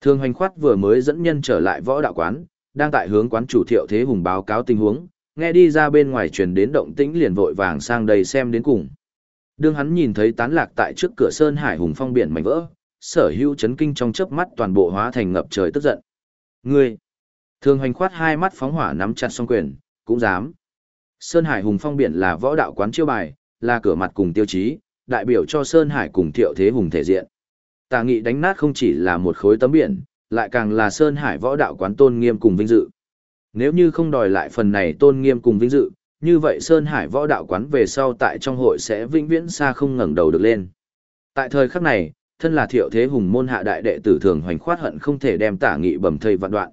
Thường Hoành Khoát vừa mới dẫn nhân trở lại võ đạo quán, đang tại hướng quán chủ thiệu thế hùng báo cáo tình huống, nghe đi ra bên ngoài truyền đến động tĩnh liền vội vàng sang đây xem đến cùng. Đương hắn nhìn thấy tán lạc tại trước cửa sơn hải hùng phong biển mảnh vỡ, sở hữu chấn kinh trong chớp mắt toàn bộ hóa thành ngập trời tức giận. Ngươi! Thường hoành khoát hai mắt phóng hỏa nắm chặt song quyền, cũng dám. Sơn Hải Hùng Phong Biển là võ đạo quán chiêu bài, là cửa mặt cùng tiêu chí, đại biểu cho Sơn Hải cùng thiệu thế hùng thể diện. Tà nghị đánh nát không chỉ là một khối tấm biển, lại càng là Sơn Hải võ đạo quán tôn nghiêm cùng vinh dự. Nếu như không đòi lại phần này tôn nghiêm cùng vinh dự, như vậy Sơn Hải võ đạo quán về sau tại trong hội sẽ vĩnh viễn xa không ngẩng đầu được lên. Tại thời khắc này, thân là thiệu thế hùng môn hạ đại đệ tử thường hoành khoát hận không thể đem tả nghị bầm thây vạn đoạn.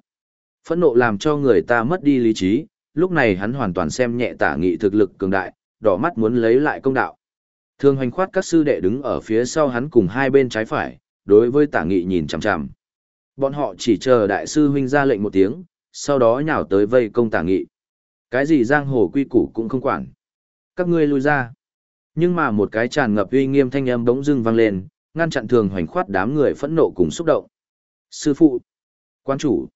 Phẫn nộ làm cho người ta mất đi lý trí, lúc này hắn hoàn toàn xem nhẹ tả nghị thực lực cường đại, đỏ mắt muốn lấy lại công đạo. Thường hoành khoát các sư đệ đứng ở phía sau hắn cùng hai bên trái phải, đối với tả nghị nhìn chằm chằm. Bọn họ chỉ chờ đại sư huynh ra lệnh một tiếng, sau đó nhào tới vây công tả nghị. Cái gì giang hồ quy củ cũng không quản. Các ngươi lui ra. Nhưng mà một cái tràn ngập uy nghiêm thanh âm bỗng dưng vang lên, ngăn chặn thường hoành khoát đám người phẫn nộ cùng xúc động. Sư phụ, quan chủ,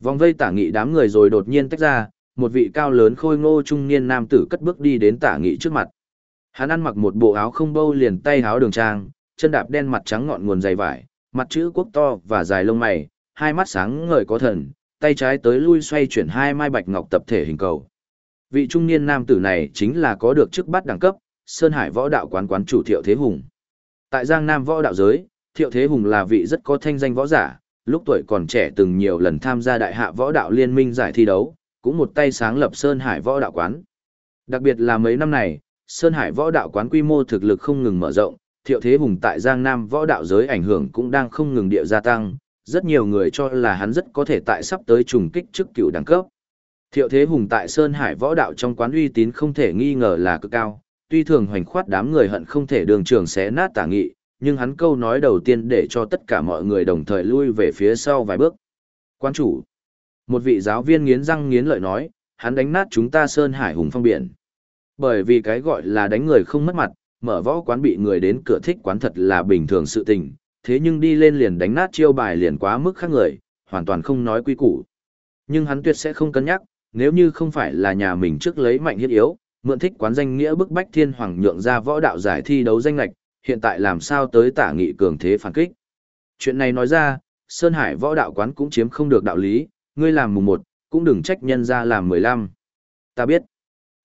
vòng vây tả nghị đám người rồi đột nhiên tách ra, một vị cao lớn khôi ngô trung niên nam tử cất bước đi đến tả nghị trước mặt. Hắn ăn mặc một bộ áo không bâu liền tay áo đường trang, chân đạp đen mặt trắng ngọn nguồn dày vải, mặt chữ quốc to và dài lông mày, hai mắt sáng ngời có thần, tay trái tới lui xoay chuyển hai mai bạch ngọc tập thể hình cầu. Vị trung niên nam tử này chính là có được chức bắt đẳng cấp, Sơn Hải võ đạo quán quán chủ Thiệu Thế Hùng. Tại Giang Nam võ đạo giới, Thiệu Thế Hùng là vị rất có thanh danh võ giả, lúc tuổi còn trẻ từng nhiều lần tham gia đại hạ võ đạo liên minh giải thi đấu, cũng một tay sáng lập Sơn Hải võ đạo quán. Đặc biệt là mấy năm này, Sơn Hải võ đạo quán quy mô thực lực không ngừng mở rộng, Thiệu Thế Hùng tại Giang Nam võ đạo giới ảnh hưởng cũng đang không ngừng địa gia tăng, rất nhiều người cho là hắn rất có thể tại sắp tới trùng kích chức cựu đẳng cấp. Thiệu Thế Hùng tại Sơn Hải võ đạo trong quán uy tín không thể nghi ngờ là cực cao, tuy thường hoành khoát đám người hận không thể đường trường xé nát tả nghị, nhưng hắn câu nói đầu tiên để cho tất cả mọi người đồng thời lui về phía sau vài bước. Quan chủ, một vị giáo viên nghiến răng nghiến lợi nói, hắn đánh nát chúng ta Sơn Hải Hùng phong biển. Bởi vì cái gọi là đánh người không mất mặt, mở võ quán bị người đến cửa thích quán thật là bình thường sự tình, thế nhưng đi lên liền đánh nát chiêu bài liền quá mức khác người, hoàn toàn không nói quy củ. Nhưng hắn tuyệt sẽ không cân nhắc, nếu như không phải là nhà mình trước lấy mạnh hiết yếu, mượn thích quán danh nghĩa bức bách thiên hoàng nhượng ra võ đạo giải thi đấu danh lệch, hiện tại làm sao tới tả nghị cường thế phản kích. Chuyện này nói ra, Sơn Hải võ đạo quán cũng chiếm không được đạo lý, ngươi làm mùng một, cũng đừng trách nhân ra làm mười lăm. Ta biết.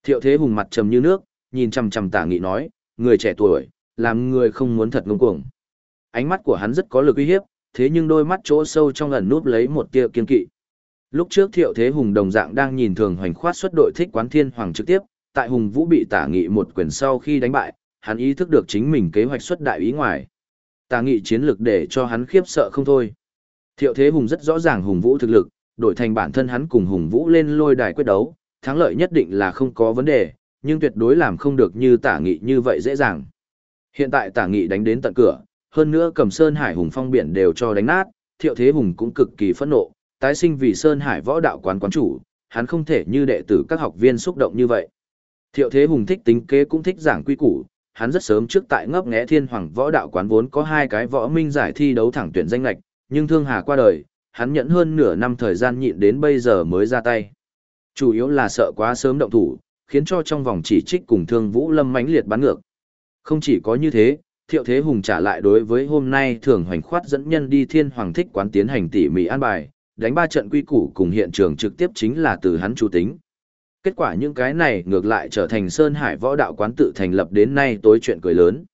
Thiệu thế hùng mặt trầm như nước, nhìn chằm chằm tả nghị nói, người trẻ tuổi, làm người không muốn thật ngông cuồng. Ánh mắt của hắn rất có lực uy hiếp, thế nhưng đôi mắt chỗ sâu trong ẩn núp lấy một tia kiên kỵ. Lúc trước Thiệu Thế Hùng đồng dạng đang nhìn thường hoành khoát xuất đội thích quán thiên hoàng trực tiếp, tại Hùng Vũ bị tả nghị một quyền sau khi đánh bại, hắn ý thức được chính mình kế hoạch xuất đại ý ngoài. Tả nghị chiến lực để cho hắn khiếp sợ không thôi. Thiệu Thế Hùng rất rõ ràng Hùng Vũ thực lực, đổi thành bản thân hắn cùng Hùng Vũ lên lôi đài quyết đấu, thắng lợi nhất định là không có vấn đề, nhưng tuyệt đối làm không được như tả nghị như vậy dễ dàng. Hiện tại tả nghị đánh đến tận cửa, hơn nữa cầm Sơn Hải Hùng phong biển đều cho đánh nát, Thiệu Thế Hùng cũng cực kỳ phẫn nộ, tái sinh vì Sơn Hải võ đạo quán quán chủ, hắn không thể như đệ tử các học viên xúc động như vậy. Thiệu Thế Hùng thích tính kế cũng thích giảng quy củ, hắn rất sớm trước tại ngấp nghé thiên hoàng võ đạo quán vốn có hai cái võ minh giải thi đấu thẳng tuyển danh lệch, nhưng thương hà qua đời, hắn nhẫn hơn nửa năm thời gian nhịn đến bây giờ mới ra tay. Chủ yếu là sợ quá sớm động thủ, khiến cho trong vòng chỉ trích cùng thương vũ lâm mãnh liệt bắn ngược. Không chỉ có như thế, thiệu thế hùng trả lại đối với hôm nay thường hoành khoát dẫn nhân đi thiên hoàng thích quán tiến hành tỉ mỉ an bài, đánh ba trận quy củ cùng hiện trường trực tiếp chính là từ hắn chủ tính. Kết quả những cái này ngược lại trở thành Sơn Hải võ đạo quán tự thành lập đến nay tối chuyện cười lớn.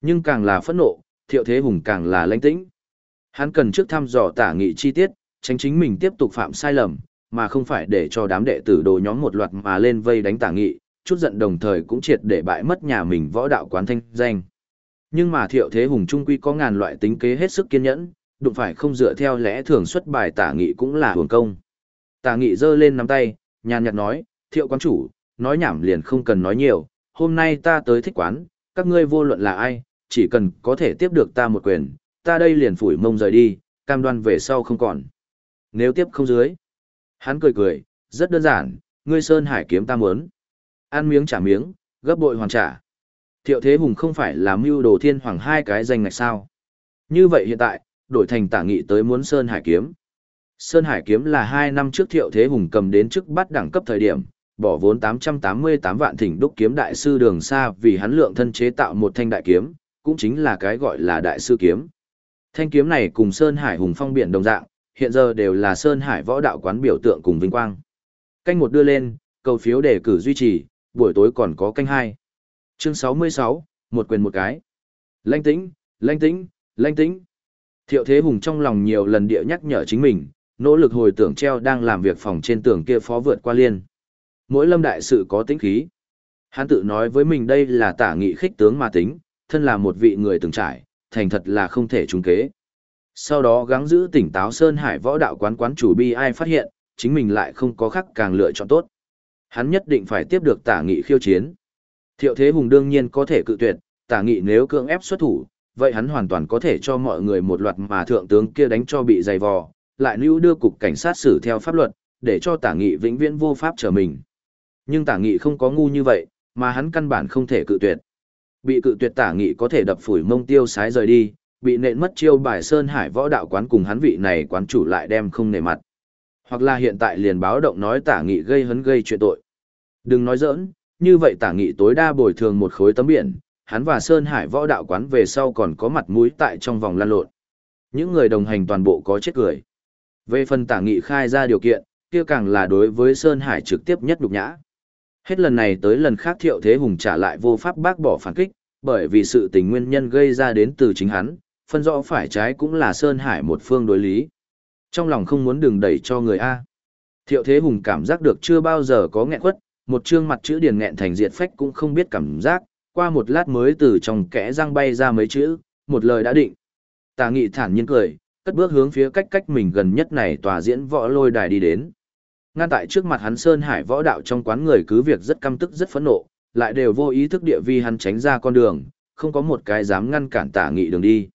Nhưng càng là phẫn nộ, thiệu thế hùng càng là lãnh tĩnh. Hắn cần trước thăm dò tả nghị chi tiết, tránh chính mình tiếp tục phạm sai lầm, mà không phải để cho đám đệ tử đồ nhóm một loạt mà lên vây đánh tả nghị, chút giận đồng thời cũng triệt để bại mất nhà mình võ đạo quán thanh danh. Nhưng mà thiệu thế hùng trung quy có ngàn loại tính kế hết sức kiên nhẫn, đụng phải không dựa theo lẽ thường xuất bài tả nghị cũng là hưởng công. Tả nghị giơ lên nắm tay, nhàn nhạt nói, thiệu quán chủ, nói nhảm liền không cần nói nhiều, hôm nay ta tới thích quán, các ngươi vô luận là ai, chỉ cần có thể tiếp được ta một quyền, ta đây liền phủi mông rời đi, cam đoan về sau không còn. Nếu tiếp không dưới, hắn cười cười, rất đơn giản, ngươi Sơn Hải kiếm ta muốn. Ăn miếng trả miếng, gấp bội hoàn trả. Thiệu Thế Hùng không phải là mưu đồ thiên hoàng hai cái danh ngạch sao. Như vậy hiện tại, đổi thành tả nghị tới muốn Sơn Hải kiếm. Sơn Hải kiếm là hai năm trước Thiệu Thế Hùng cầm đến chức bắt đẳng cấp thời điểm, bỏ vốn 888 vạn thỉnh đúc kiếm đại sư đường xa vì hắn lượng thân chế tạo một thanh đại kiếm, cũng chính là cái gọi là đại sư kiếm. Thanh kiếm này cùng Sơn Hải Hùng Phong biển đồng dạng, hiện giờ đều là Sơn Hải võ đạo quán biểu tượng cùng vinh quang. Canh một đưa lên, cầu phiếu đề cử duy trì, buổi tối còn có canh hai. Chương 66, một quyền một cái. Lanh tĩnh, lanh tĩnh, lanh tĩnh. Thiệu Thế Hùng trong lòng nhiều lần địa nhắc nhở chính mình, nỗ lực hồi tưởng treo đang làm việc phòng trên tường kia phó vượt qua liên. Mỗi lâm đại sự có tính khí. Hắn tự nói với mình đây là tả nghị khích tướng mà tính, thân là một vị người từng trải, thành thật là không thể trúng kế. Sau đó gắng giữ tỉnh táo Sơn Hải võ đạo quán quán chủ bi ai phát hiện, chính mình lại không có khắc càng lựa chọn tốt. Hắn nhất định phải tiếp được tả nghị khiêu chiến. Thiệu Thế Hùng đương nhiên có thể cự tuyệt, tả nghị nếu cưỡng ép xuất thủ, vậy hắn hoàn toàn có thể cho mọi người một loạt mà thượng tướng kia đánh cho bị dày vò, lại lưu đưa cục cảnh sát xử theo pháp luật, để cho tả nghị vĩnh viễn vô pháp trở mình. Nhưng tả nghị không có ngu như vậy, mà hắn căn bản không thể cự tuyệt. Bị cự tuyệt tả nghị có thể đập phủi mông tiêu sái rời đi, bị nện mất chiêu bài Sơn Hải võ đạo quán cùng hắn vị này quán chủ lại đem không nề mặt. Hoặc là hiện tại liền báo động nói tả nghị gây hấn gây chuyện tội. Đừng nói giỡn, như vậy tả nghị tối đa bồi thường một khối tấm biển, hắn và Sơn Hải võ đạo quán về sau còn có mặt mũi tại trong vòng lan lộn. Những người đồng hành toàn bộ có chết cười. Về phần tả nghị khai ra điều kiện, kia càng là đối với Sơn Hải trực tiếp nhất nhục nhã. Hết lần này tới lần khác thiệu thế hùng trả lại vô pháp bác bỏ phản kích, bởi vì sự tình nguyên nhân gây ra đến từ chính hắn, phân rõ phải trái cũng là Sơn Hải một phương đối lý. Trong lòng không muốn đừng đẩy cho người A. Thiệu thế hùng cảm giác được chưa bao giờ có nghẹn quất, một chương mặt chữ điền nghẹn thành diệt phách cũng không biết cảm giác, qua một lát mới từ trong kẽ răng bay ra mấy chữ, một lời đã định. Tà nghị thản nhiên cười, cất bước hướng phía cách cách mình gần nhất này tòa diễn võ lôi đài đi đến. Ngăn tại trước mặt hắn Sơn Hải võ đạo trong quán người cứ việc rất căm tức rất phẫn nộ, lại đều vô ý thức địa vi hắn tránh ra con đường, không có một cái dám ngăn cản tả nghị đường đi.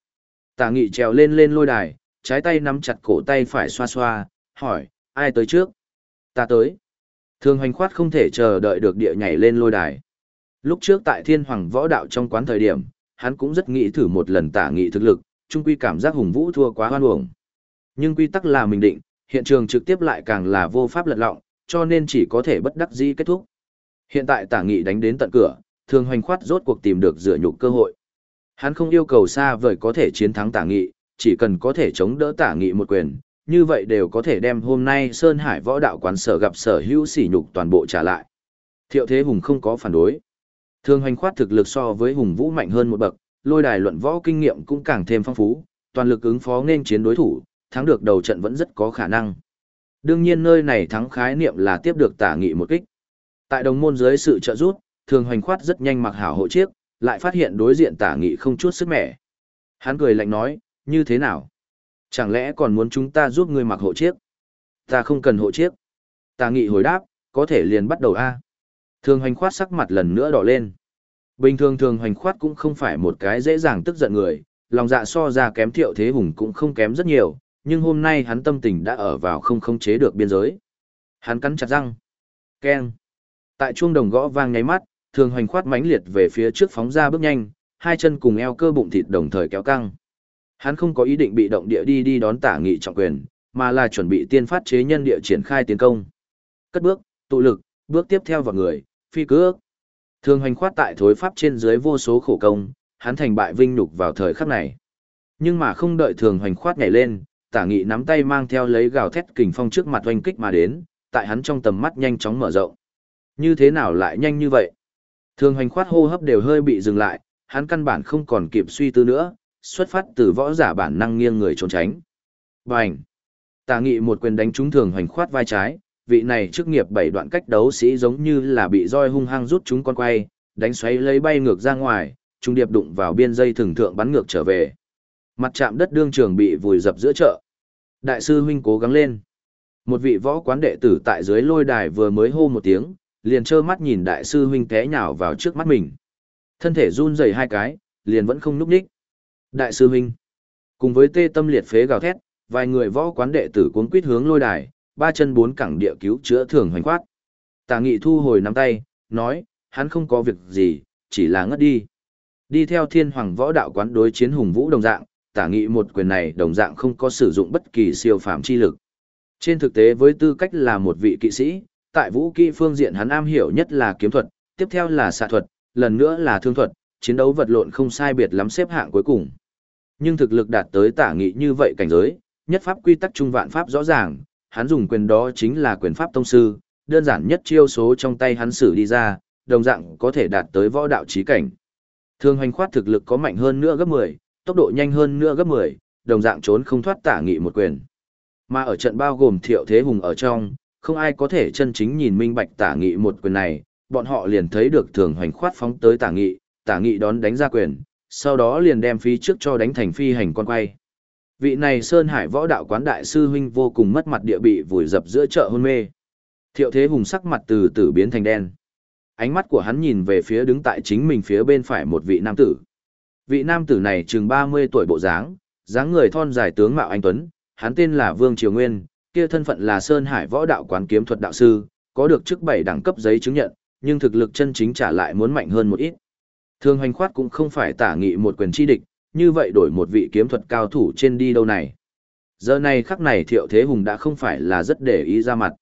Tả nghị trèo lên lên lôi đài, trái tay nắm chặt cổ tay phải xoa xoa, hỏi, ai tới trước? Ta tới. Thường hoành khoát không thể chờ đợi được địa nhảy lên lôi đài. Lúc trước tại thiên hoàng võ đạo trong quán thời điểm, hắn cũng rất nghĩ thử một lần tả nghị thực lực, chung quy cảm giác hùng vũ thua quá hoan uổng. Nhưng quy tắc là mình định, hiện trường trực tiếp lại càng là vô pháp lật lọng, cho nên chỉ có thể bất đắc dĩ kết thúc. Hiện tại tả nghị đánh đến tận cửa, thường hoành khoát rốt cuộc tìm được rửa nhục cơ hội. Hắn không yêu cầu xa vời có thể chiến thắng tả nghị, chỉ cần có thể chống đỡ tả nghị một quyền, như vậy đều có thể đem hôm nay Sơn Hải võ đạo quán sở gặp sở hữu sỉ nhục toàn bộ trả lại. Thiệu Thế Hùng không có phản đối. Thường hoành khoát thực lực so với Hùng Vũ mạnh hơn một bậc, lôi đài luận võ kinh nghiệm cũng càng thêm phong phú, toàn lực ứng phó nên chiến đối thủ, thắng được đầu trận vẫn rất có khả năng. Đương nhiên nơi này thắng khái niệm là tiếp được tả nghị một kích. Tại đồng môn dưới sự trợ giúp, thường hoành khoát rất nhanh mặc hảo hộ chiếc, lại phát hiện đối diện tả nghị không chút sức mẻ. Hắn cười lạnh nói, như thế nào? Chẳng lẽ còn muốn chúng ta giúp ngươi mặc hộ chiếc? Ta không cần hộ chiếc. Tả nghị hồi đáp, có thể liền bắt đầu a. Thường hoành khoát sắc mặt lần nữa đỏ lên. Bình thường thường hoành khoát cũng không phải một cái dễ dàng tức giận người, lòng dạ so ra kém thiệu thế hùng cũng không kém rất nhiều, nhưng hôm nay hắn tâm tình đã ở vào không khống chế được biên giới. Hắn cắn chặt răng. Keng. Tại chuông đồng gõ vang nháy mắt, thường hoành khoát mãnh liệt về phía trước phóng ra bước nhanh, hai chân cùng eo cơ bụng thịt đồng thời kéo căng. Hắn không có ý định bị động địa đi đi đón tả nghị trọng quyền, mà là chuẩn bị tiên phát chế nhân địa triển khai tiến công. Cất bước, tụ lực, bước tiếp theo vào người, phi cước. Thường hoành khoát tại thối pháp trên dưới vô số khổ công, hắn thành bại vinh nhục vào thời khắc này. Nhưng mà không đợi thường hoành khoát nhảy lên, tả nghị nắm tay mang theo lấy gào thét kình phong trước mặt oanh kích mà đến, tại hắn trong tầm mắt nhanh chóng mở rộng. Như thế nào lại nhanh như vậy? Thường hoành khoát hô hấp đều hơi bị dừng lại, hắn căn bản không còn kịp suy tư nữa, xuất phát từ võ giả bản năng nghiêng người trốn tránh. Bành! Tả nghị một quyền đánh trúng thường hoành khoát vai trái, vị này chức nghiệp bảy đoạn cách đấu sĩ giống như là bị roi hung hăng rút chúng con quay, đánh xoáy lấy bay ngược ra ngoài, trung điệp đụng vào biên dây thường thượng bắn ngược trở về. Mặt chạm đất đương trường bị vùi dập giữa chợ. Đại sư huynh cố gắng lên. Một vị võ quán đệ tử tại dưới lôi đài vừa mới hô một tiếng, liền trơ mắt nhìn đại sư huynh té nhào vào trước mắt mình. Thân thể run rẩy hai cái, liền vẫn không núp đích. Đại sư huynh, cùng với tê tâm liệt phế gào thét, vài người võ quán đệ tử cuốn quýt hướng lôi đài, ba chân bốn cẳng địa cứu chữa thường hoành khoát. Tả nghị thu hồi nắm tay, nói, hắn không có việc gì, chỉ là ngất đi. Đi theo thiên hoàng võ đạo quán đối chiến hùng vũ đồng dạng, tả nghị một quyền này đồng dạng không có sử dụng bất kỳ siêu phàm chi lực. Trên thực tế với tư cách là một vị kỵ sĩ, tại vũ kỹ phương diện hắn am hiểu nhất là kiếm thuật, tiếp theo là xạ thuật, lần nữa là thương thuật, chiến đấu vật lộn không sai biệt lắm xếp hạng cuối cùng. Nhưng thực lực đạt tới tả nghị như vậy cảnh giới, nhất pháp quy tắc trung vạn pháp rõ ràng, hắn dùng quyền đó chính là quyền pháp tông sư, đơn giản nhất chiêu số trong tay hắn sử đi ra, đồng dạng có thể đạt tới võ đạo trí cảnh. Thường hoành khoát thực lực có mạnh hơn nữa gấp 10, tốc độ nhanh hơn nữa gấp 10, đồng dạng trốn không thoát tả nghị một quyền. Mà ở trận bao gồm thiệu thế hùng ở trong, không ai có thể chân chính nhìn minh bạch tả nghị một quyền này, bọn họ liền thấy được thường hoành khoát phóng tới tả nghị, tả nghị đón đánh ra quyền, sau đó liền đem phí trước cho đánh thành phi hành con quay. Vị này Sơn Hải võ đạo quán đại sư huynh vô cùng mất mặt địa bị vùi dập giữa chợ hôn mê. Thiệu thế hùng sắc mặt từ từ biến thành đen. Ánh mắt của hắn nhìn về phía đứng tại chính mình phía bên phải một vị nam tử. Vị nam tử này chừng 30 tuổi bộ dáng, dáng người thon dài tướng mạo anh Tuấn, hắn tên là Vương Triều Nguyên, kia thân phận là Sơn Hải võ đạo quán kiếm thuật đạo sư, có được chức bảy đẳng cấp giấy chứng nhận, nhưng thực lực chân chính trả lại muốn mạnh hơn một ít. Thương hoành khoát cũng không phải tả nghị một quyền chi địch, như vậy đổi một vị kiếm thuật cao thủ trên đi đâu này. Giờ này khắc này Thiệu Thế Hùng đã không phải là rất để ý ra mặt.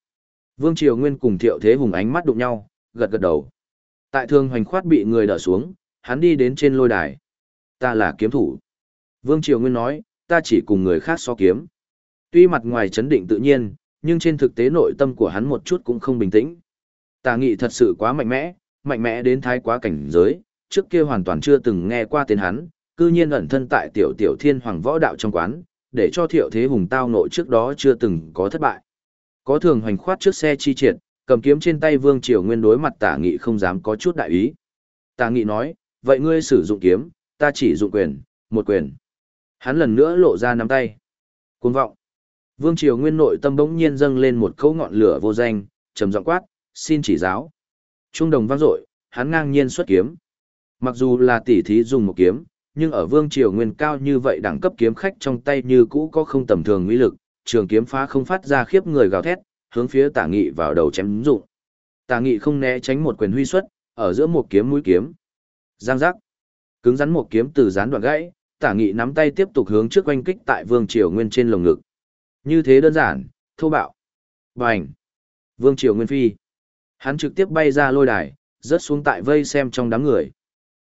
Vương Triều Nguyên cùng Thiệu Thế Hùng ánh mắt đụng nhau, gật gật đầu. Tại Thương hoành khoát bị người đỡ xuống, hắn đi đến trên lôi đài. Ta là kiếm thủ. Vương Triều Nguyên nói, ta chỉ cùng người khác so kiếm. Tuy mặt ngoài chấn định tự nhiên, nhưng trên thực tế nội tâm của hắn một chút cũng không bình tĩnh. Tà nghị thật sự quá mạnh mẽ, mạnh mẽ đến thái quá cảnh giới, trước kia hoàn toàn chưa từng nghe qua tên hắn, cư nhiên ẩn thân tại tiểu tiểu thiên hoàng võ đạo trong quán, để cho thiệu thế hùng tao nội trước đó chưa từng có thất bại. Có thường hoành khoát trước xe chi triệt, cầm kiếm trên tay vương triều nguyên đối mặt tả nghị không dám có chút đại ý. Tả nghị nói, vậy ngươi sử dụng kiếm, ta chỉ dụng quyền, một quyền. Hắn lần nữa lộ ra nắm tay. Cuồng vọng. Vương triều nguyên nội tâm bỗng nhiên dâng lên một câu ngọn lửa vô danh, trầm giọng quát, xin chỉ giáo. Trung đồng vang dội, hắn ngang nhiên xuất kiếm. Mặc dù là tỷ thí dùng một kiếm, nhưng ở vương triều nguyên cao như vậy đẳng cấp kiếm khách trong tay như cũ có không tầm thường uy lực, trường kiếm phá không phát ra khiếp người gào thét, hướng phía tả nghị vào đầu chém dụng. Tả nghị không né tránh một quyền huy xuất, ở giữa một kiếm mũi kiếm. Giang giác. Cứng rắn một kiếm từ gián đoạn gãy, tả nghị nắm tay tiếp tục hướng trước quanh kích tại vương triều nguyên trên lồng ngực. Như thế đơn giản, thô bạo. Bành. Vương triều nguyên phi. Hắn trực tiếp bay ra lôi đài, rớt xuống tại vây xem trong đám người.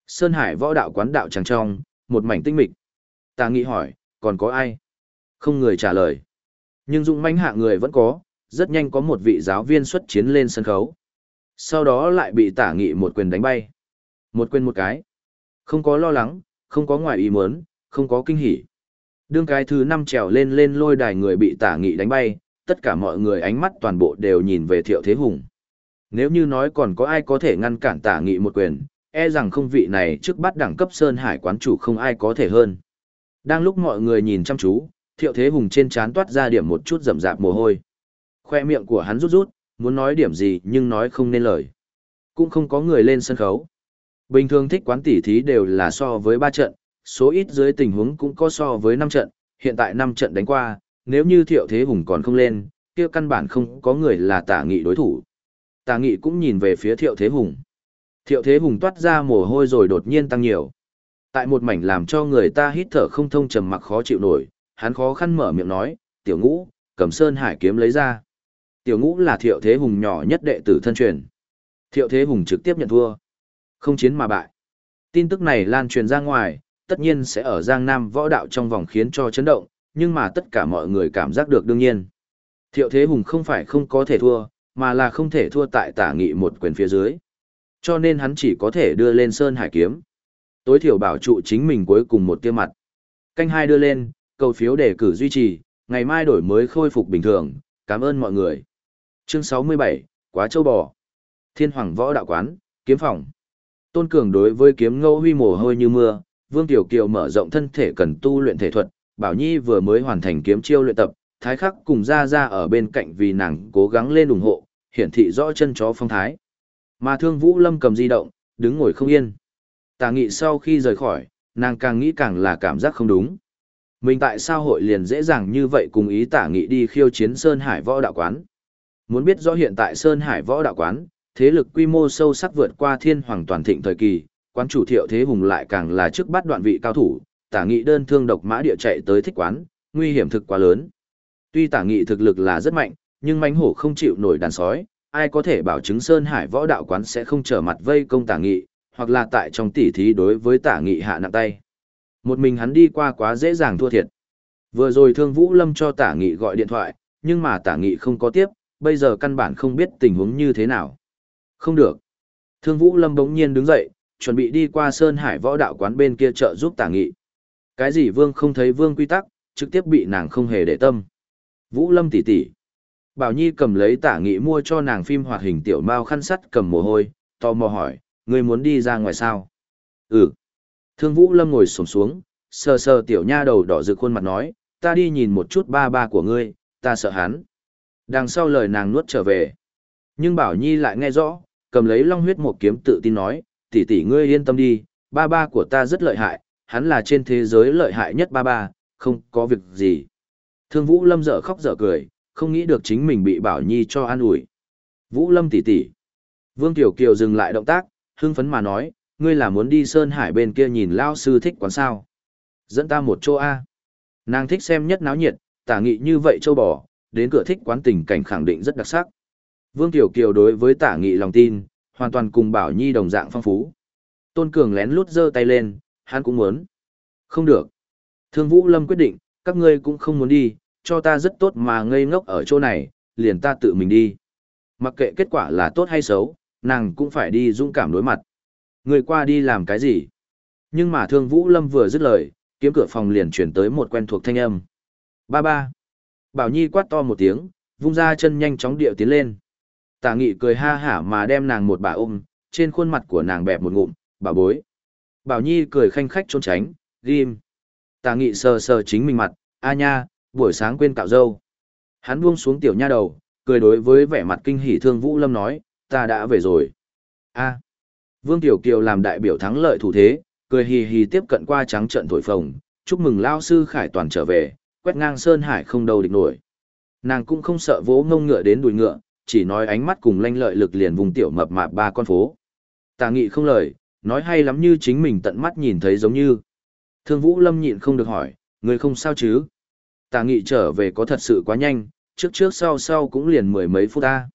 Sơn Hải võ đạo quán đạo tràng trong, một mảnh tinh mịch. Tà nghị hỏi, còn có ai? Không người trả lời. Nhưng dụng manh hạ người vẫn có, rất nhanh có một vị giáo viên xuất chiến lên sân khấu. Sau đó lại bị tả nghị một quyền đánh bay. Một quyền một cái. Không có lo lắng, không có ngoài ý muốn, không có kinh hỉ. Đương cái thứ năm trèo lên lên lôi đài người bị tả nghị đánh bay, tất cả mọi người ánh mắt toàn bộ đều nhìn về thiệu thế hùng. Nếu như nói còn có ai có thể ngăn cản tả nghị một quyền, e rằng không vị này trước bắt đẳng cấp Sơn Hải quán chủ không ai có thể hơn. Đang lúc mọi người nhìn chăm chú, thiệu thế hùng trên trán toát ra điểm một chút rầm rạp mồ hôi. Khoe miệng của hắn rút rút, muốn nói điểm gì nhưng nói không nên lời. Cũng không có người lên sân khấu. Bình thường thích quán tỉ thí đều là so với ba trận, số ít dưới tình huống cũng có so với năm trận, hiện tại năm trận đánh qua, nếu như thiệu thế hùng còn không lên, kia căn bản không có người là tả nghị đối thủ. Tả nghị cũng nhìn về phía thiệu thế hùng. Thiệu thế hùng toát ra mồ hôi rồi đột nhiên tăng nhiều. Tại một mảnh làm cho người ta hít thở không thông trầm mặc khó chịu nổi, hắn khó khăn mở miệng nói, tiểu ngũ, cầm sơn hải kiếm lấy ra. Tiểu ngũ là thiệu thế hùng nhỏ nhất đệ tử thân truyền. Thiệu thế hùng trực tiếp nhận thua. Không chiến mà bại. Tin tức này lan truyền ra ngoài, tất nhiên sẽ ở Giang Nam võ đạo trong vòng khiến cho chấn động, nhưng mà tất cả mọi người cảm giác được đương nhiên. Thiệu Thế Hùng không phải không có thể thua, mà là không thể thua tại tả nghị một quyền phía dưới. Cho nên hắn chỉ có thể đưa lên Sơn Hải Kiếm. Tối thiểu bảo trụ chính mình cuối cùng một tiêu mặt. Canh hai đưa lên, cầu phiếu để cử duy trì, ngày mai đổi mới khôi phục bình thường, cảm ơn mọi người. Chương 67, Quá Châu Bò. Thiên Hoàng Võ Đạo Quán, Kiếm Phòng. Tôn Cường đối với kiếm ngẫu huy mồ hôi như mưa, Vương Tiểu Kiều mở rộng thân thể cần tu luyện thể thuật, Bảo Nhi vừa mới hoàn thành kiếm chiêu luyện tập, Thái Khắc cùng ra ra ở bên cạnh vì nàng cố gắng lên ủng hộ, hiển thị rõ chân chó phong thái. Mà Thương Vũ Lâm cầm di động, đứng ngồi không yên. Tà nghị sau khi rời khỏi, nàng càng nghĩ càng là cảm giác không đúng. Mình tại sao hội liền dễ dàng như vậy cùng ý tả nghị đi khiêu chiến Sơn Hải võ đạo quán. Muốn biết rõ hiện tại Sơn Hải võ đạo quán, thế lực quy mô sâu sắc vượt qua thiên hoàng toàn thịnh thời kỳ, quán chủ thiệu thế hùng lại càng là trước bắt đoạn vị cao thủ, tả nghị đơn thương độc mã địa chạy tới thích quán, nguy hiểm thực quá lớn. Tuy tả nghị thực lực là rất mạnh, nhưng mánh hổ không chịu nổi đàn sói, ai có thể bảo chứng Sơn Hải võ đạo quán sẽ không trở mặt vây công tả nghị, hoặc là tại trong tỉ thí đối với tả nghị hạ nặng tay. Một mình hắn đi qua quá dễ dàng thua thiệt. Vừa rồi thương Vũ Lâm cho tả nghị gọi điện thoại, nhưng mà tả nghị không có tiếp, bây giờ căn bản không biết tình huống như thế nào. Không được. Thương Vũ Lâm bỗng nhiên đứng dậy, chuẩn bị đi qua Sơn Hải võ đạo quán bên kia trợ giúp tả nghị. Cái gì vương không thấy vương quy tắc, trực tiếp bị nàng không hề để tâm. Vũ Lâm tỷ tỷ. Bảo Nhi cầm lấy tả nghị mua cho nàng phim hoạt hình tiểu mao khăn sắt cầm mồ hôi, tò mò hỏi, ngươi muốn đi ra ngoài sao? Ừ. Thương Vũ Lâm ngồi xổm xuống, sờ sờ tiểu nha đầu đỏ rực khuôn mặt nói, ta đi nhìn một chút ba ba của ngươi, ta sợ hắn. Đằng sau lời nàng nuốt trở về. Nhưng Bảo Nhi lại nghe rõ, cầm lấy long huyết một kiếm tự tin nói, tỷ tỷ ngươi yên tâm đi, ba ba của ta rất lợi hại, hắn là trên thế giới lợi hại nhất ba ba, không có việc gì. Thương Vũ Lâm dở khóc dở cười, không nghĩ được chính mình bị Bảo Nhi cho an ủi. Vũ Lâm tỷ tỷ. Vương Tiểu Kiều dừng lại động tác, hưng phấn mà nói, ngươi là muốn đi Sơn Hải bên kia nhìn Lao sư thích quán sao. Dẫn ta một chỗ A. Nàng thích xem nhất náo nhiệt, tả nghị như vậy châu bò, đến cửa thích quán tình cảnh khẳng định rất đặc sắc. Vương Tiểu Kiều đối với tả nghị lòng tin, hoàn toàn cùng Bảo Nhi đồng dạng phong phú. Tôn Cường lén lút giơ tay lên, hắn cũng muốn. Không được. Thương Vũ Lâm quyết định, các ngươi cũng không muốn đi, cho ta rất tốt mà ngây ngốc ở chỗ này, liền ta tự mình đi. Mặc kệ kết quả là tốt hay xấu, nàng cũng phải đi dũng cảm đối mặt. Người qua đi làm cái gì? Nhưng mà Thương Vũ Lâm vừa dứt lời, kiếm cửa phòng liền chuyển tới một quen thuộc thanh âm. Ba ba. Bảo Nhi quát to một tiếng, vung ra chân nhanh chóng điệu tiến lên. Tả nghị cười ha hả mà đem nàng một bà ôm, trên khuôn mặt của nàng bẹp một ngụm, bà bối. Bảo Nhi cười khanh khách trốn tránh, ghim. Tả nghị sờ sờ chính mình mặt, a nha, buổi sáng quên cạo râu. Hắn buông xuống tiểu nha đầu, cười đối với vẻ mặt kinh hỉ thương Vũ Lâm nói, ta đã về rồi. a Vương Tiểu Kiều làm đại biểu thắng lợi thủ thế, cười hì hì tiếp cận qua trắng trận thổi phồng, chúc mừng lao sư khải toàn trở về, quét ngang sơn hải không đâu địch nổi. Nàng cũng không sợ vỗ ngông ngựa đến đùi ngựa, chỉ nói ánh mắt cùng lanh lợi lực liền vùng tiểu mập mạp ba con phố. Tà nghị không lời, nói hay lắm như chính mình tận mắt nhìn thấy giống như. Thương Vũ Lâm nhịn không được hỏi, người không sao chứ? Tà nghị trở về có thật sự quá nhanh, trước trước sau sau cũng liền mười mấy phút ta.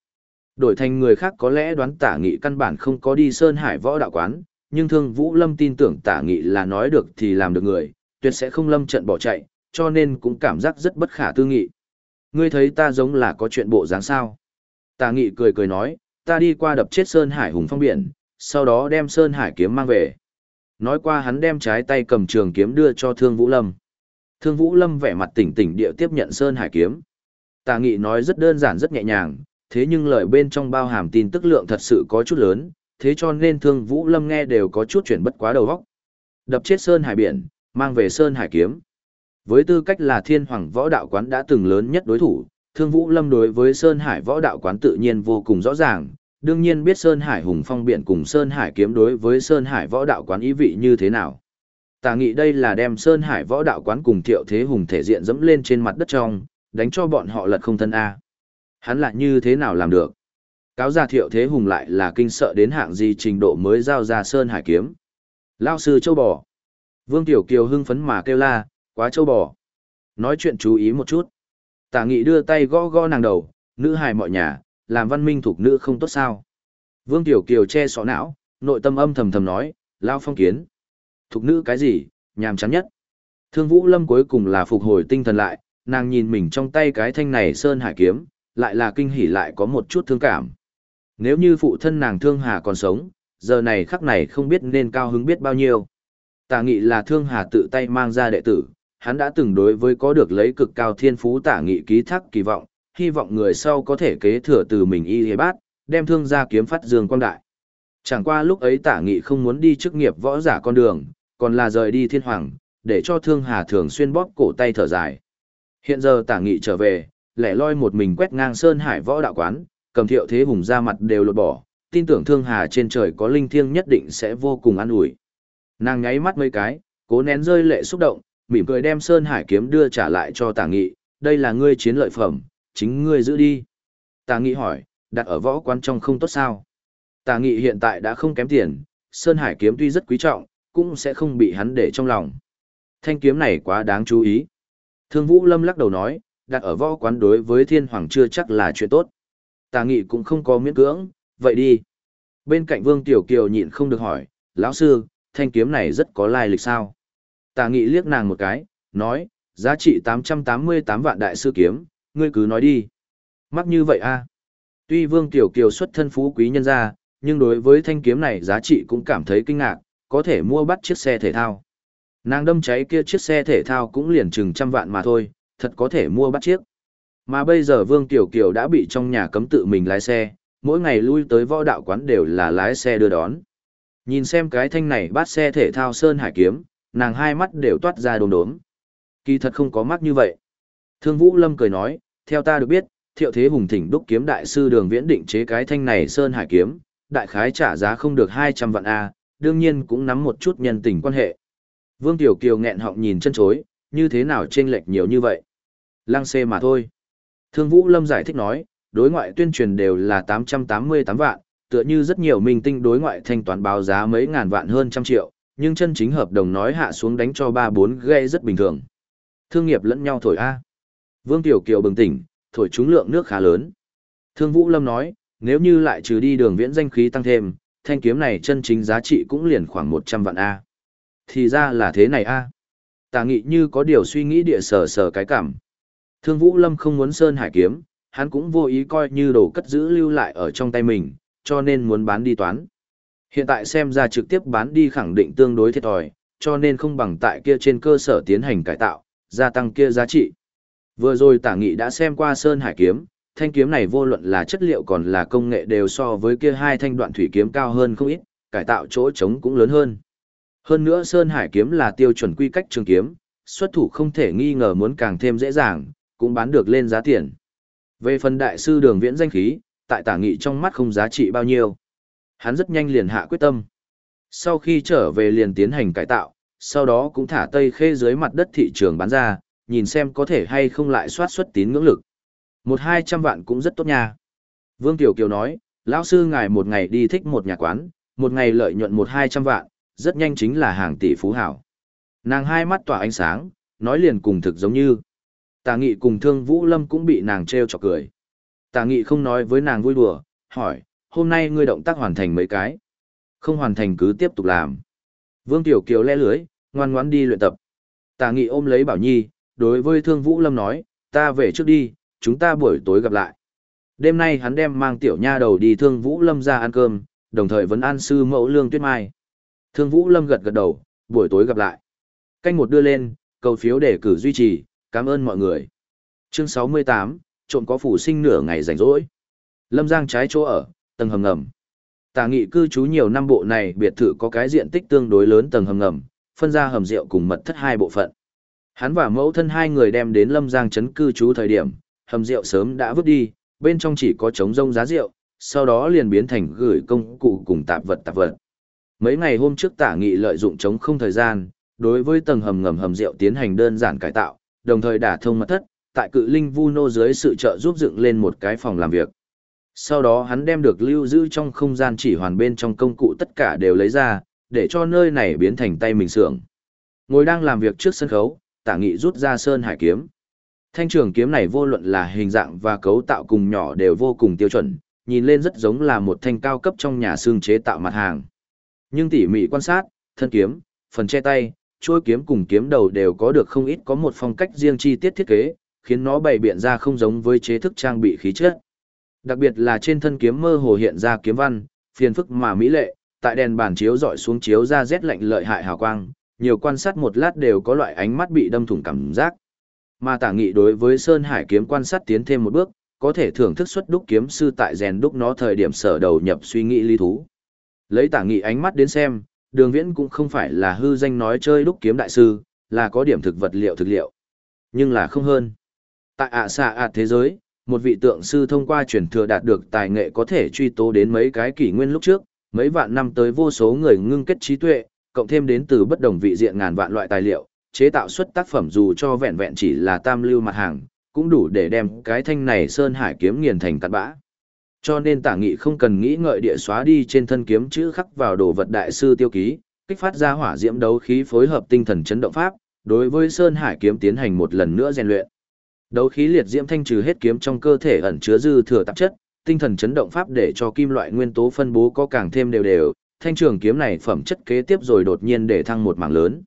Đổi thành người khác có lẽ đoán tả nghị căn bản không có đi Sơn Hải võ đạo quán, nhưng thương Vũ Lâm tin tưởng tả nghị là nói được thì làm được người, tuyệt sẽ không lâm trận bỏ chạy, cho nên cũng cảm giác rất bất khả tư nghị. Ngươi thấy ta giống là có chuyện bộ dáng sao? Tà nghị cười cười nói, ta đi qua đập chết Sơn Hải hùng phong biển, sau đó đem Sơn Hải kiếm mang về. Nói qua hắn đem trái tay cầm trường kiếm đưa cho Thương Vũ Lâm. Thương Vũ Lâm vẻ mặt tỉnh tỉnh địa tiếp nhận Sơn Hải kiếm. Tà nghị nói rất đơn giản rất nhẹ nhàng, thế nhưng lời bên trong bao hàm tin tức lượng thật sự có chút lớn, thế cho nên Thương Vũ Lâm nghe đều có chút chuyển bất quá đầu óc. Đập chết Sơn Hải biển, mang về Sơn Hải kiếm. Với tư cách là thiên hoàng võ đạo quán đã từng lớn nhất đối thủ, Thương Vũ Lâm đối với Sơn Hải võ đạo quán tự nhiên vô cùng rõ ràng, đương nhiên biết Sơn Hải hùng phong biện cùng Sơn Hải kiếm đối với Sơn Hải võ đạo quán ý vị như thế nào. Tà nghị đây là đem Sơn Hải võ đạo quán cùng thiệu thế hùng thể diện dẫm lên trên mặt đất trong, đánh cho bọn họ lật không thân A. Hắn lại như thế nào làm được? Cáo giả thiệu thế hùng lại là kinh sợ đến hạng gì trình độ mới giao ra Sơn Hải kiếm. Lao sư châu bò. Vương Tiểu Kiều hưng phấn mà kêu la, quá châu bò. Nói chuyện chú ý một chút. Tả nghị đưa tay gõ gõ nàng đầu, nữ hài mọi nhà, làm văn minh thuộc nữ không tốt sao. Vương Tiểu Kiều che sọ não, nội tâm âm thầm thầm nói, lao phong kiến. thuộc nữ cái gì, nhàm chán nhất. Thương Vũ Lâm cuối cùng là phục hồi tinh thần lại, nàng nhìn mình trong tay cái thanh này sơn hải kiếm, lại là kinh hỉ lại có một chút thương cảm. Nếu như phụ thân nàng Thương Hà còn sống, giờ này khắc này không biết nên cao hứng biết bao nhiêu. Tả nghị là Thương Hà tự tay mang ra đệ tử, hắn đã từng đối với có được lấy cực cao thiên phú tả nghị ký thác kỳ vọng, hy vọng người sau có thể kế thừa từ mình y hề bát, đem thương gia kiếm phát dương quang đại. Chẳng qua lúc ấy tả nghị không muốn đi chức nghiệp võ giả con đường, còn là rời đi thiên hoàng, để cho thương hà thường xuyên bóp cổ tay thở dài. Hiện giờ tả nghị trở về, lẻ loi một mình quét ngang sơn hải võ đạo quán, cầm thiệu thế hùng ra mặt đều lột bỏ, tin tưởng thương hà trên trời có linh thiêng nhất định sẽ vô cùng an ủi. Nàng nháy mắt mấy cái, cố nén rơi lệ xúc động, mỉm cười đem sơn hải kiếm đưa trả lại cho tả nghị, đây là ngươi chiến lợi phẩm, chính ngươi giữ đi. Tả nghị hỏi, đặt ở võ quán trong không tốt sao? Tả nghị hiện tại đã không kém tiền, sơn hải kiếm tuy rất quý trọng, cũng sẽ không bị hắn để trong lòng. Thanh kiếm này quá đáng chú ý. Thương Vũ Lâm lắc đầu nói, đặt ở võ quán đối với thiên hoàng chưa chắc là chuyện tốt. Tà nghị cũng không có miễn cưỡng, vậy đi. Bên cạnh Vương Tiểu Kiều nhịn không được hỏi, lão sư, thanh kiếm này rất có lai lịch sao? Tà nghị liếc nàng một cái, nói, giá trị 888 vạn đại sư kiếm, ngươi cứ nói đi. Mắc như vậy a Tuy Vương Tiểu Kiều xuất thân phú quý nhân gia, nhưng đối với thanh kiếm này giá trị cũng cảm thấy kinh ngạc, có thể mua bắt chiếc xe thể thao. Nàng đâm cháy kia chiếc xe thể thao cũng liền chừng trăm vạn mà thôi, thật có thể mua bắt chiếc. Mà bây giờ Vương Tiểu Kiều đã bị trong nhà cấm tự mình lái xe, mỗi ngày lui tới võ đạo quán đều là lái xe đưa đón. Nhìn xem cái thanh này bắt xe thể thao Sơn Hải Kiếm, nàng hai mắt đều toát ra đồm đốm. Kỳ thật không có mắt như vậy. Thương Vũ Lâm cười nói, theo ta được biết, thiệu thế hùng thỉnh đúc kiếm đại sư đường viễn định chế cái thanh này Sơn Hải Kiếm, đại khái trả giá không được 200 vạn A, đương nhiên cũng nắm một chút nhân tình quan hệ. Vương Tiểu Kiều nghẹn họng nhìn chân chối, như thế nào chênh lệch nhiều như vậy? Lăng xê mà thôi. Thương Vũ Lâm giải thích nói, đối ngoại tuyên truyền đều là 888 vạn, tựa như rất nhiều minh tinh đối ngoại thanh toán báo giá mấy ngàn vạn hơn trăm triệu, nhưng chân chính hợp đồng nói hạ xuống đánh cho 3-4 gây rất bình thường. Thương nghiệp lẫn nhau thổi A. Vương Tiểu Kiều bừng tỉnh, thổi trúng lượng nước khá lớn. Thương Vũ Lâm nói, nếu như lại trừ đi đường viễn danh khí tăng thêm, thanh kiếm này chân chính giá trị cũng liền khoảng 100 vạn A. Thì ra là thế này A. Tà nghị như có điều suy nghĩ địa sở sở cái cảm. Thương Vũ Lâm không muốn Sơn Hải kiếm, hắn cũng vô ý coi như đồ cất giữ lưu lại ở trong tay mình, cho nên muốn bán đi toán. Hiện tại xem ra trực tiếp bán đi khẳng định tương đối thiệt thòi, cho nên không bằng tại kia trên cơ sở tiến hành cải tạo, gia tăng kia giá trị. Vừa rồi tả nghị đã xem qua Sơn Hải kiếm, thanh kiếm này vô luận là chất liệu còn là công nghệ đều so với kia hai thanh đoạn thủy kiếm cao hơn không ít, cải tạo chỗ trống cũng lớn hơn. Hơn nữa Sơn Hải kiếm là tiêu chuẩn quy cách trường kiếm, xuất thủ không thể nghi ngờ muốn càng thêm dễ dàng, cũng bán được lên giá tiền. Về phần đại sư đường viễn danh khí, tại tả nghị trong mắt không giá trị bao nhiêu. Hắn rất nhanh liền hạ quyết tâm. Sau khi trở về liền tiến hành cải tạo, sau đó cũng thả tây khê dưới mặt đất thị trường bán ra, nhìn xem có thể hay không lại soát xuất tín ngưỡng lực. Một hai trăm vạn cũng rất tốt nha. Vương Tiểu Kiều nói, lão sư ngài một ngày đi thích một nhà quán, một ngày lợi nhuận một hai trăm vạn, rất nhanh chính là hàng tỷ phú hảo. Nàng hai mắt tỏa ánh sáng, nói liền cùng thực giống như. Tà nghị cùng thương Vũ Lâm cũng bị nàng treo chọc cười. Tà nghị không nói với nàng vui đùa, hỏi, hôm nay ngươi động tác hoàn thành mấy cái. Không hoàn thành cứ tiếp tục làm. Vương Tiểu Kiều le lưới, ngoan ngoãn đi luyện tập. Tà nghị ôm lấy Bảo Nhi, đối với thương Vũ Lâm nói, ta về trước đi, chúng ta buổi tối gặp lại. Đêm nay hắn đem mang tiểu nha đầu đi thương Vũ Lâm ra ăn cơm, đồng thời vẫn an sư mẫu lương tuyết mai. Thương Vũ Lâm gật gật đầu, buổi tối gặp lại. Canh một đưa lên, cầu phiếu để cử duy trì, cảm ơn mọi người. Chương 68, trộm có phủ sinh nửa ngày rảnh rỗi. Lâm Giang trái chỗ ở, tầng hầm ngầm. Tả nghị cư trú nhiều năm bộ này biệt thự có cái diện tích tương đối lớn tầng hầm ngầm, phân ra hầm rượu cùng mật thất hai bộ phận. Hắn và mẫu thân hai người đem đến Lâm Giang trấn cư trú thời điểm, hầm rượu sớm đã vứt đi, bên trong chỉ có trống rông giá rượu, sau đó liền biến thành gửi công cụ cùng tạp vật tạp vật. Mấy ngày hôm trước tả nghị lợi dụng trống không thời gian, đối với tầng hầm ngầm hầm rượu tiến hành đơn giản cải tạo, đồng thời đả thông mật thất, tại cự linh vu nô dưới sự trợ giúp dựng lên một cái phòng làm việc. Sau đó hắn đem được lưu giữ trong không gian chỉ hoàn bên trong công cụ tất cả đều lấy ra, để cho nơi này biến thành tay mình sưởng. Ngồi đang làm việc trước sân khấu, tả nghị rút ra sơn hải kiếm. Thanh trường kiếm này vô luận là hình dạng và cấu tạo cùng nhỏ đều vô cùng tiêu chuẩn, nhìn lên rất giống là một thanh cao cấp trong nhà xương chế tạo mặt hàng. Nhưng tỉ mỉ quan sát, thân kiếm, phần che tay, chuôi kiếm cùng kiếm đầu đều có được không ít có một phong cách riêng chi tiết thiết kế, khiến nó bày biện ra không giống với chế thức trang bị khí chất. Đặc biệt là trên thân kiếm mơ hồ hiện ra kiếm văn, phiền phức mà mỹ lệ, tại đèn bàn chiếu dọi xuống chiếu ra rét lạnh lợi hại hào quang, nhiều quan sát một lát đều có loại ánh mắt bị đâm thủng cảm giác. Mà tả nghị đối với Sơn Hải kiếm quan sát tiến thêm một bước, có thể thưởng thức xuất đúc kiếm sư tại rèn đúc nó thời điểm sở đầu nhập suy nghĩ lý thú. Lấy tả nghị ánh mắt đến xem, đường viễn cũng không phải là hư danh nói chơi đúc kiếm đại sư, là có điểm thực vật liệu thực liệu. Nhưng là không hơn. Tại ạ xạ ạ thế giới, một vị tượng sư thông qua truyền thừa đạt được tài nghệ có thể truy tố đến mấy cái kỷ nguyên lúc trước, mấy vạn năm tới vô số người ngưng kết trí tuệ, cộng thêm đến từ bất đồng vị diện ngàn vạn loại tài liệu, chế tạo xuất tác phẩm dù cho vẹn vẹn chỉ là tam lưu mặt hàng, cũng đủ để đem cái thanh này sơn hải kiếm nghiền thành cát bã. Cho nên tả nghị không cần nghĩ ngợi địa xóa đi trên thân kiếm chữ khắc vào đồ vật đại sư tiêu ký, kích phát ra hỏa diễm đấu khí phối hợp tinh thần chấn động pháp, đối với sơn hải kiếm tiến hành một lần nữa rèn luyện. Đấu khí liệt diễm thanh trừ hết kiếm trong cơ thể ẩn chứa dư thừa tạp chất, tinh thần chấn động pháp để cho kim loại nguyên tố phân bố có càng thêm đều đều, thanh trường kiếm này phẩm chất kế tiếp rồi đột nhiên để thăng một mảng lớn.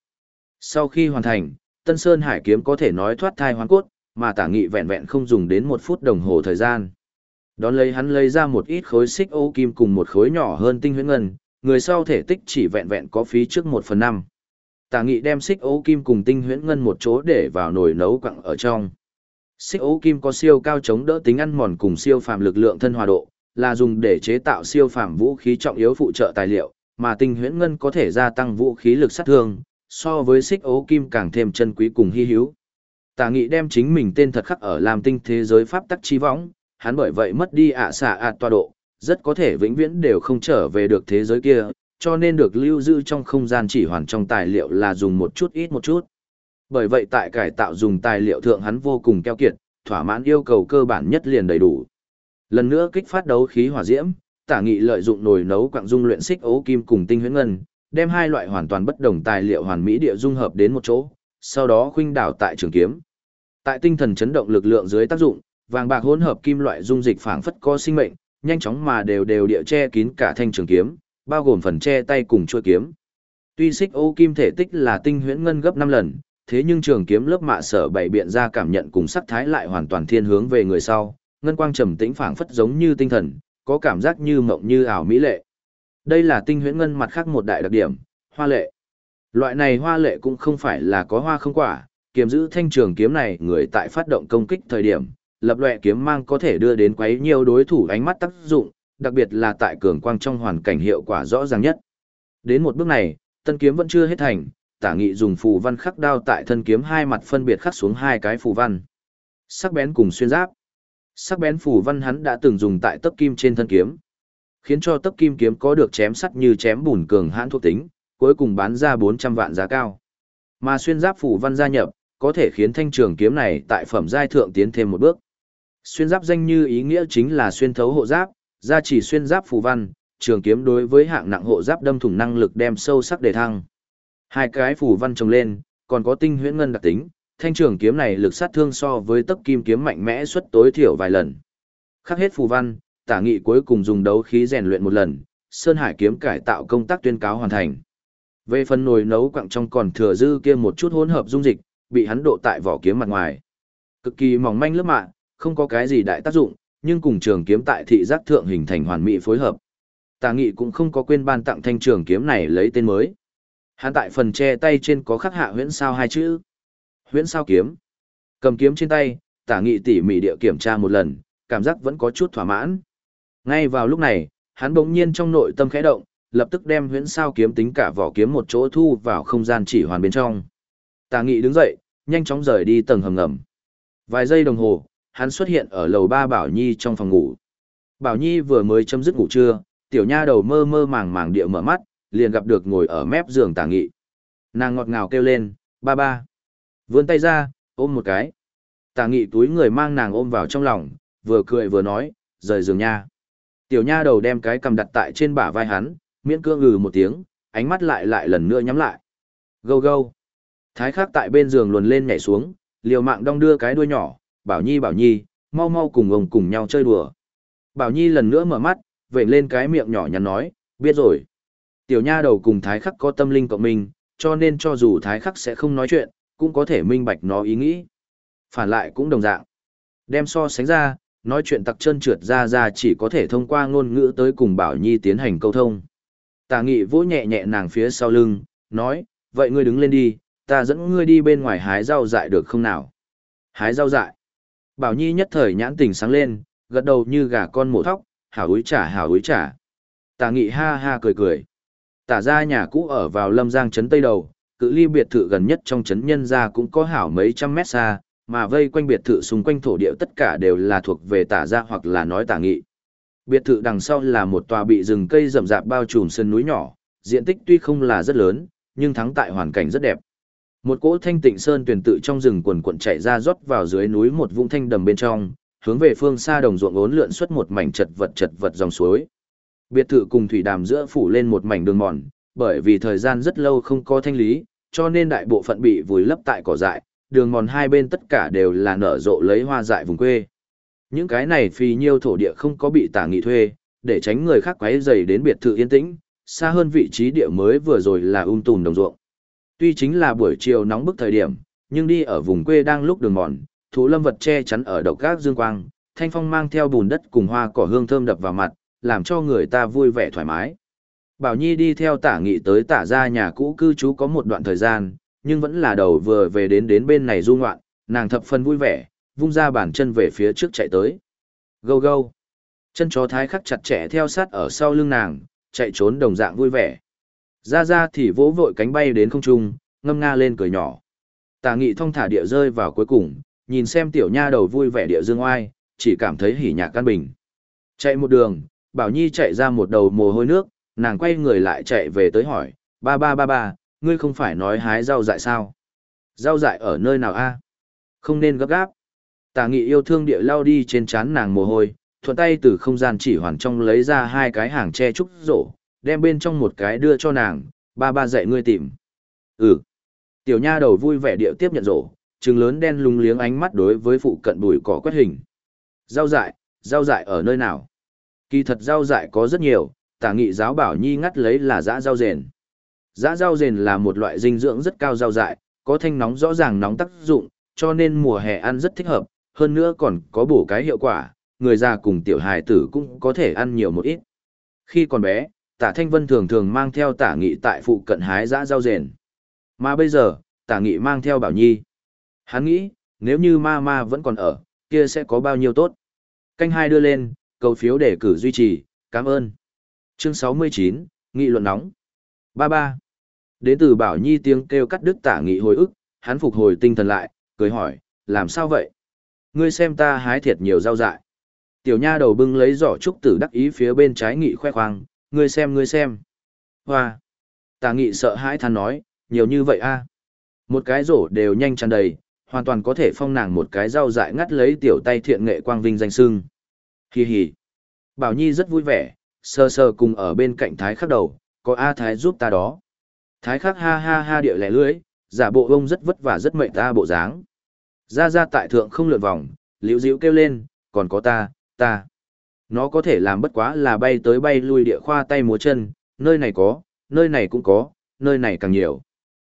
Sau khi hoàn thành, Tân Sơn Hải kiếm có thể nói thoát thai hoàn cốt, mà tả nghị vẹn vẹn không dùng đến một phút đồng hồ thời gian. Đón lấy hắn lấy ra một ít khối xích ô kim cùng một khối nhỏ hơn tinh huyễn ngân, người sau thể tích chỉ vẹn vẹn có phí trước một phần năm. Tả nghị đem xích ô kim cùng tinh huyễn ngân một chỗ để vào nồi nấu quặng ở trong. Xích ấu kim có siêu cao chống đỡ tính ăn mòn cùng siêu phàm lực lượng thân hòa độ, là dùng để chế tạo siêu phàm vũ khí trọng yếu phụ trợ tài liệu, mà tinh huyễn ngân có thể gia tăng vũ khí lực sát thương, so với xích ấu kim càng thêm chân quý cùng hy hữu. Tả nghị đem chính mình tên thật khắc ở làm tinh thế giới pháp tắc chi võng, hắn bởi vậy mất đi ạ xạ ạ tọa độ, rất có thể vĩnh viễn đều không trở về được thế giới kia, cho nên được lưu giữ trong không gian chỉ hoàn trong tài liệu là dùng một chút ít một chút. Bởi vậy tại cải tạo dùng tài liệu thượng hắn vô cùng keo kiệt, thỏa mãn yêu cầu cơ bản nhất liền đầy đủ. Lần nữa kích phát đấu khí hỏa diễm, tả nghị lợi dụng nồi nấu quặng dung luyện xích ấu kim cùng tinh huyễn ngân, đem hai loại hoàn toàn bất đồng tài liệu hoàn mỹ địa dung hợp đến một chỗ, sau đó khuynh đảo tại trường kiếm. Tại tinh thần chấn động lực lượng dưới tác dụng, vàng bạc hỗn hợp kim loại dung dịch phảng phất có sinh mệnh, nhanh chóng mà đều đều địa che kín cả thanh trường kiếm, bao gồm phần che tay cùng chuôi kiếm. Tuy xích ô kim thể tích là tinh huyễn ngân gấp 5 lần, thế nhưng trường kiếm lớp mạ sở bảy biện ra cảm nhận cùng sắc thái lại hoàn toàn thiên hướng về người sau, ngân quang trầm tĩnh phảng phất giống như tinh thần, có cảm giác như mộng như ảo mỹ lệ. Đây là tinh huyễn ngân mặt khác một đại đặc điểm, hoa lệ. Loại này hoa lệ cũng không phải là có hoa không quả, kiếm giữ thanh trường kiếm này người tại phát động công kích thời điểm, lập loại kiếm mang có thể đưa đến quấy nhiều đối thủ ánh mắt tác dụng, đặc biệt là tại cường quang trong hoàn cảnh hiệu quả rõ ràng nhất. Đến một bước này, tân kiếm vẫn chưa hết thành, tả nghị dùng phù văn khắc đao tại thân kiếm hai mặt phân biệt khắc xuống hai cái phù văn. Sắc bén cùng xuyên giáp. Sắc bén phù văn hắn đã từng dùng tại tấc kim trên thân kiếm, khiến cho tấc kim kiếm có được chém sắt như chém bùn cường hãn thuộc tính, cuối cùng bán ra 400 vạn giá cao. Mà xuyên giáp phù văn gia nhập, có thể khiến thanh trường kiếm này tại phẩm giai thượng tiến thêm một bước. Xuyên giáp danh như ý nghĩa chính là xuyên thấu hộ giáp, gia chỉ xuyên giáp phù văn, trường kiếm đối với hạng nặng hộ giáp đâm thủng năng lực đem sâu sắc đề thăng. Hai cái phù văn trồng lên, còn có tinh huyễn ngân đặc tính, thanh trường kiếm này lực sát thương so với tấc kim kiếm mạnh mẽ suất tối thiểu vài lần. Khắc hết phù văn, tả nghị cuối cùng dùng đấu khí rèn luyện một lần, Sơn Hải kiếm cải tạo công tác tuyên cáo hoàn thành. Về phần nồi nấu quặng trong còn thừa dư kia một chút hỗn hợp dung dịch, bị hắn độ tại vỏ kiếm mặt ngoài. Cực kỳ mỏng manh lớp mạ, không có cái gì đại tác dụng, nhưng cùng trường kiếm tại thị giác thượng hình thành hoàn mỹ phối hợp. Tà nghị cũng không có quên ban tặng thanh trường kiếm này lấy tên mới. Hắn tại phần che tay trên có khắc hạ huyễn sao hai chữ. Huyễn sao kiếm. Cầm kiếm trên tay, tả nghị tỉ mỉ địa kiểm tra một lần, cảm giác vẫn có chút thỏa mãn. Ngay vào lúc này, hắn bỗng nhiên trong nội tâm khẽ động, lập tức đem huyễn sao kiếm tính cả vỏ kiếm một chỗ thu vào không gian chỉ hoàn bên trong. Tả nghị đứng dậy, nhanh chóng rời đi tầng hầm ngầm. Vài giây đồng hồ, hắn xuất hiện ở lầu ba Bảo Nhi trong phòng ngủ. Bảo Nhi vừa mới chấm dứt ngủ trưa, tiểu nha đầu mơ mơ màng màng địa mở mắt, liền gặp được ngồi ở mép giường tả nghị. Nàng ngọt ngào kêu lên, ba ba. Vươn tay ra, ôm một cái. Tả nghị túi người mang nàng ôm vào trong lòng, vừa cười vừa nói, rời giường nha. Tiểu nha đầu đem cái cầm đặt tại trên bả vai hắn, miễn cương ngừ một tiếng, ánh mắt lại lại lần nữa nhắm lại. Gâu gâu. Thái khắc tại bên giường luồn lên nhảy xuống, liều mạng đong đưa cái đuôi nhỏ, bảo nhi bảo nhi, mau mau cùng ông cùng nhau chơi đùa. Bảo nhi lần nữa mở mắt, vểnh lên cái miệng nhỏ nhắn nói, biết rồi. Tiểu nha đầu cùng thái khắc có tâm linh cộng minh, cho nên cho dù thái khắc sẽ không nói chuyện, cũng có thể minh bạch nó ý nghĩ. Phản lại cũng đồng dạng. Đem so sánh ra, nói chuyện tặc chân trượt ra ra chỉ có thể thông qua ngôn ngữ tới cùng Bảo Nhi tiến hành câu thông. Tà nghị vỗ nhẹ nhẹ nàng phía sau lưng, nói, vậy ngươi đứng lên đi, ta dẫn ngươi đi bên ngoài hái rau dại được không nào? Hái rau dại. Bảo Nhi nhất thời nhãn tình sáng lên, gật đầu như gà con mổ thóc, hảo úi trả hảo úi trả. Tà nghị ha ha cười cười. Tả ra nhà cũ ở vào lâm giang trấn tây đầu, cự ly biệt thự gần nhất trong trấn nhân ra cũng có hảo mấy trăm mét xa, mà vây quanh biệt thự xung quanh thổ địa tất cả đều là thuộc về tả ra hoặc là nói tả nghị. Biệt thự đằng sau là một tòa bị rừng cây rậm rạp bao trùm sân núi nhỏ, diện tích tuy không là rất lớn, nhưng thắng tại hoàn cảnh rất đẹp. Một cỗ thanh tịnh sơn tuyển tự trong rừng quần quần chạy ra rót vào dưới núi một vũng thanh đầm bên trong, hướng về phương xa đồng ruộng ốn lượn xuất một mảnh chật vật chật vật dòng suối. Biệt thự cùng thủy đàm giữa phủ lên một mảnh đường mòn, bởi vì thời gian rất lâu không có thanh lý, cho nên đại bộ phận bị vùi lấp tại cỏ dại, đường mòn hai bên tất cả đều là nở rộ lấy hoa dại vùng quê. Những cái này phì nhiêu thổ địa không có bị tả nghị thuê, để tránh người khác quấy rầy đến biệt thự yên tĩnh, xa hơn vị trí địa mới vừa rồi là um tùm đồng ruộng. Tuy chính là buổi chiều nóng bức thời điểm, nhưng đi ở vùng quê đang lúc đường mòn, thú lâm vật che chắn ở độc gác dương quang, thanh phong mang theo bùn đất cùng hoa cỏ hương thơm đập vào mặt, làm cho người ta vui vẻ thoải mái. Bảo Nhi đi theo tả nghị tới tả ra nhà cũ cư trú có một đoạn thời gian, nhưng vẫn là đầu vừa về đến đến bên này du ngoạn, nàng thập phần vui vẻ, vung ra bàn chân về phía trước chạy tới. Gâu gâu. Chân chó thái khắc chặt chẽ theo sát ở sau lưng nàng, chạy trốn đồng dạng vui vẻ. Ra ra thì vỗ vội cánh bay đến không trung, ngâm nga lên cười nhỏ. Tà nghị thong thả địa rơi vào cuối cùng, nhìn xem tiểu nha đầu vui vẻ địa dương oai, chỉ cảm thấy hỉ nhạc căn bình. Chạy một đường, Bảo Nhi chạy ra một đầu mồ hôi nước, nàng quay người lại chạy về tới hỏi, ba ba ba ba, ngươi không phải nói hái rau dại sao? Rau dại ở nơi nào a? Không nên gấp gáp. Tà nghị yêu thương địa lao đi trên trán nàng mồ hôi, thuận tay từ không gian chỉ hoàn trong lấy ra hai cái hàng che trúc rổ, đem bên trong một cái đưa cho nàng, ba ba dạy ngươi tìm. Ừ. Tiểu nha đầu vui vẻ địa tiếp nhận rổ, trừng lớn đen lúng liếng ánh mắt đối với phụ cận bùi cỏ quét hình. Rau dại, rau dại ở nơi nào? Kỳ thật rau dại có rất nhiều, tả nghị giáo bảo nhi ngắt lấy là dã rau rền. Dã rau rền là một loại dinh dưỡng rất cao rau dại, có thanh nóng rõ ràng nóng tác dụng, cho nên mùa hè ăn rất thích hợp, hơn nữa còn có bổ cái hiệu quả, người già cùng tiểu hài tử cũng có thể ăn nhiều một ít. Khi còn bé, tả thanh vân thường thường mang theo tả nghị tại phụ cận hái dã rau rền. Mà bây giờ, tả nghị mang theo bảo nhi. Hắn nghĩ, nếu như ma ma vẫn còn ở, kia sẽ có bao nhiêu tốt. Canh hai đưa lên, cầu phiếu để cử duy trì, cảm ơn. Chương 69, Nghị luận nóng. Ba ba. Đến từ Bảo Nhi tiếng kêu cắt đứt tả nghị hồi ức, hắn phục hồi tinh thần lại, cười hỏi, làm sao vậy? Ngươi xem ta hái thiệt nhiều rau dại. Tiểu nha đầu bưng lấy giỏ trúc tử đắc ý phía bên trái nghị khoe khoang, ngươi xem ngươi xem. Hoa. Tả nghị sợ hãi than nói, nhiều như vậy a Một cái rổ đều nhanh tràn đầy, hoàn toàn có thể phong nàng một cái rau dại ngắt lấy tiểu tay thiện nghệ quang vinh danh sưng. Hì hì. Bảo Nhi rất vui vẻ, sơ sơ cùng ở bên cạnh Thái khắc đầu, có A Thái giúp ta đó. Thái khắc ha ha ha điệu lẻ lưới, giả bộ ông rất vất vả rất mệnh ta bộ dáng. Ra ra tại thượng không lượn vòng, liễu diễu kêu lên, còn có ta, ta. Nó có thể làm bất quá là bay tới bay lui địa khoa tay múa chân, nơi này có, nơi này cũng có, nơi này càng nhiều.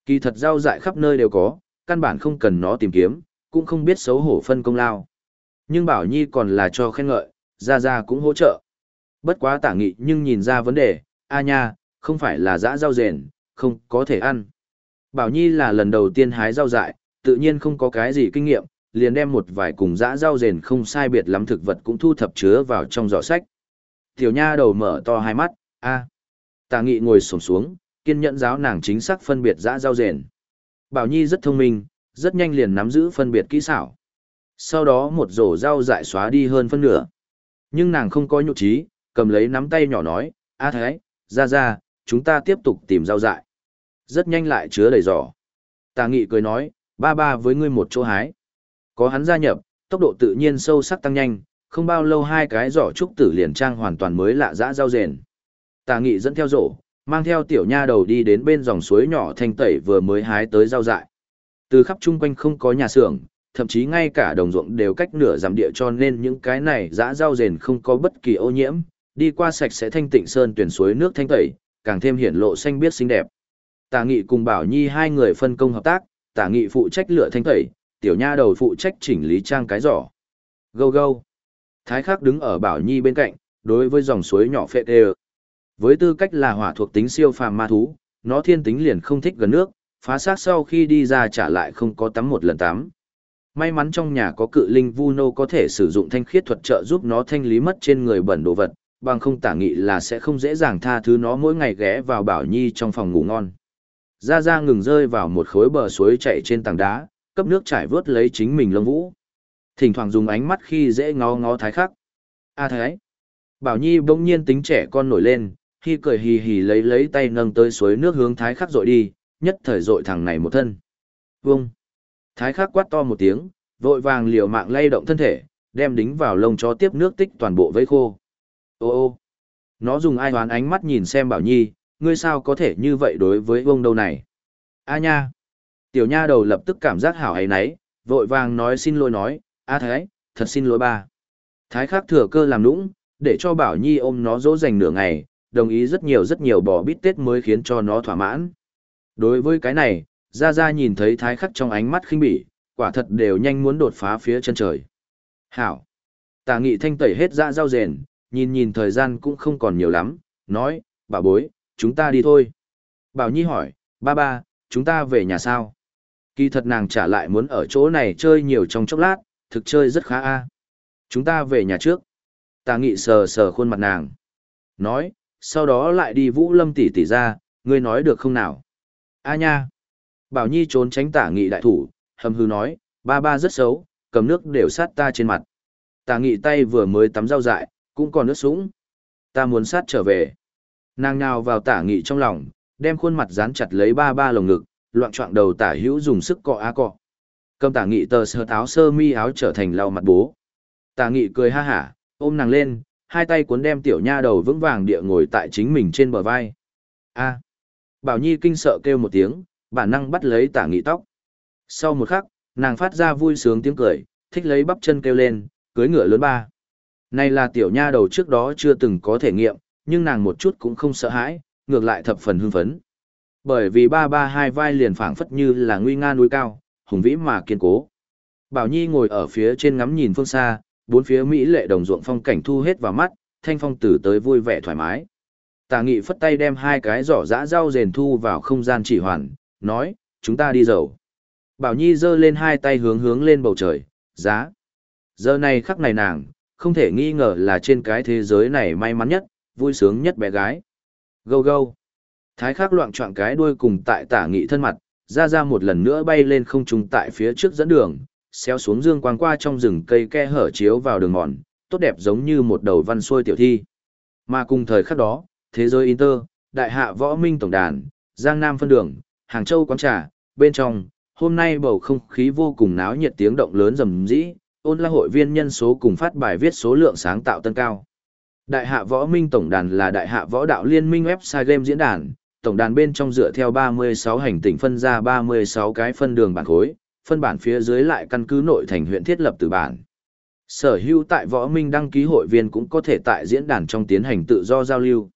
Kỳ thật rau dại khắp nơi đều có, căn bản không cần nó tìm kiếm, cũng không biết xấu hổ phân công lao. Nhưng Bảo Nhi còn là cho khen ngợi, ra ra cũng hỗ trợ. Bất quá tả nghị nhưng nhìn ra vấn đề, a nha, không phải là dã rau rền, không có thể ăn. Bảo Nhi là lần đầu tiên hái rau dại, tự nhiên không có cái gì kinh nghiệm, liền đem một vài cùng dã rau rền không sai biệt lắm thực vật cũng thu thập chứa vào trong giỏ sách. Tiểu nha đầu mở to hai mắt, a. Tả nghị ngồi xổm xuống, kiên nhẫn giáo nàng chính xác phân biệt dã rau rền. Bảo Nhi rất thông minh, rất nhanh liền nắm giữ phân biệt kỹ xảo. Sau đó một rổ rau dại xóa đi hơn phân nửa. Nhưng nàng không có nhục trí, cầm lấy nắm tay nhỏ nói, a thái, ra ra, chúng ta tiếp tục tìm rau dại. Rất nhanh lại chứa đầy giỏ. Tà nghị cười nói, ba ba với ngươi một chỗ hái. Có hắn gia nhập, tốc độ tự nhiên sâu sắc tăng nhanh, không bao lâu hai cái giỏ trúc tử liền trang hoàn toàn mới lạ dã rau rền. Tà nghị dẫn theo rổ, mang theo tiểu nha đầu đi đến bên dòng suối nhỏ thanh tẩy vừa mới hái tới rau dại. Từ khắp chung quanh không có nhà xưởng, thậm chí ngay cả đồng ruộng đều cách nửa giảm địa cho nên những cái này dã rau rền không có bất kỳ ô nhiễm, đi qua sạch sẽ thanh tịnh sơn tuyển suối nước thanh tẩy, càng thêm hiển lộ xanh biết xinh đẹp. Tả Nghị cùng Bảo Nhi hai người phân công hợp tác, Tả Nghị phụ trách lựa thanh tẩy, tiểu nha đầu phụ trách chỉnh lý trang cái giỏ. Gâu gâu. Thái khắc đứng ở Bảo Nhi bên cạnh, đối với dòng suối nhỏ phệ tê Với tư cách là hỏa thuộc tính siêu phàm ma thú, nó thiên tính liền không thích gần nước, phá xác sau khi đi ra trả lại không có tắm một lần tắm. May mắn trong nhà có cự linh vu nô có thể sử dụng thanh khiết thuật trợ giúp nó thanh lý mất trên người bẩn đồ vật, bằng không tả nghị là sẽ không dễ dàng tha thứ nó mỗi ngày ghé vào bảo nhi trong phòng ngủ ngon. Ra ra ngừng rơi vào một khối bờ suối chạy trên tảng đá, cấp nước trải vớt lấy chính mình lông vũ. Thỉnh thoảng dùng ánh mắt khi dễ ngó ngó thái khắc. A à, thái. Bảo nhi bỗng nhiên tính trẻ con nổi lên, khi cười hì hì lấy lấy tay nâng tới suối nước hướng thái khắc dội đi, nhất thời dội thằng này một thân. Vâng. Thái khắc quát to một tiếng, vội vàng liều mạng lay động thân thể, đem đính vào lông chó tiếp nước tích toàn bộ vây khô. Ô ô, nó dùng ai hoán ánh mắt nhìn xem bảo nhi, ngươi sao có thể như vậy đối với ông đâu này. A nha, tiểu nha đầu lập tức cảm giác hảo ấy nấy, vội vàng nói xin lỗi nói, a thái, thật xin lỗi ba. Thái khắc thừa cơ làm nũng, để cho bảo nhi ôm nó dỗ dành nửa ngày, đồng ý rất nhiều rất nhiều bò bít tết mới khiến cho nó thỏa mãn. Đối với cái này, Gia Gia nhìn thấy thái khắc trong ánh mắt khinh bỉ, quả thật đều nhanh muốn đột phá phía chân trời. Hảo! Tà nghị thanh tẩy hết dạ rau rền, nhìn nhìn thời gian cũng không còn nhiều lắm, nói, bà bối, chúng ta đi thôi. Bảo Nhi hỏi, ba ba, chúng ta về nhà sao? Kỳ thật nàng trả lại muốn ở chỗ này chơi nhiều trong chốc lát, thực chơi rất khá a. Chúng ta về nhà trước. Tà nghị sờ sờ khuôn mặt nàng. Nói, sau đó lại đi vũ lâm tỷ tỷ ra, ngươi nói được không nào? A nha. Bảo Nhi trốn tránh tả nghị đại thủ, hầm hư nói, ba ba rất xấu, cầm nước đều sát ta trên mặt. Tả nghị tay vừa mới tắm rau dại, cũng còn nước sũng. Ta muốn sát trở về. Nàng nào vào tả nghị trong lòng, đem khuôn mặt dán chặt lấy ba ba lồng ngực, loạn trọng đầu tả hữu dùng sức cọ á cọ. Cầm tả nghị tờ sơ áo sơ mi áo trở thành lau mặt bố. Tả nghị cười ha hả, ôm nàng lên, hai tay cuốn đem tiểu nha đầu vững vàng địa ngồi tại chính mình trên bờ vai. A. Bảo Nhi kinh sợ kêu một tiếng, bản năng bắt lấy tả nghị tóc. Sau một khắc, nàng phát ra vui sướng tiếng cười, thích lấy bắp chân kêu lên, cưới ngựa lớn ba. Này là tiểu nha đầu trước đó chưa từng có thể nghiệm, nhưng nàng một chút cũng không sợ hãi, ngược lại thập phần hưng phấn. Bởi vì ba ba hai vai liền phảng phất như là nguy nga núi cao, hùng vĩ mà kiên cố. Bảo Nhi ngồi ở phía trên ngắm nhìn phương xa, bốn phía mỹ lệ đồng ruộng phong cảnh thu hết vào mắt, thanh phong tử tới vui vẻ thoải mái. Tà Nghị phất tay đem hai cái giỏ giã rau rền thu vào không gian chỉ hoàn, nói, chúng ta đi dầu. Bảo Nhi giơ lên hai tay hướng hướng lên bầu trời, giá. Giờ này khắc này nàng, không thể nghi ngờ là trên cái thế giới này may mắn nhất, vui sướng nhất bé gái. Gâu gâu. Thái khắc loạn trọng cái đuôi cùng tại tả nghị thân mặt, ra ra một lần nữa bay lên không trung tại phía trước dẫn đường, xéo xuống dương quang qua trong rừng cây ke hở chiếu vào đường mòn, tốt đẹp giống như một đầu văn xuôi tiểu thi. Mà cùng thời khắc đó, thế giới Inter, đại hạ võ minh tổng đàn, Giang Nam phân đường, Hàng Châu quán trà, bên trong, hôm nay bầu không khí vô cùng náo nhiệt tiếng động lớn rầm rĩ, ôn la hội viên nhân số cùng phát bài viết số lượng sáng tạo tân cao. Đại hạ võ minh tổng đàn là đại hạ võ đạo liên minh website game diễn đàn, tổng đàn bên trong dựa theo 36 hành tinh phân ra 36 cái phân đường bản khối, phân bản phía dưới lại căn cứ nội thành huyện thiết lập từ bản. Sở hữu tại võ minh đăng ký hội viên cũng có thể tại diễn đàn trong tiến hành tự do giao lưu.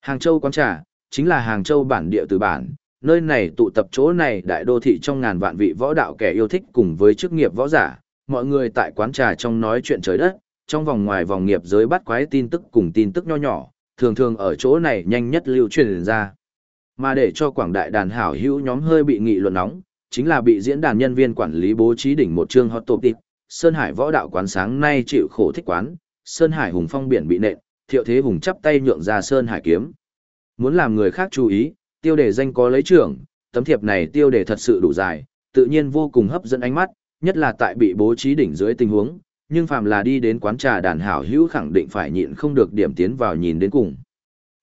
Hàng Châu quán trà, chính là Hàng Châu bản địa từ bản, nơi này tụ tập chỗ này đại đô thị trong ngàn vạn vị võ đạo kẻ yêu thích cùng với chức nghiệp võ giả, mọi người tại quán trà trong nói chuyện trời đất, trong vòng ngoài vòng nghiệp giới bắt quái tin tức cùng tin tức nho nhỏ, thường thường ở chỗ này nhanh nhất lưu truyền ra. Mà để cho quảng đại đàn hảo hữu nhóm hơi bị nghị luận nóng, chính là bị diễn đàn nhân viên quản lý bố trí đỉnh một chương hot topic, Sơn Hải võ đạo quán sáng nay chịu khổ thích quán, Sơn Hải hùng phong biển bị nện, thiệu thế hùng chắp tay nhượng ra Sơn Hải kiếm. Muốn làm người khác chú ý, tiêu đề danh có lấy trưởng, tấm thiệp này tiêu đề thật sự đủ dài, tự nhiên vô cùng hấp dẫn ánh mắt, nhất là tại bị bố trí đỉnh dưới tình huống, nhưng phàm là đi đến quán trà đàn hảo hữu khẳng định phải nhịn không được điểm tiến vào nhìn đến cùng.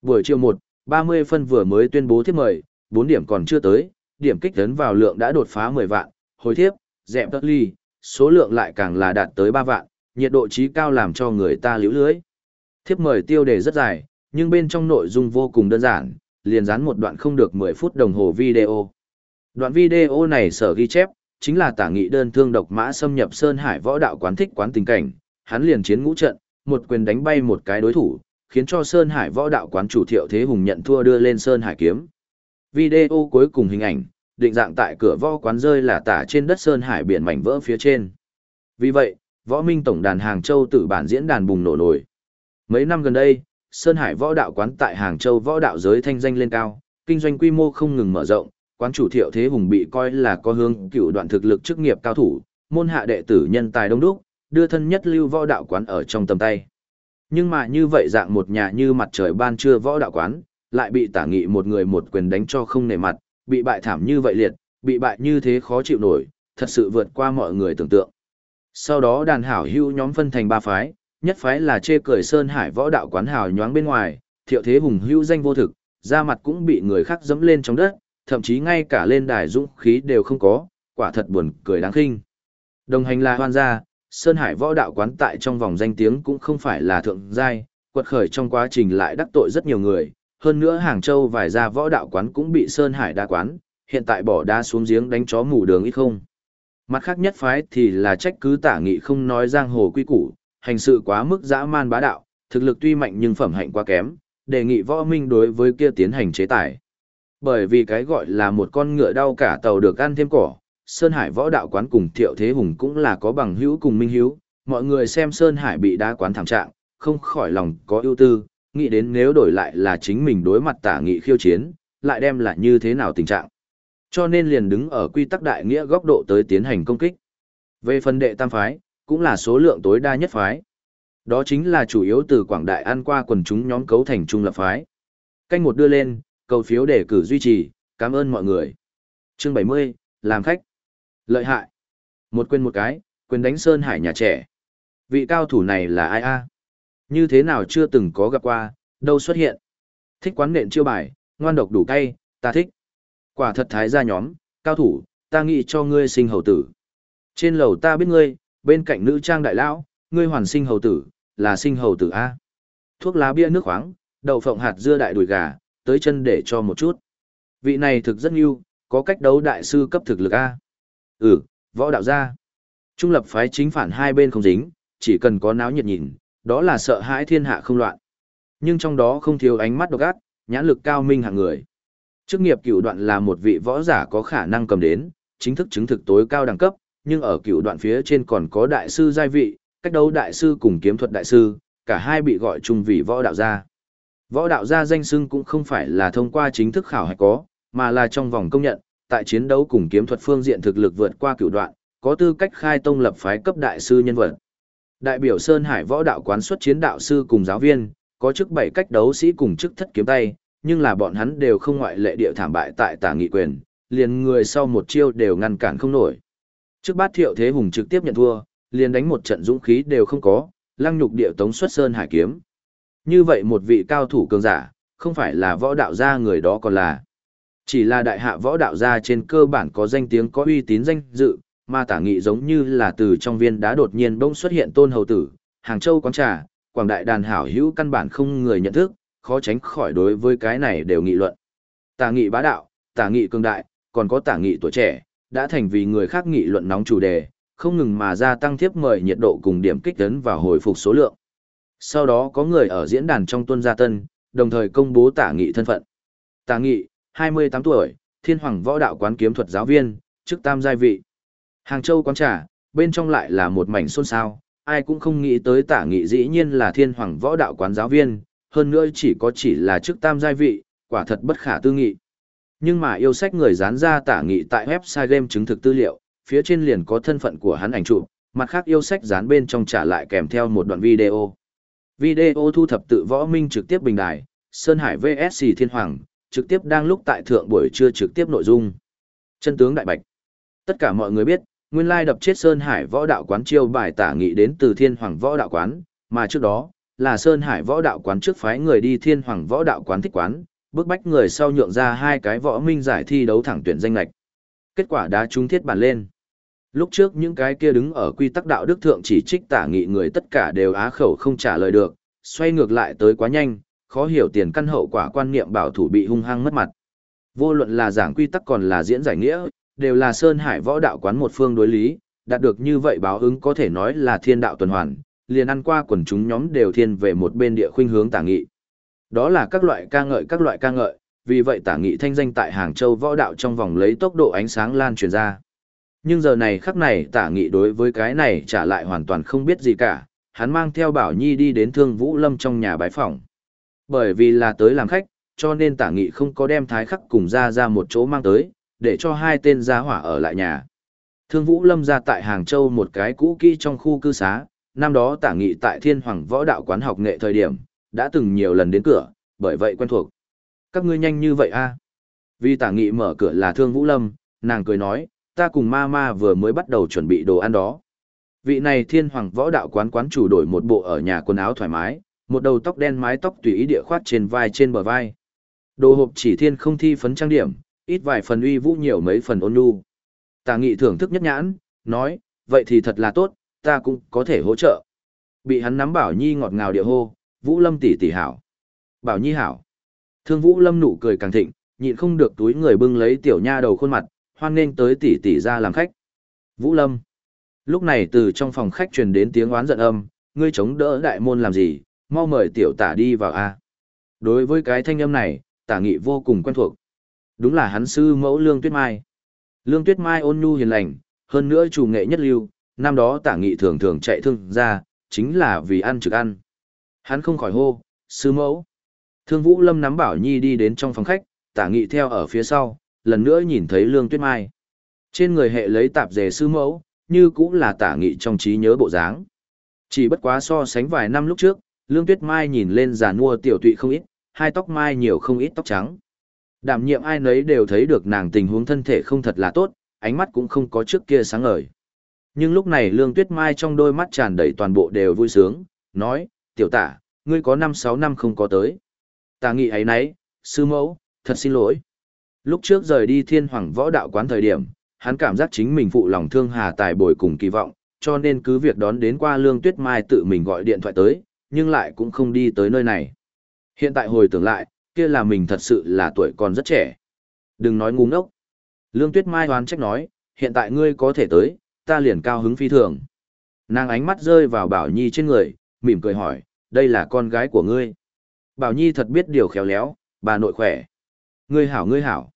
Buổi chiều 1, 30 phân vừa mới tuyên bố thiếp mời, 4 điểm còn chưa tới, điểm kích tấn vào lượng đã đột phá 10 vạn, hồi thiếp, dẹp tất ly, số lượng lại càng là đạt tới 3 vạn, nhiệt độ trí cao làm cho người ta liễu lưới. Thiếp mời tiêu đề rất dài, nhưng bên trong nội dung vô cùng đơn giản, liền dán một đoạn không được 10 phút đồng hồ video. Đoạn video này sở ghi chép, chính là tả nghị đơn thương độc mã xâm nhập Sơn Hải võ đạo quán thích quán tình cảnh, hắn liền chiến ngũ trận, một quyền đánh bay một cái đối thủ, khiến cho Sơn Hải võ đạo quán chủ thiệu thế hùng nhận thua đưa lên Sơn Hải kiếm. Video cuối cùng hình ảnh, định dạng tại cửa võ quán rơi là tả trên đất Sơn Hải biển mảnh vỡ phía trên. Vì vậy, võ minh tổng đàn Hàng Châu tự bản diễn đàn bùng nổ nổi. Mấy năm gần đây, Sơn Hải võ đạo quán tại Hàng Châu võ đạo giới thanh danh lên cao, kinh doanh quy mô không ngừng mở rộng, quán chủ thiệu thế hùng bị coi là có hướng cựu đoạn thực lực chức nghiệp cao thủ, môn hạ đệ tử nhân tài đông đúc, đưa thân nhất lưu võ đạo quán ở trong tầm tay. Nhưng mà như vậy dạng một nhà như mặt trời ban trưa võ đạo quán, lại bị tả nghị một người một quyền đánh cho không nề mặt, bị bại thảm như vậy liệt, bị bại như thế khó chịu nổi, thật sự vượt qua mọi người tưởng tượng. Sau đó đàn hảo hưu nhóm phân thành ba phái, nhất phái là chê cười Sơn Hải võ đạo quán hào nhoáng bên ngoài, thiệu thế hùng hưu danh vô thực, da mặt cũng bị người khác dẫm lên trong đất, thậm chí ngay cả lên đài dũng khí đều không có, quả thật buồn cười đáng khinh. Đồng hành là hoan gia, Sơn Hải võ đạo quán tại trong vòng danh tiếng cũng không phải là thượng giai, quật khởi trong quá trình lại đắc tội rất nhiều người, hơn nữa Hàng Châu vài gia võ đạo quán cũng bị Sơn Hải đa quán, hiện tại bỏ đá xuống giếng đánh chó mù đường ít không. Mặt khác nhất phái thì là trách cứ tả nghị không nói giang hồ quy củ, hành sự quá mức dã man bá đạo, thực lực tuy mạnh nhưng phẩm hạnh quá kém, đề nghị võ minh đối với kia tiến hành chế tài. Bởi vì cái gọi là một con ngựa đau cả tàu được ăn thêm cỏ, Sơn Hải võ đạo quán cùng Thiệu Thế Hùng cũng là có bằng hữu cùng minh hữu, mọi người xem Sơn Hải bị đá quán thảm trạng, không khỏi lòng có ưu tư, nghĩ đến nếu đổi lại là chính mình đối mặt tả nghị khiêu chiến, lại đem lại như thế nào tình trạng. Cho nên liền đứng ở quy tắc đại nghĩa góc độ tới tiến hành công kích. Về phần đệ tam phái, cũng là số lượng tối đa nhất phái. Đó chính là chủ yếu từ quảng đại ăn qua quần chúng nhóm cấu thành trung lập phái. Canh một đưa lên, cầu phiếu để cử duy trì, cảm ơn mọi người. Chương 70, làm khách. Lợi hại. Một quên một cái, quên đánh Sơn Hải nhà trẻ. Vị cao thủ này là ai a? Như thế nào chưa từng có gặp qua, đâu xuất hiện. Thích quán nện chiêu bài, ngoan độc đủ cay, ta thích. Quả thật thái gia nhóm, cao thủ, ta nghĩ cho ngươi sinh hầu tử. Trên lầu ta biết ngươi, bên cạnh nữ trang đại lão, ngươi hoàn sinh hầu tử, là sinh hầu tử A. Thuốc lá bia nước khoáng, đậu phộng hạt dưa đại đùi gà, tới chân để cho một chút. Vị này thực rất yêu, có cách đấu đại sư cấp thực lực A. Ừ, võ đạo gia. Trung lập phái chính phản hai bên không dính, chỉ cần có náo nhiệt nhìn, đó là sợ hãi thiên hạ không loạn. Nhưng trong đó không thiếu ánh mắt độc ác, nhãn lực cao minh hạng người. Chức nghiệp cựu đoạn là một vị võ giả có khả năng cầm đến, chính thức chứng thực tối cao đẳng cấp, nhưng ở cựu đoạn phía trên còn có đại sư giai vị, cách đấu đại sư cùng kiếm thuật đại sư, cả hai bị gọi chung vì võ đạo gia. Võ đạo gia danh xưng cũng không phải là thông qua chính thức khảo hạch có, mà là trong vòng công nhận, tại chiến đấu cùng kiếm thuật phương diện thực lực vượt qua cửu đoạn, có tư cách khai tông lập phái cấp đại sư nhân vật. Đại biểu Sơn Hải võ đạo quán xuất chiến đạo sư cùng giáo viên, có chức bảy cách đấu sĩ cùng chức thất kiếm tay, nhưng là bọn hắn đều không ngoại lệ địa thảm bại tại tả nghị quyền, liền người sau một chiêu đều ngăn cản không nổi. Trước bát thiệu thế hùng trực tiếp nhận thua, liền đánh một trận dũng khí đều không có, lăng nhục địa tống xuất Sơn Hải kiếm. Như vậy một vị cao thủ cường giả, không phải là võ đạo gia người đó còn là. Chỉ là đại hạ võ đạo gia trên cơ bản có danh tiếng có uy tín danh dự, mà tả nghị giống như là từ trong viên đá đột nhiên bỗng xuất hiện tôn hầu tử, hàng châu quán trà, quảng đại đàn hảo hữu căn bản không người nhận thức, khó tránh khỏi đối với cái này đều nghị luận. Tả nghị bá đạo, tả nghị cường đại, còn có tả nghị tuổi trẻ, đã thành vì người khác nghị luận nóng chủ đề, không ngừng mà gia tăng tiếp mời nhiệt độ cùng điểm kích tấn và hồi phục số lượng. Sau đó có người ở diễn đàn trong tuân gia tân, đồng thời công bố tả nghị thân phận. Tả nghị, 28 tuổi, thiên hoàng võ đạo quán kiếm thuật giáo viên, chức tam giai vị. Hàng Châu quán trà, bên trong lại là một mảnh xôn xao, Ai cũng không nghĩ tới tả nghị dĩ nhiên là thiên hoàng võ đạo quán giáo viên, hơn nữa chỉ có chỉ là chức tam giai vị, quả thật bất khả tư nghị. Nhưng mà yêu sách người dán ra tả nghị tại website game chứng thực tư liệu, phía trên liền có thân phận của hắn ảnh chụp, mặt khác yêu sách dán bên trong trả lại kèm theo một đoạn video. Video thu thập tự võ minh trực tiếp bình đài, Sơn Hải VSC Thiên Hoàng, trực tiếp đang lúc tại thượng buổi trưa trực tiếp nội dung. Chân tướng đại bạch. Tất cả mọi người biết, nguyên lai đập chết Sơn Hải võ đạo quán chiêu bài tả nghị đến từ Thiên Hoàng võ đạo quán, mà trước đó, là Sơn Hải võ đạo quán trước phái người đi Thiên Hoàng võ đạo quán thích quán, bức bách người sau nhượng ra hai cái võ minh giải thi đấu thẳng tuyển danh lệch. Kết quả đã trúng thiết bản lên. Lúc trước những cái kia đứng ở quy tắc đạo đức thượng chỉ trích tả nghị người tất cả đều á khẩu không trả lời được, xoay ngược lại tới quá nhanh, khó hiểu tiền căn hậu quả quan niệm bảo thủ bị hung hăng mất mặt. Vô luận là giảng quy tắc còn là diễn giải nghĩa, đều là Sơn Hải võ đạo quán một phương đối lý, đạt được như vậy báo ứng có thể nói là thiên đạo tuần hoàn, liền ăn qua quần chúng nhóm đều thiên về một bên địa khuynh hướng tả nghị. Đó là các loại ca ngợi các loại ca ngợi, vì vậy tả nghị thanh danh tại Hàng Châu võ đạo trong vòng lấy tốc độ ánh sáng lan truyền ra. Nhưng giờ này khắc này tả nghị đối với cái này trả lại hoàn toàn không biết gì cả, hắn mang theo Bảo Nhi đi đến Thương Vũ Lâm trong nhà bái phòng. Bởi vì là tới làm khách, cho nên tả nghị không có đem thái khắc cùng ra ra một chỗ mang tới, để cho hai tên gia hỏa ở lại nhà. Thương Vũ Lâm ra tại Hàng Châu một cái cũ kỹ trong khu cư xá, năm đó tả nghị tại Thiên Hoàng Võ Đạo quán học nghệ thời điểm, đã từng nhiều lần đến cửa, bởi vậy quen thuộc. Các ngươi nhanh như vậy a? Vì tả nghị mở cửa là Thương Vũ Lâm, nàng cười nói, ta cùng ma ma vừa mới bắt đầu chuẩn bị đồ ăn đó. Vị này Thiên Hoàng Võ Đạo quán quán chủ đổi một bộ ở nhà quần áo thoải mái, một đầu tóc đen mái tóc tùy ý địa khoát trên vai trên bờ vai. Đồ hộp chỉ thiên không thi phấn trang điểm, ít vài phần uy vũ nhiều mấy phần ôn nhu. Tả nghị thưởng thức nhất nhãn, nói, vậy thì thật là tốt, ta cũng có thể hỗ trợ. Bị hắn nắm Bảo Nhi ngọt ngào địa hô, Vũ Lâm tỷ tỷ hảo. Bảo Nhi hảo. Thương Vũ Lâm nụ cười càng thịnh, nhịn không được túi người bưng lấy tiểu nha đầu khuôn mặt, hoan nghênh tới tỷ tỷ ra làm khách. Vũ Lâm. Lúc này từ trong phòng khách truyền đến tiếng oán giận âm, ngươi chống đỡ đại môn làm gì, mau mời tiểu tả đi vào a. Đối với cái thanh âm này, tả nghị vô cùng quen thuộc. Đúng là hắn sư mẫu Lương Tuyết Mai. Lương Tuyết Mai ôn nhu hiền lành, hơn nữa chủ nghệ nhất lưu, năm đó tả nghị thường thường chạy thương ra, chính là vì ăn trực ăn. Hắn không khỏi hô, sư mẫu. Thương Vũ Lâm nắm Bảo Nhi đi đến trong phòng khách, tả nghị theo ở phía sau, lần nữa nhìn thấy Lương Tuyết Mai. Trên người hệ lấy tạp dề sư mẫu, như cũng là tả nghị trong trí nhớ bộ dáng. Chỉ bất quá so sánh vài năm lúc trước, Lương Tuyết Mai nhìn lên già nua tiểu tụy không ít, hai tóc mai nhiều không ít tóc trắng. Đảm nhiệm ai nấy đều thấy được nàng tình huống thân thể không thật là tốt, ánh mắt cũng không có trước kia sáng ngời. Nhưng lúc này Lương Tuyết Mai trong đôi mắt tràn đầy toàn bộ đều vui sướng, nói, tiểu tả, ngươi có 5-6 năm không có tới. Tả nghị ấy nấy, sư mẫu, thật xin lỗi. Lúc trước rời đi thiên hoàng võ đạo quán thời điểm, hắn cảm giác chính mình phụ lòng thương hà tài bồi cùng kỳ vọng, cho nên cứ việc đón đến qua Lương Tuyết Mai tự mình gọi điện thoại tới, nhưng lại cũng không đi tới nơi này. Hiện tại hồi tưởng lại, kia là mình thật sự là tuổi còn rất trẻ. Đừng nói ngu ngốc. Lương Tuyết Mai hoán trách nói, hiện tại ngươi có thể tới, ta liền cao hứng phi thường. Nàng ánh mắt rơi vào Bảo Nhi trên người, mỉm cười hỏi, đây là con gái của ngươi. Bảo Nhi thật biết điều khéo léo, bà nội khỏe. Ngươi hảo ngươi hảo.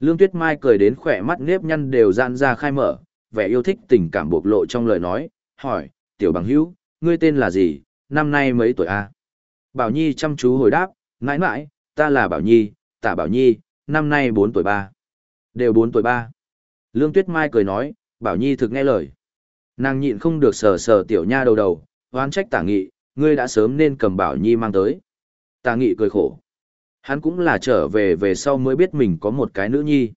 Lương Tuyết Mai cười đến khỏe mắt nếp nhăn đều dạn ra khai mở, vẻ yêu thích tình cảm bộc lộ trong lời nói, hỏi, tiểu bằng hữu, ngươi tên là gì, năm nay mấy tuổi a? Bảo Nhi chăm chú hồi đáp, mãi mãi, ta là Bảo Nhi, tả Bảo Nhi, năm nay 4 tuổi ba. Đều 4 tuổi ba. Lương Tuyết Mai cười nói, Bảo Nhi thực nghe lời. Nàng nhịn không được sờ sờ tiểu nha đầu đầu, hoán trách tả nghị, ngươi đã sớm nên cầm Bảo Nhi mang tới. Tả nghị cười khổ. Hắn cũng là trở về về sau mới biết mình có một cái nữ nhi.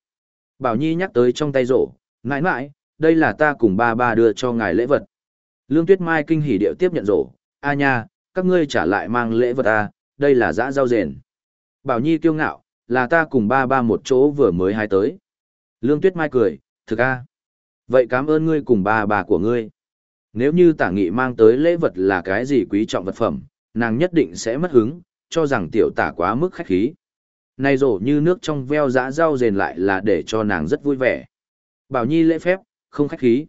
Bảo Nhi nhắc tới trong tay rổ, mãi mãi, đây là ta cùng ba ba đưa cho ngài lễ vật. Lương Tuyết Mai kinh hỉ điệu tiếp nhận rổ, a nha, các ngươi trả lại mang lễ vật a, đây là dã rau rền. Bảo Nhi kiêu ngạo, là ta cùng ba ba một chỗ vừa mới hái tới. Lương Tuyết Mai cười, thực a. Vậy cảm ơn ngươi cùng ba bà của ngươi. Nếu như tả nghị mang tới lễ vật là cái gì quý trọng vật phẩm, nàng nhất định sẽ mất hứng, cho rằng tiểu tả quá mức khách khí. Này rổ như nước trong veo dã rau rền lại là để cho nàng rất vui vẻ. Bảo Nhi lễ phép, không khách khí.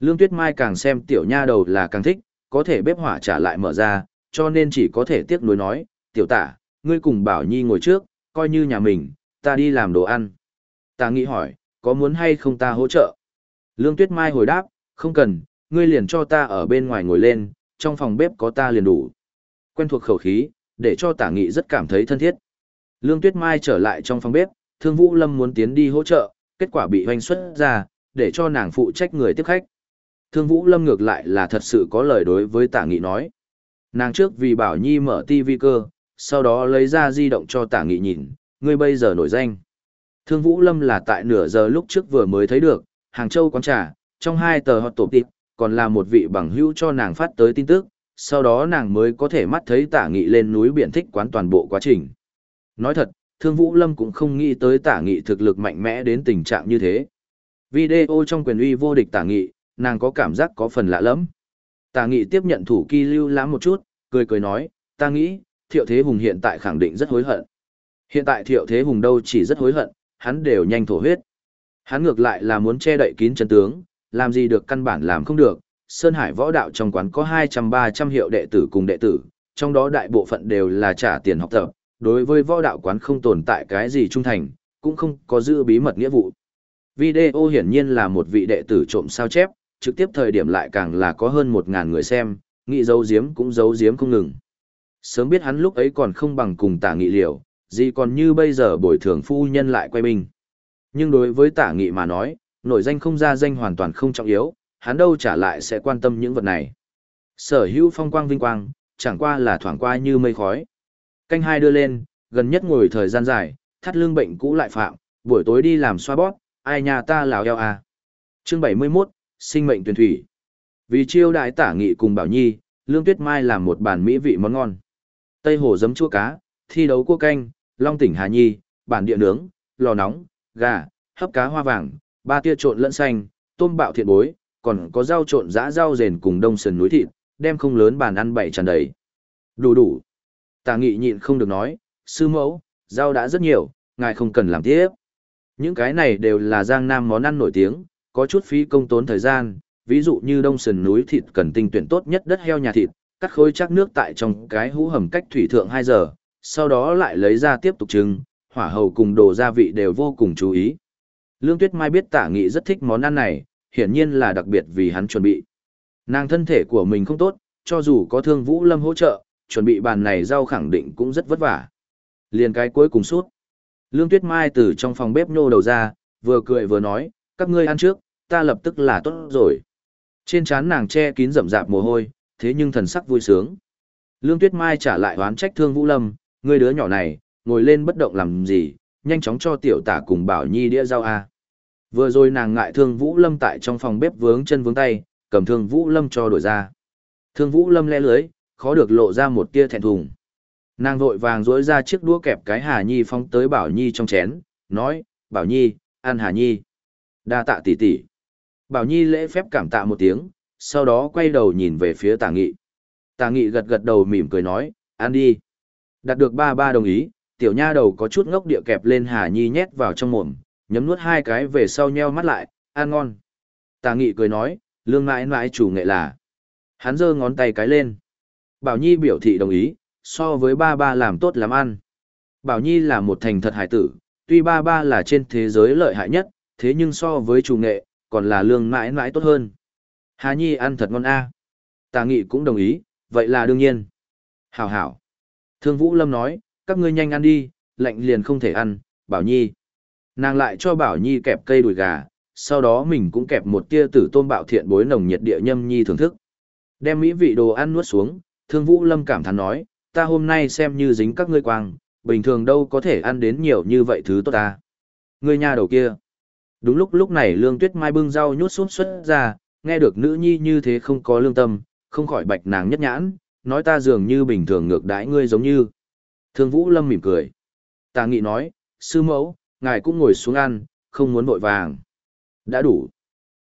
Lương Tuyết Mai càng xem tiểu nha đầu là càng thích, có thể bếp hỏa trả lại mở ra, cho nên chỉ có thể tiếc nuối nói, tiểu tả, ngươi cùng Bảo Nhi ngồi trước, coi như nhà mình, ta đi làm đồ ăn. Tả nghị hỏi, có muốn hay không ta hỗ trợ? Lương Tuyết Mai hồi đáp, không cần, ngươi liền cho ta ở bên ngoài ngồi lên, trong phòng bếp có ta liền đủ. Quen thuộc khẩu khí, để cho tả nghị rất cảm thấy thân thiết. Lương Tuyết Mai trở lại trong phòng bếp, Thương Vũ Lâm muốn tiến đi hỗ trợ, kết quả bị hoanh xuất ra, để cho nàng phụ trách người tiếp khách. Thương Vũ Lâm ngược lại là thật sự có lời đối với tả nghị nói. Nàng trước vì Bảo Nhi mở TV cơ, sau đó lấy ra di động cho tả nghị nhìn, ngươi bây giờ nổi danh. Thương Vũ Lâm là tại nửa giờ lúc trước vừa mới thấy được, Hàng Châu quán trà, trong hai tờ hot tổ tịp, còn là một vị bằng hữu cho nàng phát tới tin tức, sau đó nàng mới có thể mắt thấy tả nghị lên núi biển thích quán toàn bộ quá trình. Nói thật, Thương Vũ Lâm cũng không nghĩ tới tả nghị thực lực mạnh mẽ đến tình trạng như thế. Video trong quyền uy vô địch tả nghị, nàng có cảm giác có phần lạ lắm. Tả nghị tiếp nhận thủ kỳ lưu lãm một chút, cười cười nói, ta nghĩ, thiệu thế hùng hiện tại khẳng định rất hối hận. Hiện tại thiệu thế hùng đâu chỉ rất hối hận, hắn đều nhanh thổ huyết. Hắn ngược lại là muốn che đậy kín chân tướng, làm gì được căn bản làm không được. Sơn Hải võ đạo trong quán có 200-300 hiệu đệ tử cùng đệ tử, trong đó đại bộ phận đều là trả tiền học tập. Đối với võ đạo quán không tồn tại cái gì trung thành, cũng không có giữ bí mật nghĩa vụ. Video hiển nhiên là một vị đệ tử trộm sao chép, trực tiếp thời điểm lại càng là có hơn 1.000 người xem, nghị giấu giếm cũng giấu giếm không ngừng. Sớm biết hắn lúc ấy còn không bằng cùng tả nghị liều, gì còn như bây giờ bồi thường phu nhân lại quay binh. Nhưng đối với tả nghị mà nói, nổi danh không ra danh hoàn toàn không trọng yếu, hắn đâu trả lại sẽ quan tâm những vật này. Sở hữu phong quang vinh quang, chẳng qua là thoảng qua như mây khói. Canh hai đưa lên, gần nhất ngồi thời gian dài, thắt lưng bệnh cũ lại phạm, buổi tối đi làm xoa bóp, ai nhà ta lào eo à. Chương 71, sinh mệnh tuyển thủy. Vì chiêu đại tả nghị cùng Bảo Nhi, Lương Tuyết Mai làm một bàn mỹ vị món ngon. Tây hồ giấm chua cá, thi đấu cua canh, long tỉnh Hà Nhi, bản địa nướng, lò nóng, gà, hấp cá hoa vàng, ba tia trộn lẫn xanh, tôm bạo thiện bối, còn có rau trộn giã rau rền cùng đông sườn núi thịt, đem không lớn bàn ăn bảy tràn đầy. Đủ đủ. Tà nghị nhịn không được nói, sư mẫu, rau đã rất nhiều, ngài không cần làm tiếp. Những cái này đều là giang nam món ăn nổi tiếng, có chút phí công tốn thời gian, ví dụ như đông sườn núi thịt cần tinh tuyển tốt nhất đất heo nhà thịt, cắt khối chắc nước tại trong cái hũ hầm cách thủy thượng 2 giờ, sau đó lại lấy ra tiếp tục trưng, hỏa hầu cùng đồ gia vị đều vô cùng chú ý. Lương Tuyết Mai biết tả nghị rất thích món ăn này, hiển nhiên là đặc biệt vì hắn chuẩn bị. Nàng thân thể của mình không tốt, cho dù có thương Vũ Lâm hỗ trợ, chuẩn bị bàn này rau khẳng định cũng rất vất vả. Liền cái cuối cùng suốt. Lương Tuyết Mai từ trong phòng bếp nhô đầu ra, vừa cười vừa nói, các ngươi ăn trước, ta lập tức là tốt rồi. Trên trán nàng che kín rậm rạp mồ hôi, thế nhưng thần sắc vui sướng. Lương Tuyết Mai trả lại oán trách Thương Vũ Lâm, người đứa nhỏ này, ngồi lên bất động làm gì, nhanh chóng cho tiểu tả cùng Bảo Nhi đĩa rau a. Vừa rồi nàng ngại Thương Vũ Lâm tại trong phòng bếp vướng chân vướng tay, cầm Thương Vũ Lâm cho đổi ra. Thương Vũ Lâm le lưới, khó được lộ ra một tia thẹn thùng. Nàng vội vàng rỗi ra chiếc đũa kẹp cái Hà Nhi phóng tới Bảo Nhi trong chén, nói, Bảo Nhi, ăn Hà Nhi. đa tạ tỷ tỷ. Bảo Nhi lễ phép cảm tạ một tiếng, sau đó quay đầu nhìn về phía tả nghị. Tả nghị gật gật đầu mỉm cười nói, ăn đi. Đạt được ba ba đồng ý, tiểu nha đầu có chút ngốc địa kẹp lên Hà Nhi nhét vào trong mồm, nhấm nuốt hai cái về sau nheo mắt lại, ăn ngon. Tà nghị cười nói, lương mãi mãi chủ nghệ là. Hắn giơ ngón tay cái lên. Bảo Nhi biểu thị đồng ý, so với ba ba làm tốt làm ăn. Bảo Nhi là một thành thật hải tử, tuy ba ba là trên thế giới lợi hại nhất, thế nhưng so với chủ nghệ, còn là lương mãi mãi tốt hơn. Hà Nhi ăn thật ngon a. À. Tà Nghị cũng đồng ý, vậy là đương nhiên. Hảo hảo. Thương Vũ Lâm nói, các ngươi nhanh ăn đi, lạnh liền không thể ăn, Bảo Nhi. Nàng lại cho Bảo Nhi kẹp cây đùi gà, sau đó mình cũng kẹp một tia tử tôm bạo thiện bối nồng nhiệt địa nhâm nhi thưởng thức. Đem mỹ vị đồ ăn nuốt xuống, Thương Vũ Lâm cảm thán nói, ta hôm nay xem như dính các ngươi quang, bình thường đâu có thể ăn đến nhiều như vậy thứ tốt ta. Ngươi nhà đầu kia. Đúng lúc lúc này Lương Tuyết Mai bưng rau nhút xuống xuất ra, nghe được nữ nhi như thế không có lương tâm, không khỏi bạch nàng nhất nhãn, nói ta dường như bình thường ngược đãi ngươi giống như. Thương Vũ Lâm mỉm cười. Tà nghị nói, sư mẫu, ngài cũng ngồi xuống ăn, không muốn vội vàng. Đã đủ.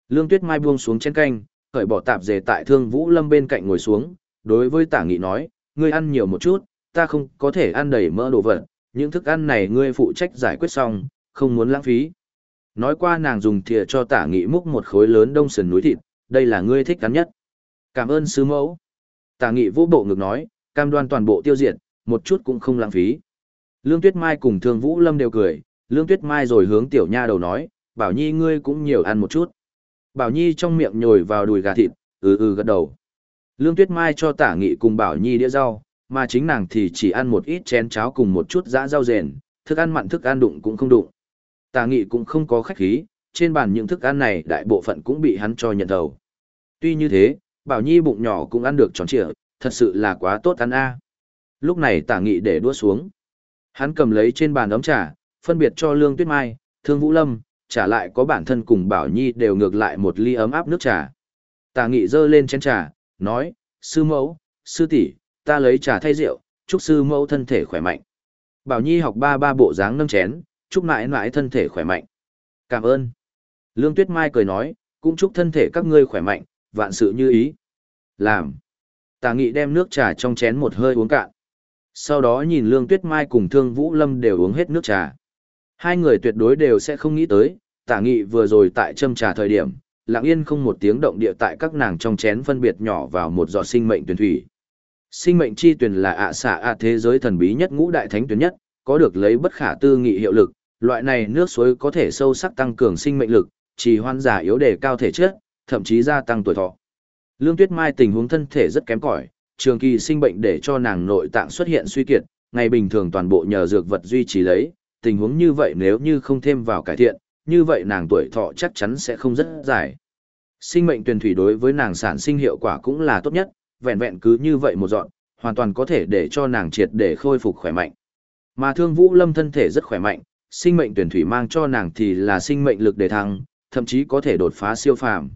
Lương Tuyết Mai buông xuống chén canh, cởi bỏ tạp dề tại Thương Vũ Lâm bên cạnh ngồi xuống, đối với tả nghị nói, ngươi ăn nhiều một chút, ta không có thể ăn đầy mỡ đồ vật, những thức ăn này ngươi phụ trách giải quyết xong, không muốn lãng phí. Nói qua nàng dùng thìa cho tả nghị múc một khối lớn đông sườn núi thịt, đây là ngươi thích ăn nhất. Cảm ơn sứ mẫu. Tả nghị vô bộ ngực nói, cam đoan toàn bộ tiêu diệt, một chút cũng không lãng phí. Lương Tuyết Mai cùng Thương Vũ Lâm đều cười, Lương Tuyết Mai rồi hướng tiểu nha đầu nói, Bảo Nhi ngươi cũng nhiều ăn một chút. Bảo Nhi trong miệng nhồi vào đùi gà thịt, Ừ ừ gật đầu. Lương Tuyết Mai cho tả nghị cùng Bảo Nhi đĩa rau, mà chính nàng thì chỉ ăn một ít chén cháo cùng một chút dã rau rền, thức ăn mặn thức ăn đụng cũng không đụng. Tả nghị cũng không có khách khí, trên bàn những thức ăn này đại bộ phận cũng bị hắn cho nhận đầu. Tuy như thế, Bảo Nhi bụng nhỏ cũng ăn được tròn trịa, thật sự là quá tốt ăn a. Lúc này tả nghị để đua xuống. Hắn cầm lấy trên bàn ấm trà, phân biệt cho Lương Tuyết Mai, Thương Vũ Lâm, trả lại có bản thân cùng Bảo Nhi đều ngược lại một ly ấm áp nước trà. Tà nghị dơ lên chén trà, nói, sư mẫu, sư tỷ, ta lấy trà thay rượu, chúc sư mẫu thân thể khỏe mạnh. Bảo Nhi học ba ba bộ dáng nâng chén, chúc mãi mãi thân thể khỏe mạnh. Cảm ơn. Lương Tuyết Mai cười nói, cũng chúc thân thể các ngươi khỏe mạnh, vạn sự như ý. Làm. Tà nghị đem nước trà trong chén một hơi uống cạn. Sau đó nhìn Lương Tuyết Mai cùng Thương Vũ Lâm đều uống hết nước trà. Hai người tuyệt đối đều sẽ không nghĩ tới, tả nghị vừa rồi tại châm trà thời điểm, lặng yên không một tiếng động địa tại các nàng trong chén phân biệt nhỏ vào một giọt sinh mệnh tuyển thủy. Sinh mệnh chi tuyển là ạ xạ ạ thế giới thần bí nhất ngũ đại thánh tuyển nhất, có được lấy bất khả tư nghị hiệu lực, loại này nước suối có thể sâu sắc tăng cường sinh mệnh lực, trì hoan giả yếu đề cao thể chất, thậm chí gia tăng tuổi thọ. Lương Tuyết Mai tình huống thân thể rất kém cỏi, trường kỳ sinh bệnh để cho nàng nội tạng xuất hiện suy kiệt, ngày bình thường toàn bộ nhờ dược vật duy trì lấy, tình huống như vậy nếu như không thêm vào cải thiện, như vậy nàng tuổi thọ chắc chắn sẽ không rất dài. Sinh mệnh tuyển thủy đối với nàng sản sinh hiệu quả cũng là tốt nhất, vẹn vẹn cứ như vậy một dọn, hoàn toàn có thể để cho nàng triệt để khôi phục khỏe mạnh. Mà Thương Vũ Lâm thân thể rất khỏe mạnh, sinh mệnh tuyển thủy mang cho nàng thì là sinh mệnh lực đề thăng, thậm chí có thể đột phá siêu phàm.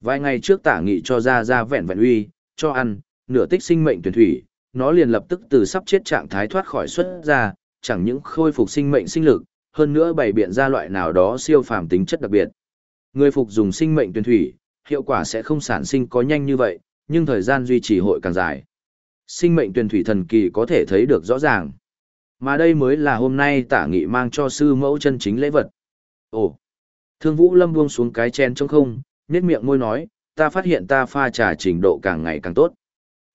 Vài ngày trước tả nghị cho ra ra vẹn vẹn uy, cho ăn, nửa tích sinh mệnh tuyển thủy, nó liền lập tức từ sắp chết trạng thái thoát khỏi xuất ra, chẳng những khôi phục sinh mệnh sinh lực, hơn nữa bày biện ra loại nào đó siêu phàm tính chất đặc biệt. Người phục dùng sinh mệnh tuyển thủy, hiệu quả sẽ không sản sinh có nhanh như vậy, nhưng thời gian duy trì hội càng dài. Sinh mệnh tuyển thủy thần kỳ có thể thấy được rõ ràng. Mà đây mới là hôm nay tả nghị mang cho sư mẫu chân chính lễ vật. Ồ! Thương Vũ Lâm buông xuống cái chén trong không, nét miệng môi nói, ta phát hiện ta pha trà trình độ càng ngày càng tốt.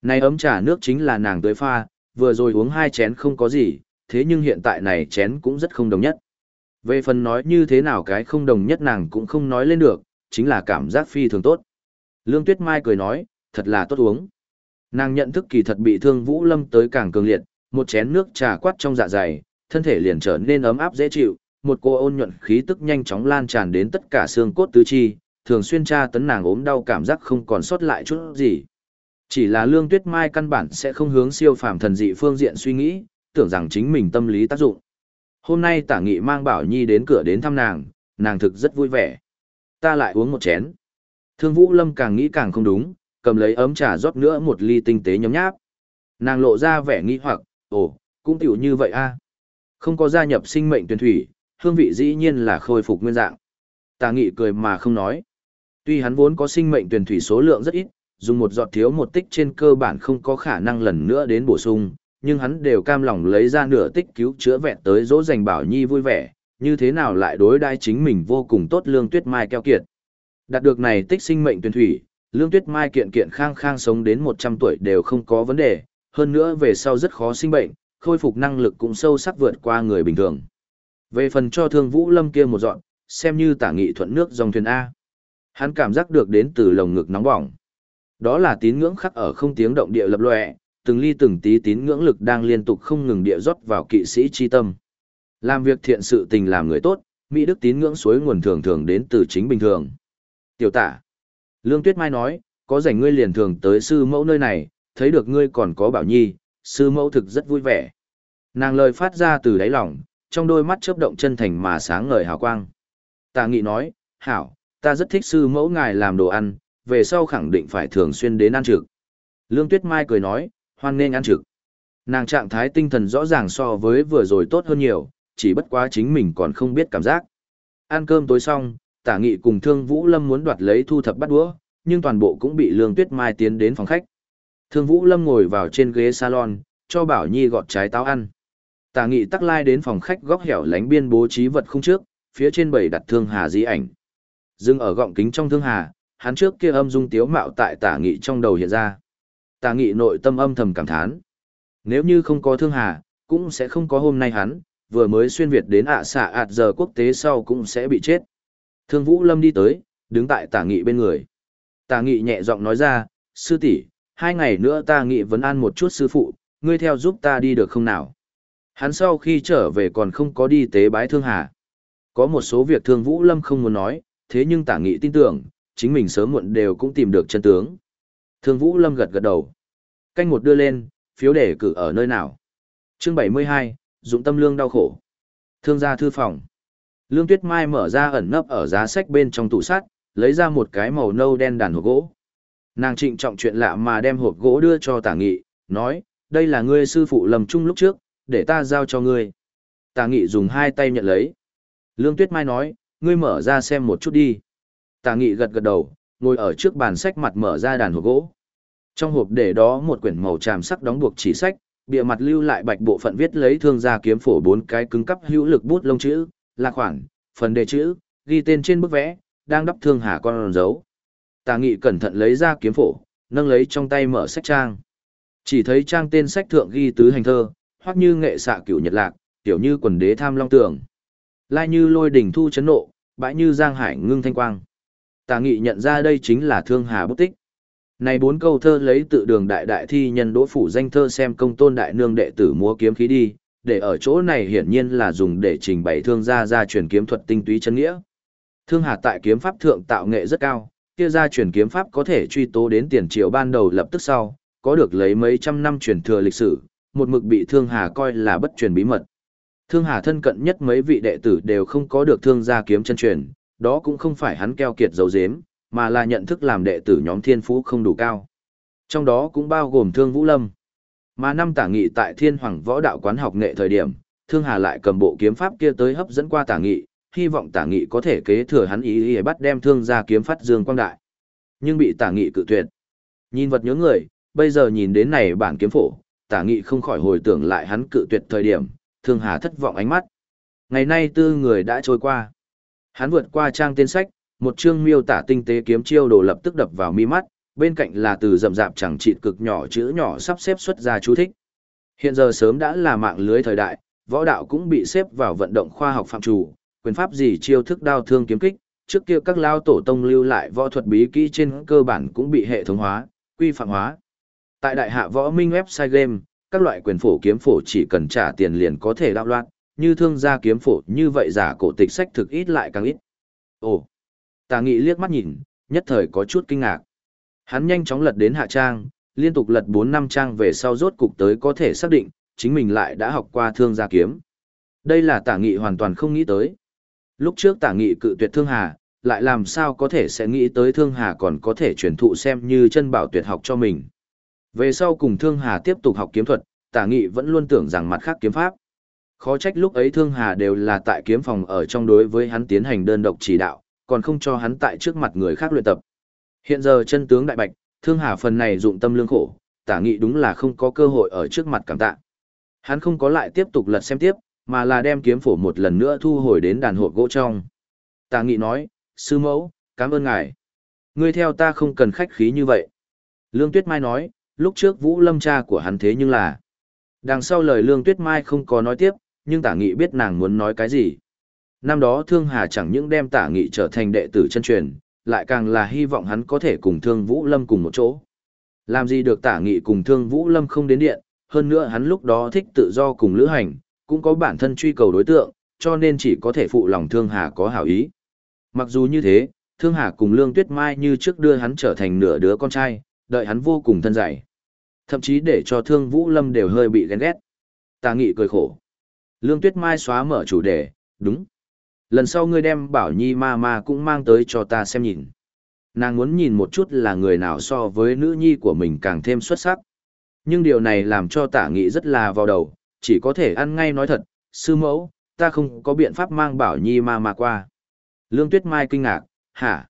Này ấm trà nước chính là nàng tới pha, vừa rồi uống hai chén không có gì, thế nhưng hiện tại này chén cũng rất không đồng nhất. Về phần nói như thế nào cái không đồng nhất nàng cũng không nói lên được, chính là cảm giác phi thường tốt. Lương Tuyết Mai cười nói, thật là tốt uống. Nàng nhận thức kỳ thật bị thương Vũ Lâm tới càng cường liệt, một chén nước trà quát trong dạ dày, thân thể liền trở nên ấm áp dễ chịu, một cô ôn nhuận khí tức nhanh chóng lan tràn đến tất cả xương cốt tứ chi, thường xuyên tra tấn nàng ốm đau cảm giác không còn sót lại chút gì. Chỉ là Lương Tuyết Mai căn bản sẽ không hướng siêu phàm thần dị phương diện suy nghĩ, tưởng rằng chính mình tâm lý tác dụng. Hôm nay Tả Nghị mang Bảo Nhi đến cửa đến thăm nàng, nàng thực rất vui vẻ. Ta lại uống một chén. Thương Vũ Lâm càng nghĩ càng không đúng, cầm lấy ấm trà rót nữa một ly tinh tế nhấm nháp. Nàng lộ ra vẻ nghi hoặc, ồ, cũng tiểu như vậy a. Không có gia nhập sinh mệnh tuyển thủy, hương vị dĩ nhiên là khôi phục nguyên dạng. Tà nghị cười mà không nói. Tuy hắn vốn có sinh mệnh tuyển thủy số lượng rất ít, dùng một giọt thiếu một tích trên cơ bản không có khả năng lần nữa đến bổ sung, nhưng hắn đều cam lòng lấy ra nửa tích cứu chữa vẹn tới dỗ dành bảo nhi vui vẻ, như thế nào lại đối đai chính mình vô cùng tốt lương tuyết mai keo kiệt. Đạt được này tích sinh mệnh tuyển thủy, lương tuyết mai kiện kiện khang khang sống đến 100 tuổi đều không có vấn đề, hơn nữa về sau rất khó sinh bệnh, khôi phục năng lực cũng sâu sắc vượt qua người bình thường. Về phần cho thương vũ lâm kia một dọn, xem như tả nghị thuận nước dòng thuyền A. Hắn cảm giác được đến từ lồng ngực nóng bỏng. Đó là tín ngưỡng khắc ở không tiếng động địa lập lòe, từng ly từng tí tín ngưỡng lực đang liên tục không ngừng địa rót vào kỵ sĩ chi tâm. Làm việc thiện sự tình làm người tốt, Mỹ Đức tín ngưỡng suối nguồn thường thường đến từ chính bình thường. Tiểu tả. Lương Tuyết Mai nói, có rảnh ngươi liền thường tới sư mẫu nơi này, thấy được ngươi còn có bảo nhi, sư mẫu thực rất vui vẻ. Nàng lời phát ra từ đáy lòng, trong đôi mắt chớp động chân thành mà sáng ngời hào quang. Tà nghị nói, hảo, ta rất thích sư mẫu ngài làm đồ ăn, về sau khẳng định phải thường xuyên đến ăn trực. Lương Tuyết Mai cười nói, hoan nên ăn trực. Nàng trạng thái tinh thần rõ ràng so với vừa rồi tốt hơn nhiều, chỉ bất quá chính mình còn không biết cảm giác. Ăn cơm tối xong, tả nghị cùng thương Vũ Lâm muốn đoạt lấy thu thập bắt đũa, nhưng toàn bộ cũng bị Lương Tuyết Mai tiến đến phòng khách. Thương Vũ Lâm ngồi vào trên ghế salon, cho Bảo Nhi gọt trái táo ăn. Tả nghị tắc lai đến phòng khách góc hẻo lánh biên bố trí vật không trước, phía trên bầy đặt thương hà di ảnh. Dưng ở gọng kính trong thương hà, hắn trước kia âm dung tiếu mạo tại tả nghị trong đầu hiện ra tà nghị nội tâm âm thầm cảm thán. Nếu như không có thương hà, cũng sẽ không có hôm nay hắn, vừa mới xuyên Việt đến ạ xạ ạt giờ quốc tế sau cũng sẽ bị chết. Thương Vũ Lâm đi tới, đứng tại tà nghị bên người. Tà nghị nhẹ giọng nói ra, sư tỷ, hai ngày nữa ta nghị vấn an một chút sư phụ, ngươi theo giúp ta đi được không nào? Hắn sau khi trở về còn không có đi tế bái thương hà. Có một số việc thương Vũ Lâm không muốn nói, thế nhưng tả nghị tin tưởng, chính mình sớm muộn đều cũng tìm được chân tướng. Thương Vũ Lâm gật gật đầu. Canh một đưa lên, phiếu đề cử ở nơi nào? Chương 72, Dũng tâm lương đau khổ. Thương gia thư phòng. Lương Tuyết Mai mở ra ẩn nấp ở giá sách bên trong tủ sắt, lấy ra một cái màu nâu đen đàn hộp gỗ. Nàng trịnh trọng chuyện lạ mà đem hộp gỗ đưa cho Tả Nghị, nói, đây là ngươi sư phụ lầm chung lúc trước, để ta giao cho ngươi. Tả Nghị dùng hai tay nhận lấy. Lương Tuyết Mai nói, ngươi mở ra xem một chút đi. Tả Nghị gật gật đầu, ngồi ở trước bàn sách mặt mở ra đàn hộp gỗ. Trong hộp để đó một quyển màu tràm sắc đóng buộc chỉ sách, bìa mặt lưu lại bạch bộ phận viết lấy thương gia kiếm phổ bốn cái cứng cắp hữu lực bút lông chữ, là khoản, phần đề chữ, ghi tên trên bức vẽ, đang đắp thương hà con dấu. Tà nghị cẩn thận lấy ra kiếm phổ, nâng lấy trong tay mở sách trang. Chỉ thấy trang tên sách thượng ghi tứ hành thơ, hoặc như nghệ xạ cửu nhật lạc, tiểu như quần đế tham long tường. Lai như lôi đỉnh thu chấn nộ, bãi như giang hải ngưng thanh quang. Tà nghị nhận ra đây chính là thương hà bút tích. Này bốn câu thơ lấy tự đường đại đại thi nhân đỗ phủ danh thơ xem công tôn đại nương đệ tử múa kiếm khí đi, để ở chỗ này hiển nhiên là dùng để trình bày thương gia gia truyền kiếm thuật tinh túy chân nghĩa. Thương Hà tại kiếm pháp thượng tạo nghệ rất cao, kia gia truyền kiếm pháp có thể truy tố đến tiền triều ban đầu lập tức sau, có được lấy mấy trăm năm truyền thừa lịch sử, một mực bị Thương Hà coi là bất truyền bí mật. Thương Hà thân cận nhất mấy vị đệ tử đều không có được thương gia kiếm chân truyền, đó cũng không phải hắn keo kiệt dấu dếm, mà là nhận thức làm đệ tử nhóm thiên phú không đủ cao. Trong đó cũng bao gồm Thương Vũ Lâm. Mà năm tả nghị tại Thiên Hoàng Võ Đạo quán học nghệ thời điểm, Thương Hà lại cầm bộ kiếm pháp kia tới hấp dẫn qua tả nghị, hy vọng tả nghị có thể kế thừa hắn ý ý bắt đem thương ra kiếm phát dương quang đại. Nhưng bị tả nghị cự tuyệt. Nhìn vật nhớ người, bây giờ nhìn đến này bản kiếm phổ, tả nghị không khỏi hồi tưởng lại hắn cự tuyệt thời điểm, Thương Hà thất vọng ánh mắt. Ngày nay tư người đã trôi qua. Hắn vượt qua trang tên sách, một chương miêu tả tinh tế kiếm chiêu đồ lập tức đập vào mi mắt, bên cạnh là từ rậm rạp chẳng chịt cực nhỏ chữ nhỏ sắp xếp xuất ra chú thích. Hiện giờ sớm đã là mạng lưới thời đại, võ đạo cũng bị xếp vào vận động khoa học phạm chủ, quyền pháp gì chiêu thức đao thương kiếm kích, trước kia các lao tổ tông lưu lại võ thuật bí kỹ trên cơ bản cũng bị hệ thống hóa, quy phạm hóa. Tại đại hạ võ minh website game, các loại quyền phổ kiếm phổ chỉ cần trả tiền liền có thể đạo loạn, như thương gia kiếm phổ như vậy giả cổ tịch sách thực ít lại càng ít. Ồ, tà nghị liếc mắt nhìn, nhất thời có chút kinh ngạc. Hắn nhanh chóng lật đến hạ trang, liên tục lật 4 năm trang về sau rốt cục tới có thể xác định, chính mình lại đã học qua thương gia kiếm. Đây là tả nghị hoàn toàn không nghĩ tới. Lúc trước tả nghị cự tuyệt thương hà, lại làm sao có thể sẽ nghĩ tới thương hà còn có thể truyền thụ xem như chân bảo tuyệt học cho mình. Về sau cùng thương hà tiếp tục học kiếm thuật, tả nghị vẫn luôn tưởng rằng mặt khác kiếm pháp. Khó trách lúc ấy thương hà đều là tại kiếm phòng ở trong đối với hắn tiến hành đơn độc chỉ đạo, còn không cho hắn tại trước mặt người khác luyện tập. Hiện giờ chân tướng đại bạch, thương hà phần này dụng tâm lương khổ, tả nghị đúng là không có cơ hội ở trước mặt cảm tạ. Hắn không có lại tiếp tục lật xem tiếp, mà là đem kiếm phổ một lần nữa thu hồi đến đàn hộp gỗ trong. Tả nghị nói, sư mẫu, cảm ơn ngài. Ngươi theo ta không cần khách khí như vậy. Lương Tuyết Mai nói, lúc trước Vũ Lâm cha của hắn thế nhưng là. Đằng sau lời Lương Tuyết Mai không có nói tiếp, nhưng tả nghị biết nàng muốn nói cái gì. Năm đó Thương Hà chẳng những đem tả nghị trở thành đệ tử chân truyền, lại càng là hy vọng hắn có thể cùng Thương Vũ Lâm cùng một chỗ. Làm gì được tả nghị cùng Thương Vũ Lâm không đến điện, hơn nữa hắn lúc đó thích tự do cùng lữ hành, cũng có bản thân truy cầu đối tượng, cho nên chỉ có thể phụ lòng Thương Hà có hảo ý. Mặc dù như thế, Thương Hà cùng Lương Tuyết Mai như trước đưa hắn trở thành nửa đứa con trai, đợi hắn vô cùng thân dạy. Thậm chí để cho Thương Vũ Lâm đều hơi bị ghen ghét. Tà nghị cười khổ. Lương Tuyết Mai xóa mở chủ đề, đúng. Lần sau ngươi đem Bảo Nhi ma ma cũng mang tới cho ta xem nhìn. Nàng muốn nhìn một chút là người nào so với nữ nhi của mình càng thêm xuất sắc. Nhưng điều này làm cho tả nghị rất là vào đầu, chỉ có thể ăn ngay nói thật, sư mẫu, ta không có biện pháp mang Bảo Nhi ma ma qua. Lương Tuyết Mai kinh ngạc, hả?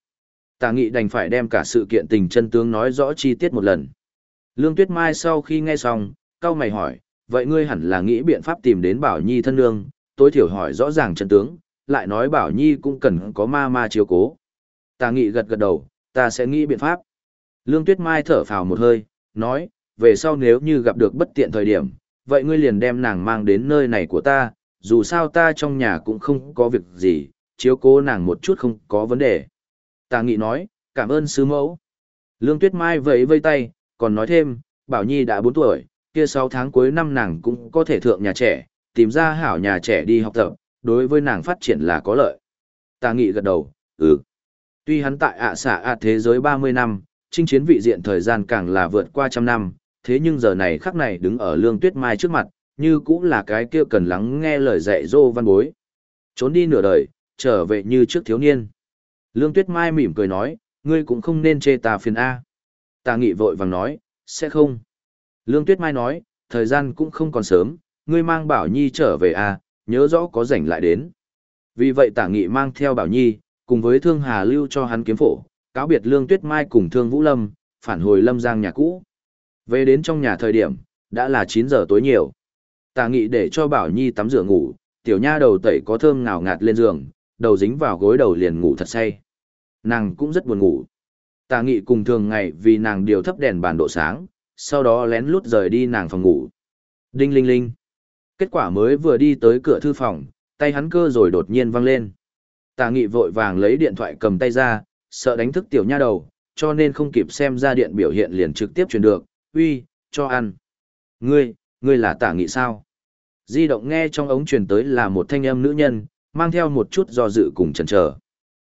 Tả nghị đành phải đem cả sự kiện tình chân tướng nói rõ chi tiết một lần. Lương Tuyết Mai sau khi nghe xong, cau mày hỏi, vậy ngươi hẳn là nghĩ biện pháp tìm đến Bảo Nhi thân nương, tối thiểu hỏi rõ ràng chân tướng, lại nói Bảo Nhi cũng cần có ma ma chiếu cố. Tà nghị gật gật đầu, ta sẽ nghĩ biện pháp. Lương Tuyết Mai thở phào một hơi, nói, về sau nếu như gặp được bất tiện thời điểm, vậy ngươi liền đem nàng mang đến nơi này của ta, dù sao ta trong nhà cũng không có việc gì, chiếu cố nàng một chút không có vấn đề. Tà nghị nói, cảm ơn sư mẫu. Lương Tuyết Mai vẫy vây tay, còn nói thêm, Bảo Nhi đã 4 tuổi, kia 6 tháng cuối năm nàng cũng có thể thượng nhà trẻ, tìm ra hảo nhà trẻ đi học tập, đối với nàng phát triển là có lợi. Tà nghị gật đầu, ừ. Tuy hắn tại ạ xạ ạ thế giới 30 năm, chinh chiến vị diện thời gian càng là vượt qua trăm năm, thế nhưng giờ này khắc này đứng ở lương tuyết mai trước mặt, như cũng là cái kia cần lắng nghe lời dạy dô văn bối. Trốn đi nửa đời, trở về như trước thiếu niên. Lương tuyết mai mỉm cười nói, ngươi cũng không nên chê ta phiền A. Tà nghị vội vàng nói, sẽ không. Lương tuyết mai nói, thời gian cũng không còn sớm, ngươi mang bảo nhi trở về à? nhớ rõ có rảnh lại đến. Vì vậy tả nghị mang theo bảo nhi, cùng với thương hà lưu cho hắn kiếm phổ, cáo biệt lương tuyết mai cùng thương vũ lâm, phản hồi lâm giang nhà cũ. Về đến trong nhà thời điểm, đã là 9 giờ tối nhiều. Tả nghị để cho bảo nhi tắm rửa ngủ, tiểu nha đầu tẩy có thơm ngào ngạt lên giường, đầu dính vào gối đầu liền ngủ thật say. Nàng cũng rất buồn ngủ. Tả nghị cùng thường ngày vì nàng điều thấp đèn bàn độ sáng, sau đó lén lút rời đi nàng phòng ngủ. Đinh linh linh. Kết quả mới vừa đi tới cửa thư phòng, tay hắn cơ rồi đột nhiên văng lên. Tà nghị vội vàng lấy điện thoại cầm tay ra, sợ đánh thức tiểu nha đầu, cho nên không kịp xem ra điện biểu hiện liền trực tiếp truyền được, uy, cho ăn. Ngươi, ngươi là tả nghị sao? Di động nghe trong ống truyền tới là một thanh âm nữ nhân, mang theo một chút do dự cùng chần chờ.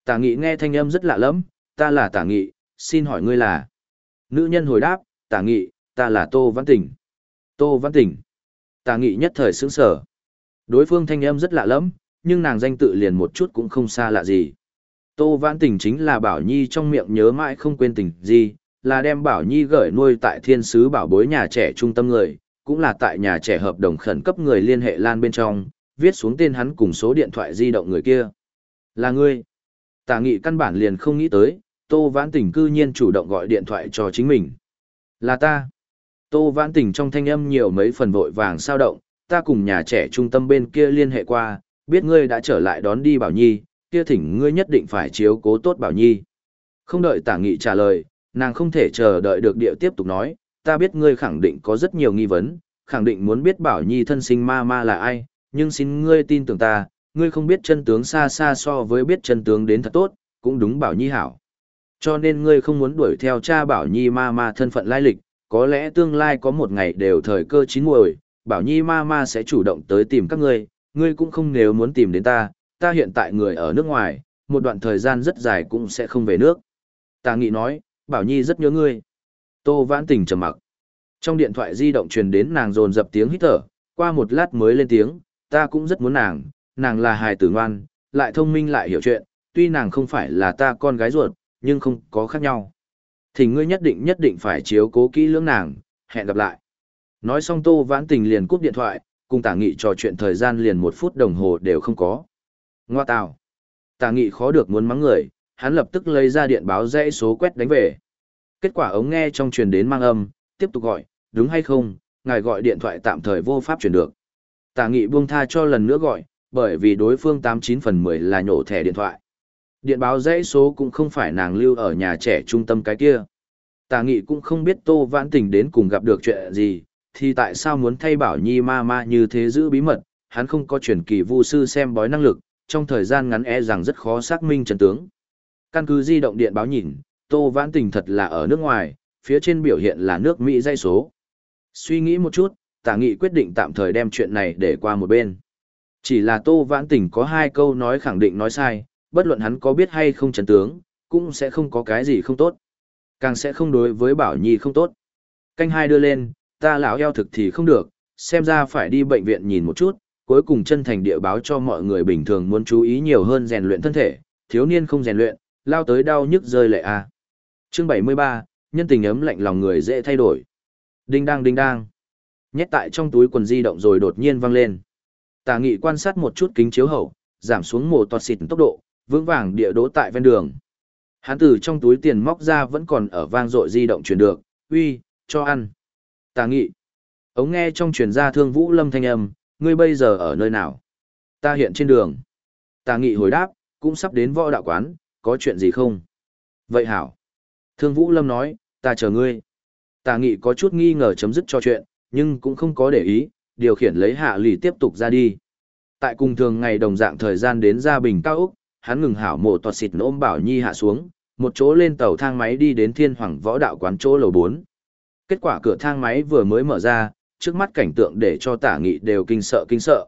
Tả nghị nghe thanh âm rất lạ lẫm, ta là tả nghị, xin hỏi ngươi là. Nữ nhân hồi đáp, tả nghị, ta là Tô Văn Tỉnh. Tô Văn Tỉnh. Tả nghị nhất thời sững sở. Đối phương thanh âm rất lạ lẫm, nhưng nàng danh tự liền một chút cũng không xa lạ gì. Tô Văn Tỉnh chính là Bảo Nhi trong miệng nhớ mãi không quên tình gì, là đem Bảo Nhi gửi nuôi tại thiên sứ bảo bối nhà trẻ trung tâm người, cũng là tại nhà trẻ hợp đồng khẩn cấp người liên hệ lan bên trong, viết xuống tên hắn cùng số điện thoại di động người kia. Là ngươi. Tả nghị căn bản liền không nghĩ tới, Tô Vãn Tình cư nhiên chủ động gọi điện thoại cho chính mình. Là ta. Tô Vãn Tình trong thanh âm nhiều mấy phần vội vàng sao động, ta cùng nhà trẻ trung tâm bên kia liên hệ qua, biết ngươi đã trở lại đón đi Bảo Nhi, kia thỉnh ngươi nhất định phải chiếu cố tốt Bảo Nhi. Không đợi tả nghị trả lời, nàng không thể chờ đợi được địa tiếp tục nói, ta biết ngươi khẳng định có rất nhiều nghi vấn, khẳng định muốn biết Bảo Nhi thân sinh ma ma là ai, nhưng xin ngươi tin tưởng ta, ngươi không biết chân tướng xa xa so với biết chân tướng đến thật tốt, cũng đúng Bảo Nhi hảo. Cho nên ngươi không muốn đuổi theo cha Bảo Nhi ma ma thân phận lai lịch, có lẽ tương lai có một ngày đều thời cơ chín muồi, Bảo Nhi ma ma sẽ chủ động tới tìm các ngươi, ngươi cũng không nếu muốn tìm đến ta, ta hiện tại người ở nước ngoài, một đoạn thời gian rất dài cũng sẽ không về nước. Tà Nghị nói, Bảo Nhi rất nhớ ngươi. Tô Vãn Tình trầm mặc. Trong điện thoại di động truyền đến nàng dồn dập tiếng hít thở, qua một lát mới lên tiếng, ta cũng rất muốn nàng, nàng là hài tử ngoan, lại thông minh lại hiểu chuyện, tuy nàng không phải là ta con gái ruột, nhưng không có khác nhau. Thì ngươi nhất định nhất định phải chiếu cố kỹ lưỡng nàng, hẹn gặp lại. Nói xong Tô Vãn Tình liền cúp điện thoại, cùng Tả Nghị trò chuyện thời gian liền một phút đồng hồ đều không có. Ngoa tào. Tả Nghị khó được muốn mắng người, hắn lập tức lấy ra điện báo dãy số quét đánh về. Kết quả ống nghe trong truyền đến mang âm, tiếp tục gọi, đúng hay không, ngài gọi điện thoại tạm thời vô pháp truyền được. Tả Nghị buông tha cho lần nữa gọi, bởi vì đối phương 89 phần 10 là nhổ thẻ điện thoại. Điện báo dãy số cũng không phải nàng lưu ở nhà trẻ trung tâm cái kia. Tà nghị cũng không biết Tô Vãn Tình đến cùng gặp được chuyện gì, thì tại sao muốn thay Bảo Nhi ma ma như thế giữ bí mật, hắn không có truyền kỳ vu sư xem bói năng lực, trong thời gian ngắn e rằng rất khó xác minh chân tướng. Căn cứ di động điện báo nhìn, Tô Vãn Tình thật là ở nước ngoài, phía trên biểu hiện là nước Mỹ dây số. Suy nghĩ một chút, Tả Nghị quyết định tạm thời đem chuyện này để qua một bên. Chỉ là Tô Vãn Tình có hai câu nói khẳng định nói sai, bất luận hắn có biết hay không chấn tướng, cũng sẽ không có cái gì không tốt. Càng sẽ không đối với Bảo Nhi không tốt. Canh hai đưa lên, ta lão eo thực thì không được, xem ra phải đi bệnh viện nhìn một chút, cuối cùng chân thành địa báo cho mọi người bình thường muốn chú ý nhiều hơn rèn luyện thân thể, thiếu niên không rèn luyện, lao tới đau nhức rơi lệ a. À. Chương 73, nhân tình ấm lạnh lòng người dễ thay đổi. Đinh đang đinh đang. Nhét tại trong túi quần di động rồi đột nhiên vang lên. Tà nghị quan sát một chút kính chiếu hậu, giảm xuống mồ toạt xịt tốc độ, vững vàng địa đỗ tại ven đường. Hắn từ trong túi tiền móc ra vẫn còn ở vang dội di động truyền được, uy, cho ăn. Tà nghị. Ống nghe trong truyền ra thương vũ lâm thanh âm, ngươi bây giờ ở nơi nào? Ta hiện trên đường. Tà nghị hồi đáp, cũng sắp đến võ đạo quán, có chuyện gì không? Vậy hảo. Thương vũ lâm nói, ta chờ ngươi. Tà nghị có chút nghi ngờ chấm dứt cho chuyện, nhưng cũng không có để ý, điều khiển lấy hạ lì tiếp tục ra đi. Tại cùng thường ngày đồng dạng thời gian đến gia bình cao Úc, hắn ngừng hảo mộ toạt xịt ôm Bảo Nhi hạ xuống, một chỗ lên tàu thang máy đi đến thiên hoàng võ đạo quán chỗ lầu 4. Kết quả cửa thang máy vừa mới mở ra, trước mắt cảnh tượng để cho tả nghị đều kinh sợ kinh sợ.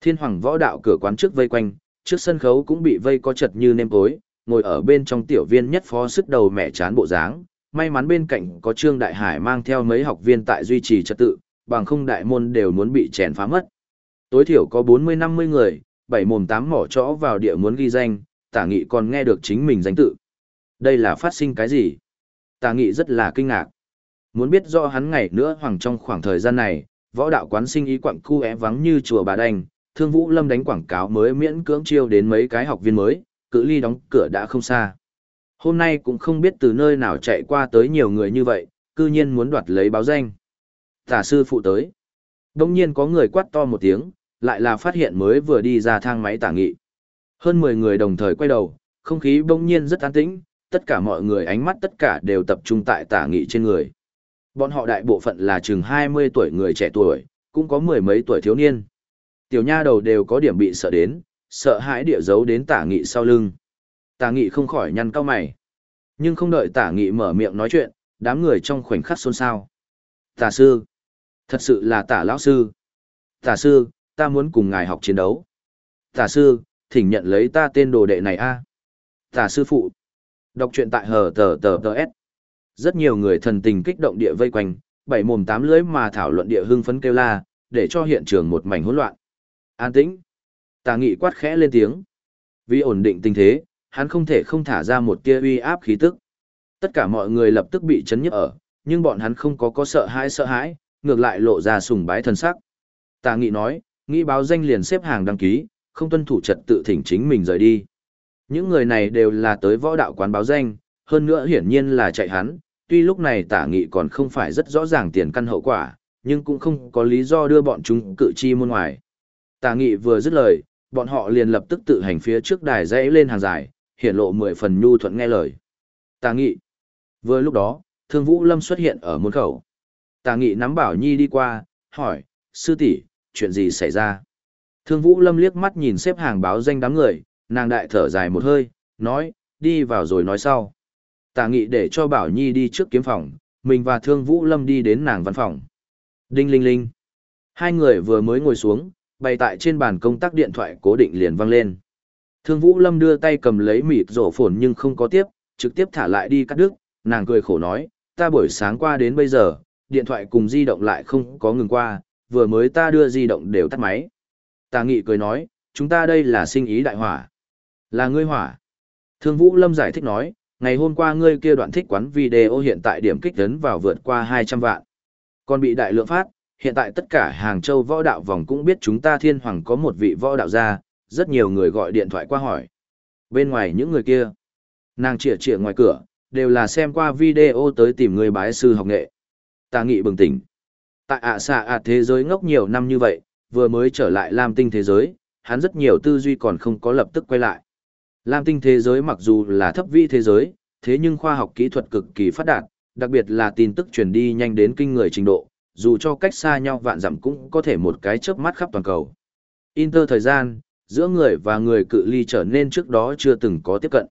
Thiên hoàng võ đạo cửa quán trước vây quanh, trước sân khấu cũng bị vây có chật như nêm tối, ngồi ở bên trong tiểu viên nhất phó sức đầu mẹ chán bộ dáng. May mắn bên cạnh có Trương Đại Hải mang theo mấy học viên tại duy trì trật tự, bằng không đại môn đều muốn bị chèn phá mất. Tối thiểu có 40-50 người, bảy mồm tám mỏ chõ vào địa muốn ghi danh, tả nghị còn nghe được chính mình danh tự. Đây là phát sinh cái gì? Tả nghị rất là kinh ngạc. Muốn biết do hắn ngày nữa hoàng trong khoảng thời gian này, võ đạo quán sinh ý quặng cu é vắng như chùa bà đành, thương vũ lâm đánh quảng cáo mới miễn cưỡng chiêu đến mấy cái học viên mới, cự ly đóng cửa đã không xa. Hôm nay cũng không biết từ nơi nào chạy qua tới nhiều người như vậy, cư nhiên muốn đoạt lấy báo danh. Tả sư phụ tới. Đông nhiên có người quát to một tiếng, lại là phát hiện mới vừa đi ra thang máy tả nghị. Hơn 10 người đồng thời quay đầu, không khí bỗng nhiên rất an tĩnh, tất cả mọi người ánh mắt tất cả đều tập trung tại tả nghị trên người. Bọn họ đại bộ phận là chừng 20 tuổi người trẻ tuổi, cũng có mười mấy tuổi thiếu niên. Tiểu nha đầu đều có điểm bị sợ đến, sợ hãi địa giấu đến tả nghị sau lưng. Tả nghị không khỏi nhăn cao mày. Nhưng không đợi tả nghị mở miệng nói chuyện, đám người trong khoảnh khắc xôn xao. Tả sư. Thật sự là tả lão sư. Tả sư, ta muốn cùng ngài học chiến đấu. Tả sư, thỉnh nhận lấy ta tên đồ đệ này a. Tả sư phụ. Đọc truyện tại hờ tờ tờ tờ s. Rất nhiều người thần tình kích động địa vây quanh, bảy mồm tám lưỡi mà thảo luận địa hưng phấn kêu la, để cho hiện trường một mảnh hỗn loạn. An tĩnh. Tà nghị quát khẽ lên tiếng. Vì ổn định tình thế, hắn không thể không thả ra một tia uy áp khí tức. Tất cả mọi người lập tức bị chấn nhức ở, nhưng bọn hắn không có có sợ hãi sợ hãi, ngược lại lộ ra sùng bái thần sắc. Tà nghị nói, nghĩ báo danh liền xếp hàng đăng ký, không tuân thủ trật tự thỉnh chính mình rời đi. Những người này đều là tới võ đạo quán báo danh, hơn nữa hiển nhiên là chạy hắn, tuy lúc này tả nghị còn không phải rất rõ ràng tiền căn hậu quả, nhưng cũng không có lý do đưa bọn chúng cự chi môn ngoài. Tả nghị vừa dứt lời, bọn họ liền lập tức tự hành phía trước đài dãy lên hàng dài, hiển lộ mười phần nhu thuận nghe lời. Tả nghị. Vừa lúc đó, thương vũ lâm xuất hiện ở môn khẩu. Tả nghị nắm bảo nhi đi qua, hỏi, sư tỷ chuyện gì xảy ra? Thương vũ lâm liếc mắt nhìn xếp hàng báo danh đám người, nàng đại thở dài một hơi, nói, đi vào rồi nói sau. Tả nghị để cho Bảo Nhi đi trước kiếm phòng, mình và Thương Vũ Lâm đi đến nàng văn phòng. Đinh linh linh. Hai người vừa mới ngồi xuống, bày tại trên bàn công tác điện thoại cố định liền vang lên. Thương Vũ Lâm đưa tay cầm lấy mịt rổ phồn nhưng không có tiếp, trực tiếp thả lại đi cắt đứt, nàng cười khổ nói, ta buổi sáng qua đến bây giờ, điện thoại cùng di động lại không có ngừng qua, vừa mới ta đưa di động đều tắt máy. Tà nghị cười nói, chúng ta đây là sinh ý đại hỏa. Là ngươi hỏa. Thương Vũ Lâm giải thích nói, ngày hôm qua ngươi kia đoạn thích quán video hiện tại điểm kích tấn vào vượt qua 200 vạn. Còn bị đại lượng phát, hiện tại tất cả Hàng Châu võ đạo vòng cũng biết chúng ta thiên hoàng có một vị võ đạo gia, rất nhiều người gọi điện thoại qua hỏi. Bên ngoài những người kia, nàng chỉa chỉa ngoài cửa, đều là xem qua video tới tìm người bái sư học nghệ. Ta nghị bừng tỉnh. Tại ạ xạ ạ thế giới ngốc nhiều năm như vậy, vừa mới trở lại Lam tinh thế giới, hắn rất nhiều tư duy còn không có lập tức quay lại. Lam tinh thế giới mặc dù là thấp vi thế giới, thế nhưng khoa học kỹ thuật cực kỳ phát đạt, đặc biệt là tin tức truyền đi nhanh đến kinh người trình độ, dù cho cách xa nhau vạn dặm cũng có thể một cái chớp mắt khắp toàn cầu. Inter thời gian, giữa người và người cự ly trở nên trước đó chưa từng có tiếp cận.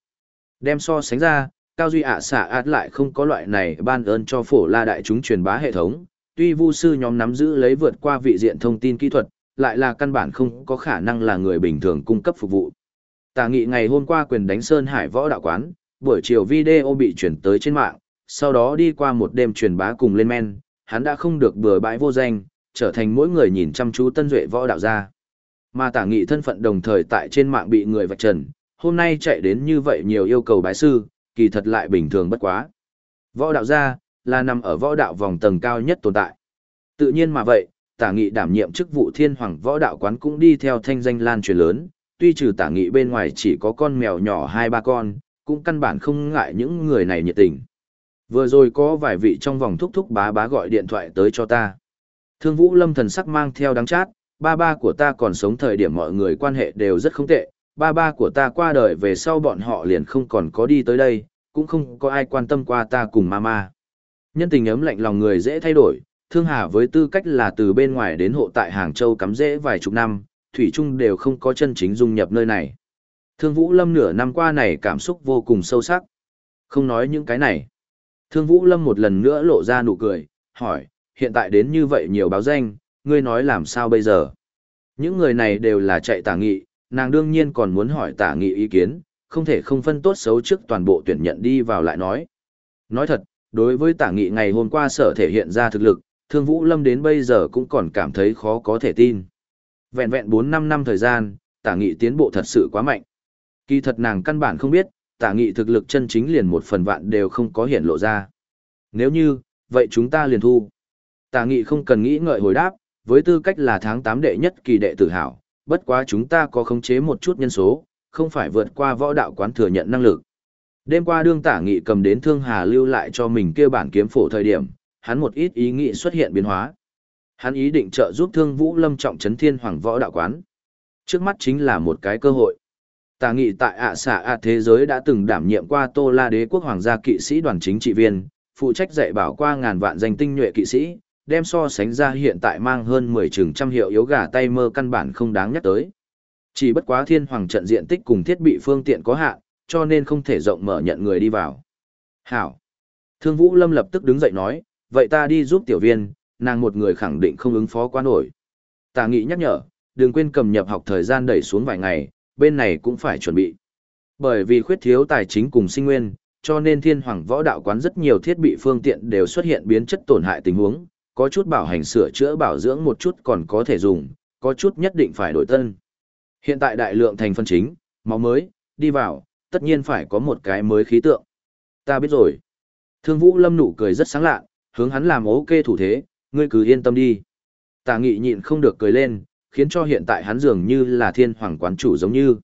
Đem so sánh ra, Cao Duy ạ xạ át lại không có loại này ban ơn cho phổ la đại chúng truyền bá hệ thống, tuy vu sư nhóm nắm giữ lấy vượt qua vị diện thông tin kỹ thuật, lại là căn bản không có khả năng là người bình thường cung cấp phục vụ. Tà nghị ngày hôm qua quyền đánh Sơn Hải võ đạo quán, buổi chiều video bị chuyển tới trên mạng, sau đó đi qua một đêm truyền bá cùng lên men, hắn đã không được bừa bãi vô danh, trở thành mỗi người nhìn chăm chú tân duệ võ đạo gia. Mà tả nghị thân phận đồng thời tại trên mạng bị người vạch trần, hôm nay chạy đến như vậy nhiều yêu cầu bái sư, kỳ thật lại bình thường bất quá. Võ đạo gia, là nằm ở võ đạo vòng tầng cao nhất tồn tại. Tự nhiên mà vậy, tả nghị đảm nhiệm chức vụ thiên hoàng võ đạo quán cũng đi theo thanh danh lan truyền lớn, tuy trừ tả nghị bên ngoài chỉ có con mèo nhỏ hai ba con, cũng căn bản không ngại những người này nhiệt tình. Vừa rồi có vài vị trong vòng thúc thúc bá bá gọi điện thoại tới cho ta. Thương Vũ Lâm thần sắc mang theo đắng chát, ba ba của ta còn sống thời điểm mọi người quan hệ đều rất không tệ, ba ba của ta qua đời về sau bọn họ liền không còn có đi tới đây, cũng không có ai quan tâm qua ta cùng mama. Nhân tình ấm lạnh lòng người dễ thay đổi, Thương Hà với tư cách là từ bên ngoài đến hộ tại Hàng Châu cắm rễ vài chục năm, Thủy Trung đều không có chân chính dung nhập nơi này. Thương Vũ Lâm nửa năm qua này cảm xúc vô cùng sâu sắc. Không nói những cái này. Thương Vũ Lâm một lần nữa lộ ra nụ cười, hỏi, hiện tại đến như vậy nhiều báo danh, ngươi nói làm sao bây giờ? Những người này đều là chạy tả nghị, nàng đương nhiên còn muốn hỏi tả nghị ý kiến, không thể không phân tốt xấu trước toàn bộ tuyển nhận đi vào lại nói. Nói thật, đối với tả nghị ngày hôm qua sở thể hiện ra thực lực, thương vũ lâm đến bây giờ cũng còn cảm thấy khó có thể tin. Vẹn vẹn 4-5 năm thời gian, tả nghị tiến bộ thật sự quá mạnh. Kỳ thật nàng căn bản không biết, tả nghị thực lực chân chính liền một phần vạn đều không có hiện lộ ra. Nếu như, vậy chúng ta liền thu. Tả nghị không cần nghĩ ngợi hồi đáp, với tư cách là tháng 8 đệ nhất kỳ đệ tử hảo, bất quá chúng ta có khống chế một chút nhân số, không phải vượt qua võ đạo quán thừa nhận năng lực. Đêm qua đương tả nghị cầm đến thương hà lưu lại cho mình kia bản kiếm phổ thời điểm, hắn một ít ý nghĩ xuất hiện biến hóa. Hắn ý định trợ giúp thương vũ lâm trọng trấn thiên hoàng võ đạo quán. Trước mắt chính là một cái cơ hội. Tả nghị tại ạ xạ ạ thế giới đã từng đảm nhiệm qua tô la đế quốc hoàng gia kỵ sĩ đoàn chính trị viên, phụ trách dạy bảo qua ngàn vạn danh tinh nhuệ kỵ sĩ, đem so sánh ra hiện tại mang hơn 10 trường trăm hiệu yếu gà tay mơ căn bản không đáng nhắc tới. Chỉ bất quá thiên hoàng trận diện tích cùng thiết bị phương tiện có hạn, cho nên không thể rộng mở nhận người đi vào. Hảo. Thương Vũ Lâm lập tức đứng dậy nói, vậy ta đi giúp tiểu viên, nàng một người khẳng định không ứng phó quá nổi. Tà nghị nhắc nhở, đừng quên cầm nhập học thời gian đẩy xuống vài ngày, bên này cũng phải chuẩn bị. Bởi vì khuyết thiếu tài chính cùng sinh nguyên, cho nên thiên hoàng võ đạo quán rất nhiều thiết bị phương tiện đều xuất hiện biến chất tổn hại tình huống, có chút bảo hành sửa chữa bảo dưỡng một chút còn có thể dùng, có chút nhất định phải đổi tân. Hiện tại đại lượng thành phân chính, máu mới, đi vào, tất nhiên phải có một cái mới khí tượng. Ta biết rồi. Thương Vũ Lâm nụ cười rất sáng lạ, hướng hắn làm ok thủ thế, ngươi cứ yên tâm đi. Tà nghị nhịn không được cười lên, khiến cho hiện tại hắn dường như là thiên hoàng quán chủ giống như.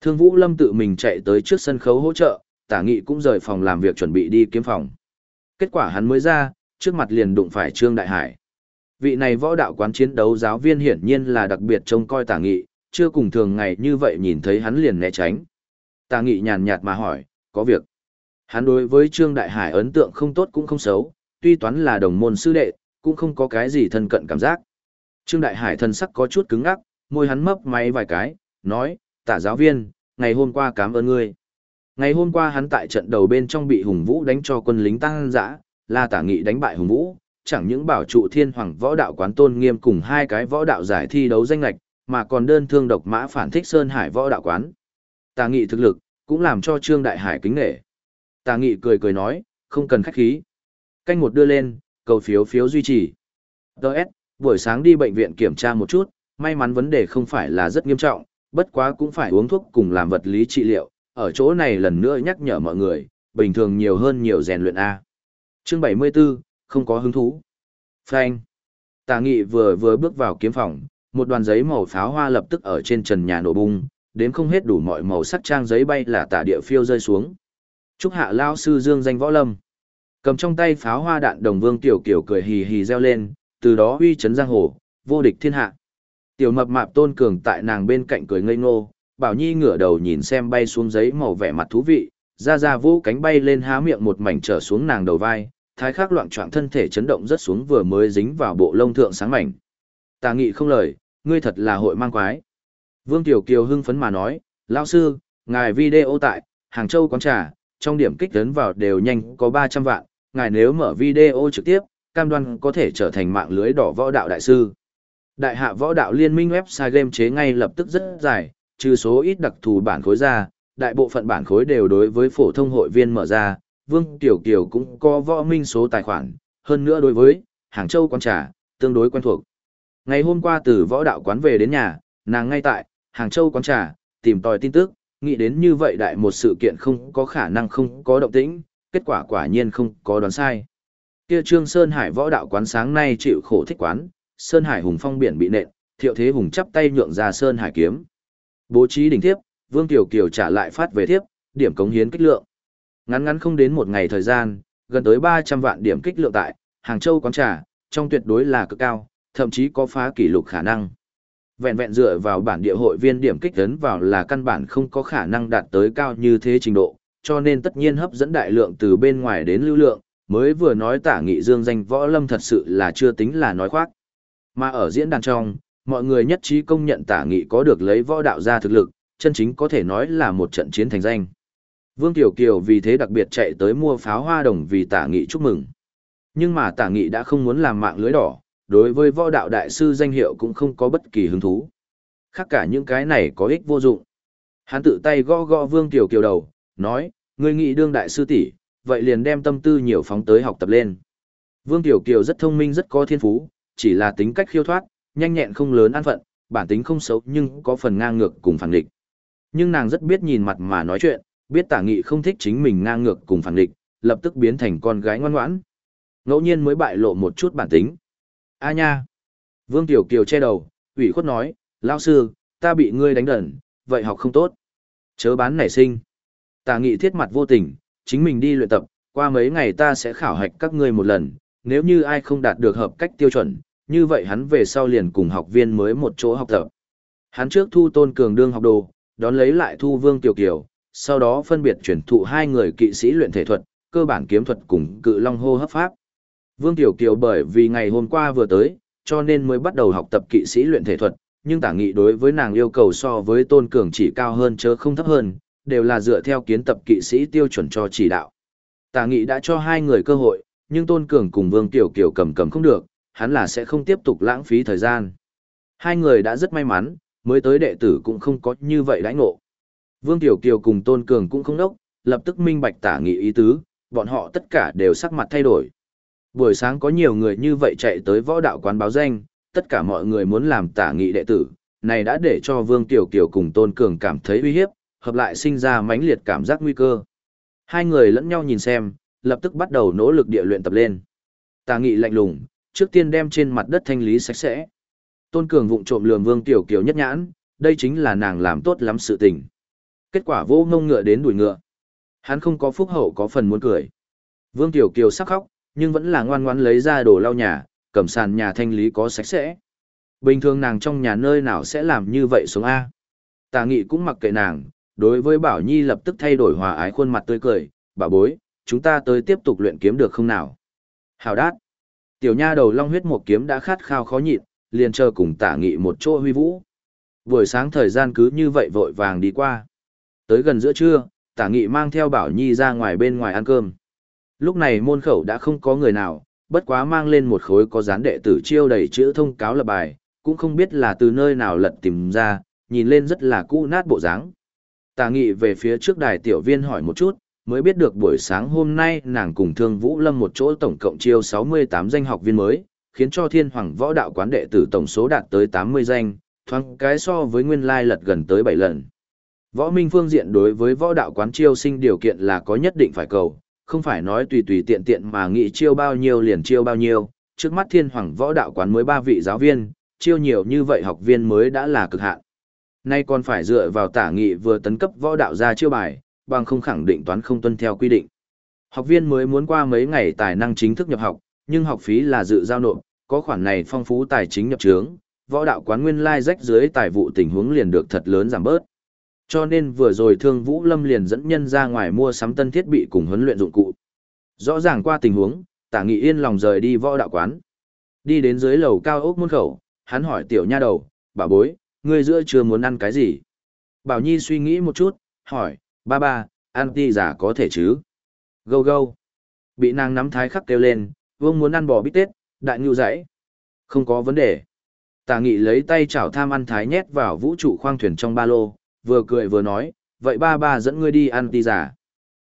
Thương Vũ Lâm tự mình chạy tới trước sân khấu hỗ trợ, tả nghị cũng rời phòng làm việc chuẩn bị đi kiếm phòng. Kết quả hắn mới ra, trước mặt liền đụng phải Trương Đại Hải. Vị này võ đạo quán chiến đấu giáo viên hiển nhiên là đặc biệt trông coi tả nghị, chưa cùng thường ngày như vậy nhìn thấy hắn liền né tránh. Tả nghị nhàn nhạt mà hỏi, có việc. Hắn đối với Trương Đại Hải ấn tượng không tốt cũng không xấu, tuy toán là đồng môn sư đệ, cũng không có cái gì thân cận cảm giác. Trương Đại Hải thân sắc có chút cứng ngắc, môi hắn mấp máy vài cái, nói, tả giáo viên, ngày hôm qua cảm ơn ngươi. Ngày hôm qua hắn tại trận đầu bên trong bị Hùng Vũ đánh cho quân lính tăng dã, là tả nghị đánh bại Hùng Vũ, chẳng những bảo trụ thiên hoàng võ đạo quán tôn nghiêm cùng hai cái võ đạo giải thi đấu danh lạch, mà còn đơn thương độc mã phản thích Sơn Hải võ đạo quán tà nghị thực lực, cũng làm cho Trương Đại Hải kính nể. Tà nghị cười cười nói, không cần khách khí. Canh một đưa lên, cầu phiếu phiếu duy trì. Đợt, buổi sáng đi bệnh viện kiểm tra một chút, may mắn vấn đề không phải là rất nghiêm trọng, bất quá cũng phải uống thuốc cùng làm vật lý trị liệu, ở chỗ này lần nữa nhắc nhở mọi người, bình thường nhiều hơn nhiều rèn luyện A. Chương 74, không có hứng thú. Frank. Tà nghị vừa vừa bước vào kiếm phòng, một đoàn giấy màu pháo hoa lập tức ở trên trần nhà nổ bung, đến không hết đủ mọi màu sắc trang giấy bay là tả địa phiêu rơi xuống. Chúc hạ lao sư dương danh võ lâm. Cầm trong tay pháo hoa đạn đồng vương tiểu kiểu cười hì hì reo lên, từ đó uy chấn giang hồ, vô địch thiên hạ. Tiểu mập mạp tôn cường tại nàng bên cạnh cười ngây ngô, bảo nhi ngửa đầu nhìn xem bay xuống giấy màu vẻ mặt thú vị, ra ra vũ cánh bay lên há miệng một mảnh trở xuống nàng đầu vai, thái khắc loạn trọng thân thể chấn động rất xuống vừa mới dính vào bộ lông thượng sáng mảnh. Tà nghị không lời, ngươi thật là hội mang quái. Vương Tiểu Kiều hưng phấn mà nói, lão sư, ngài video tại, Hàng Châu quán trà, trong điểm kích tấn vào đều nhanh có 300 vạn, ngài nếu mở video trực tiếp, cam đoan có thể trở thành mạng lưới đỏ võ đạo đại sư. Đại hạ võ đạo liên minh website game chế ngay lập tức rất dài, trừ số ít đặc thù bản khối ra, đại bộ phận bản khối đều đối với phổ thông hội viên mở ra, Vương Tiểu Kiều cũng có võ minh số tài khoản, hơn nữa đối với Hàng Châu quán trà, tương đối quen thuộc. Ngày hôm qua từ võ đạo quán về đến nhà, nàng ngay tại Hàng Châu quán trà, tìm tòi tin tức, nghĩ đến như vậy đại một sự kiện không có khả năng không có động tĩnh, kết quả quả nhiên không có đoán sai. Kia Trương Sơn Hải võ đạo quán sáng nay chịu khổ thích quán, Sơn Hải hùng phong biển bị nện, Thiệu Thế hùng chắp tay nhượng ra Sơn Hải kiếm. Bố trí đỉnh thiếp, Vương Tiểu Kiều trả lại phát về thiếp, điểm cống hiến kích lượng. Ngắn ngắn không đến một ngày thời gian, gần tới 300 vạn điểm kích lượng tại Hàng Châu quán trà, trong tuyệt đối là cực cao, thậm chí có phá kỷ lục khả năng. Vẹn vẹn dựa vào bản địa hội viên điểm kích tấn vào là căn bản không có khả năng đạt tới cao như thế trình độ, cho nên tất nhiên hấp dẫn đại lượng từ bên ngoài đến lưu lượng, mới vừa nói tả nghị dương danh võ lâm thật sự là chưa tính là nói khoác. Mà ở diễn đàn trong, mọi người nhất trí công nhận tả nghị có được lấy võ đạo ra thực lực, chân chính có thể nói là một trận chiến thành danh. Vương Tiểu Kiều vì thế đặc biệt chạy tới mua pháo hoa đồng vì tả nghị chúc mừng. Nhưng mà tả nghị đã không muốn làm mạng lưới đỏ, đối với võ đạo đại sư danh hiệu cũng không có bất kỳ hứng thú. Khác cả những cái này có ích vô dụng. Hắn tự tay gõ gõ Vương Tiểu Kiều đầu, nói, ngươi nghĩ đương đại sư tỷ, vậy liền đem tâm tư nhiều phóng tới học tập lên. Vương Tiểu Kiều rất thông minh rất có thiên phú, chỉ là tính cách khiêu thoát, nhanh nhẹn không lớn an phận, bản tính không xấu nhưng có phần ngang ngược cùng phản địch. Nhưng nàng rất biết nhìn mặt mà nói chuyện, biết tả nghị không thích chính mình ngang ngược cùng phản địch, lập tức biến thành con gái ngoan ngoãn. Ngẫu nhiên mới bại lộ một chút bản tính. A nha! Vương Tiểu Kiều che đầu, ủy khuất nói, lão sư, ta bị ngươi đánh đần, vậy học không tốt. Chớ bán nảy sinh. Tả nghị thiết mặt vô tình, chính mình đi luyện tập, qua mấy ngày ta sẽ khảo hạch các ngươi một lần, nếu như ai không đạt được hợp cách tiêu chuẩn, như vậy hắn về sau liền cùng học viên mới một chỗ học tập. Hắn trước thu tôn cường đương học đồ, đón lấy lại thu vương tiểu kiều, sau đó phân biệt chuyển thụ hai người kỵ sĩ luyện thể thuật, cơ bản kiếm thuật cùng cự long hô hấp pháp. Vương Tiểu Kiều bởi vì ngày hôm qua vừa tới, cho nên mới bắt đầu học tập kỵ sĩ luyện thể thuật, nhưng tả nghị đối với nàng yêu cầu so với tôn cường chỉ cao hơn chớ không thấp hơn, đều là dựa theo kiến tập kỵ sĩ tiêu chuẩn cho chỉ đạo. Tả nghị đã cho hai người cơ hội, nhưng tôn cường cùng Vương Tiểu Kiều cầm cầm không được, hắn là sẽ không tiếp tục lãng phí thời gian. Hai người đã rất may mắn, mới tới đệ tử cũng không có như vậy đãi ngộ. Vương Tiểu Kiều cùng Tôn Cường cũng không đốc, lập tức minh bạch tả nghị ý tứ, bọn họ tất cả đều sắc mặt thay đổi. Buổi sáng có nhiều người như vậy chạy tới võ đạo quán báo danh, tất cả mọi người muốn làm tả nghị đệ tử, này đã để cho Vương Tiểu Kiều cùng Tôn Cường cảm thấy uy hiếp, hợp lại sinh ra mãnh liệt cảm giác nguy cơ. Hai người lẫn nhau nhìn xem, lập tức bắt đầu nỗ lực địa luyện tập lên. Tả nghị lạnh lùng, trước tiên đem trên mặt đất thanh lý sạch sẽ. Tôn Cường vụng trộm lường Vương Tiểu Kiều nhất nhãn, đây chính là nàng làm tốt lắm sự tình. Kết quả vô ngông ngựa đến đuổi ngựa. Hắn không có phúc hậu có phần muốn cười. Vương Tiểu Kiều sắc khóc, nhưng vẫn là ngoan ngoãn lấy ra đồ lau nhà, cầm sàn nhà thanh lý có sạch sẽ. Bình thường nàng trong nhà nơi nào sẽ làm như vậy xuống A. Tà nghị cũng mặc kệ nàng, đối với Bảo Nhi lập tức thay đổi hòa ái khuôn mặt tươi cười, bà bối, chúng ta tới tiếp tục luyện kiếm được không nào? Hào đát. Tiểu nha đầu long huyết một kiếm đã khát khao khó nhịn, liền chờ cùng tả nghị một chỗ huy vũ. Buổi sáng thời gian cứ như vậy vội vàng đi qua. Tới gần giữa trưa, tả nghị mang theo Bảo Nhi ra ngoài bên ngoài ăn cơm. Lúc này môn khẩu đã không có người nào, bất quá mang lên một khối có dán đệ tử chiêu đầy chữ thông cáo lập bài, cũng không biết là từ nơi nào lật tìm ra, nhìn lên rất là cũ nát bộ dáng. Tà nghị về phía trước đài tiểu viên hỏi một chút, mới biết được buổi sáng hôm nay nàng cùng Thương Vũ Lâm một chỗ tổng cộng chiêu 68 danh học viên mới, khiến cho thiên hoàng võ đạo quán đệ tử tổng số đạt tới 80 danh, thoáng cái so với nguyên lai lật gần tới 7 lần. Võ minh phương diện đối với võ đạo quán chiêu sinh điều kiện là có nhất định phải cầu, không phải nói tùy tùy tiện tiện mà nghĩ chiêu bao nhiêu liền chiêu bao nhiêu, trước mắt thiên hoàng võ đạo quán mới ba vị giáo viên, chiêu nhiều như vậy học viên mới đã là cực hạn. Nay còn phải dựa vào tả nghị vừa tấn cấp võ đạo ra chiêu bài, bằng không khẳng định toán không tuân theo quy định. Học viên mới muốn qua mấy ngày tài năng chính thức nhập học, nhưng học phí là dự giao nộp, có khoản này phong phú tài chính nhập trướng, võ đạo quán nguyên lai rách dưới tài vụ tình huống liền được thật lớn giảm bớt. Cho nên vừa rồi Thương Vũ Lâm liền dẫn nhân ra ngoài mua sắm tân thiết bị cùng huấn luyện dụng cụ. Rõ ràng qua tình huống, Tả Nghị yên lòng rời đi võ đạo quán. Đi đến dưới lầu cao ốc môn khẩu, hắn hỏi tiểu nha đầu, bà bối, ngươi giữa chưa muốn ăn cái gì? Bảo Nhi suy nghĩ một chút, hỏi, ba ba, ăn ti giả có thể chứ? Gâu gâu. Bị nàng nắm thái khắc kêu lên, vương muốn ăn bò bít tết, đại ngưu dãy. Không có vấn đề. Tả nghị lấy tay chảo tham ăn thái nhét vào vũ trụ khoang thuyền trong ba lô, vừa cười vừa nói, vậy ba ba dẫn ngươi đi ăn ti giả.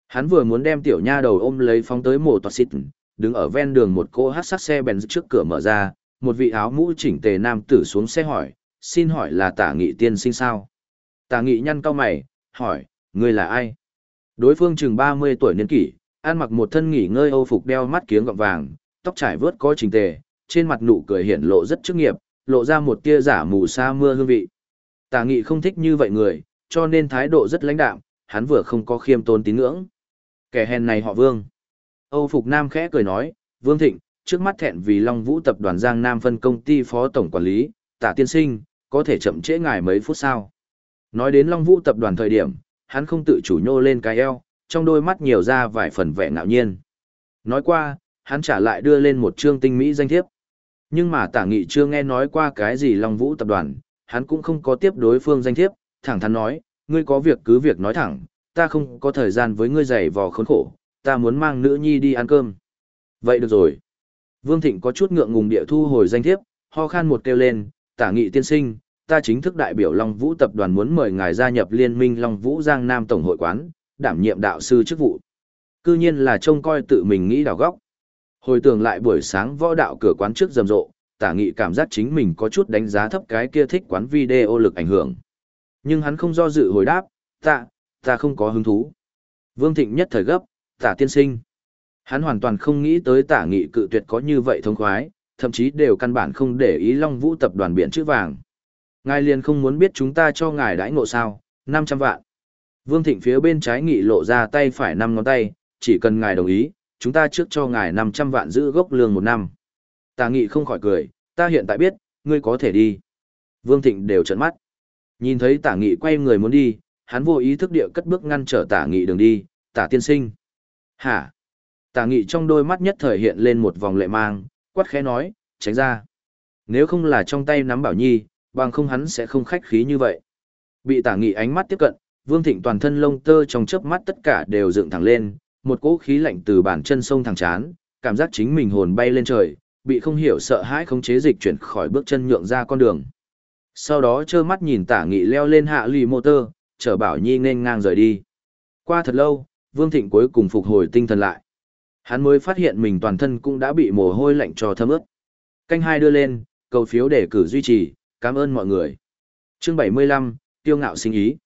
Hắn vừa muốn đem tiểu nha đầu ôm lấy phóng tới mổ toạt xịt, đứng ở ven đường một cô hát sắc xe bèn trước cửa mở ra, một vị áo mũ chỉnh tề nam tử xuống xe hỏi, xin hỏi là tả nghị tiên sinh sao? Tả nghị nhăn cao mày, hỏi, ngươi là ai? Đối phương chừng 30 tuổi niên kỷ, ăn mặc một thân nghỉ ngơi âu phục đeo mắt kiếng gọng vàng, tóc trải vớt có chỉnh tề, trên mặt nụ cười hiển lộ rất chức nghiệp, lộ ra một tia giả mù sa mưa hương vị. Tả nghị không thích như vậy người, cho nên thái độ rất lãnh đạm, hắn vừa không có khiêm tôn tín ngưỡng. Kẻ hèn này họ Vương. Âu Phục Nam khẽ cười nói, Vương Thịnh, trước mắt thẹn vì Long Vũ tập đoàn Giang Nam phân công ty phó tổng quản lý, tả tiên sinh, có thể chậm trễ ngài mấy phút sao. Nói đến Long Vũ tập đoàn thời điểm, hắn không tự chủ nhô lên cái eo, trong đôi mắt nhiều ra vài phần vẻ ngạo nhiên. Nói qua, hắn trả lại đưa lên một chương tinh mỹ danh thiếp. Nhưng mà tả nghị chưa nghe nói qua cái gì Long Vũ tập đoàn, hắn cũng không có tiếp đối phương danh thiếp, thẳng thắn nói, ngươi có việc cứ việc nói thẳng, ta không có thời gian với ngươi giày vò khốn khổ, ta muốn mang nữ nhi đi ăn cơm. Vậy được rồi. Vương Thịnh có chút ngượng ngùng địa thu hồi danh thiếp, ho khan một kêu lên, tả nghị tiên sinh, ta chính thức đại biểu Long Vũ tập đoàn muốn mời ngài gia nhập liên minh Long Vũ Giang Nam Tổng hội quán, đảm nhiệm đạo sư chức vụ. Cư nhiên là trông coi tự mình nghĩ đào góc. Hồi tưởng lại buổi sáng võ đạo cửa quán trước rầm rộ, tả nghị cảm giác chính mình có chút đánh giá thấp cái kia thích quán video lực ảnh hưởng. Nhưng hắn không do dự hồi đáp, ta, ta không có hứng thú. Vương Thịnh nhất thời gấp, tả tiên sinh. Hắn hoàn toàn không nghĩ tới tả nghị cự tuyệt có như vậy thông khoái, thậm chí đều căn bản không để ý Long Vũ tập đoàn biển chữ vàng. Ngài liền không muốn biết chúng ta cho ngài đãi ngộ sao, 500 vạn. Vương Thịnh phía bên trái nghị lộ ra tay phải năm ngón tay, chỉ cần ngài đồng ý, chúng ta trước cho ngài 500 vạn giữ gốc lương một năm. Tả nghị không khỏi cười, ta hiện tại biết, ngươi có thể đi. Vương Thịnh đều trợn mắt. Nhìn thấy tả nghị quay người muốn đi, hắn vô ý thức địa cất bước ngăn trở tả nghị đường đi, tả tiên sinh. Hả? Tả nghị trong đôi mắt nhất thời hiện lên một vòng lệ mang, quát khẽ nói, tránh ra. Nếu không là trong tay nắm bảo nhi, bằng không hắn sẽ không khách khí như vậy. Bị tả nghị ánh mắt tiếp cận, Vương Thịnh toàn thân lông tơ trong chớp mắt tất cả đều dựng thẳng lên, một cỗ khí lạnh từ bàn chân sông thẳng chán, cảm giác chính mình hồn bay lên trời, bị không hiểu sợ hãi không chế dịch chuyển khỏi bước chân nhượng ra con đường. Sau đó trơ mắt nhìn tả nghị leo lên hạ lì motor, chở bảo nhi nên ngang rời đi. Qua thật lâu, Vương Thịnh cuối cùng phục hồi tinh thần lại. Hắn mới phát hiện mình toàn thân cũng đã bị mồ hôi lạnh cho thấm ướt. Canh hai đưa lên, cầu phiếu để cử duy trì, cảm ơn mọi người. Chương 75, tiêu ngạo sinh ý.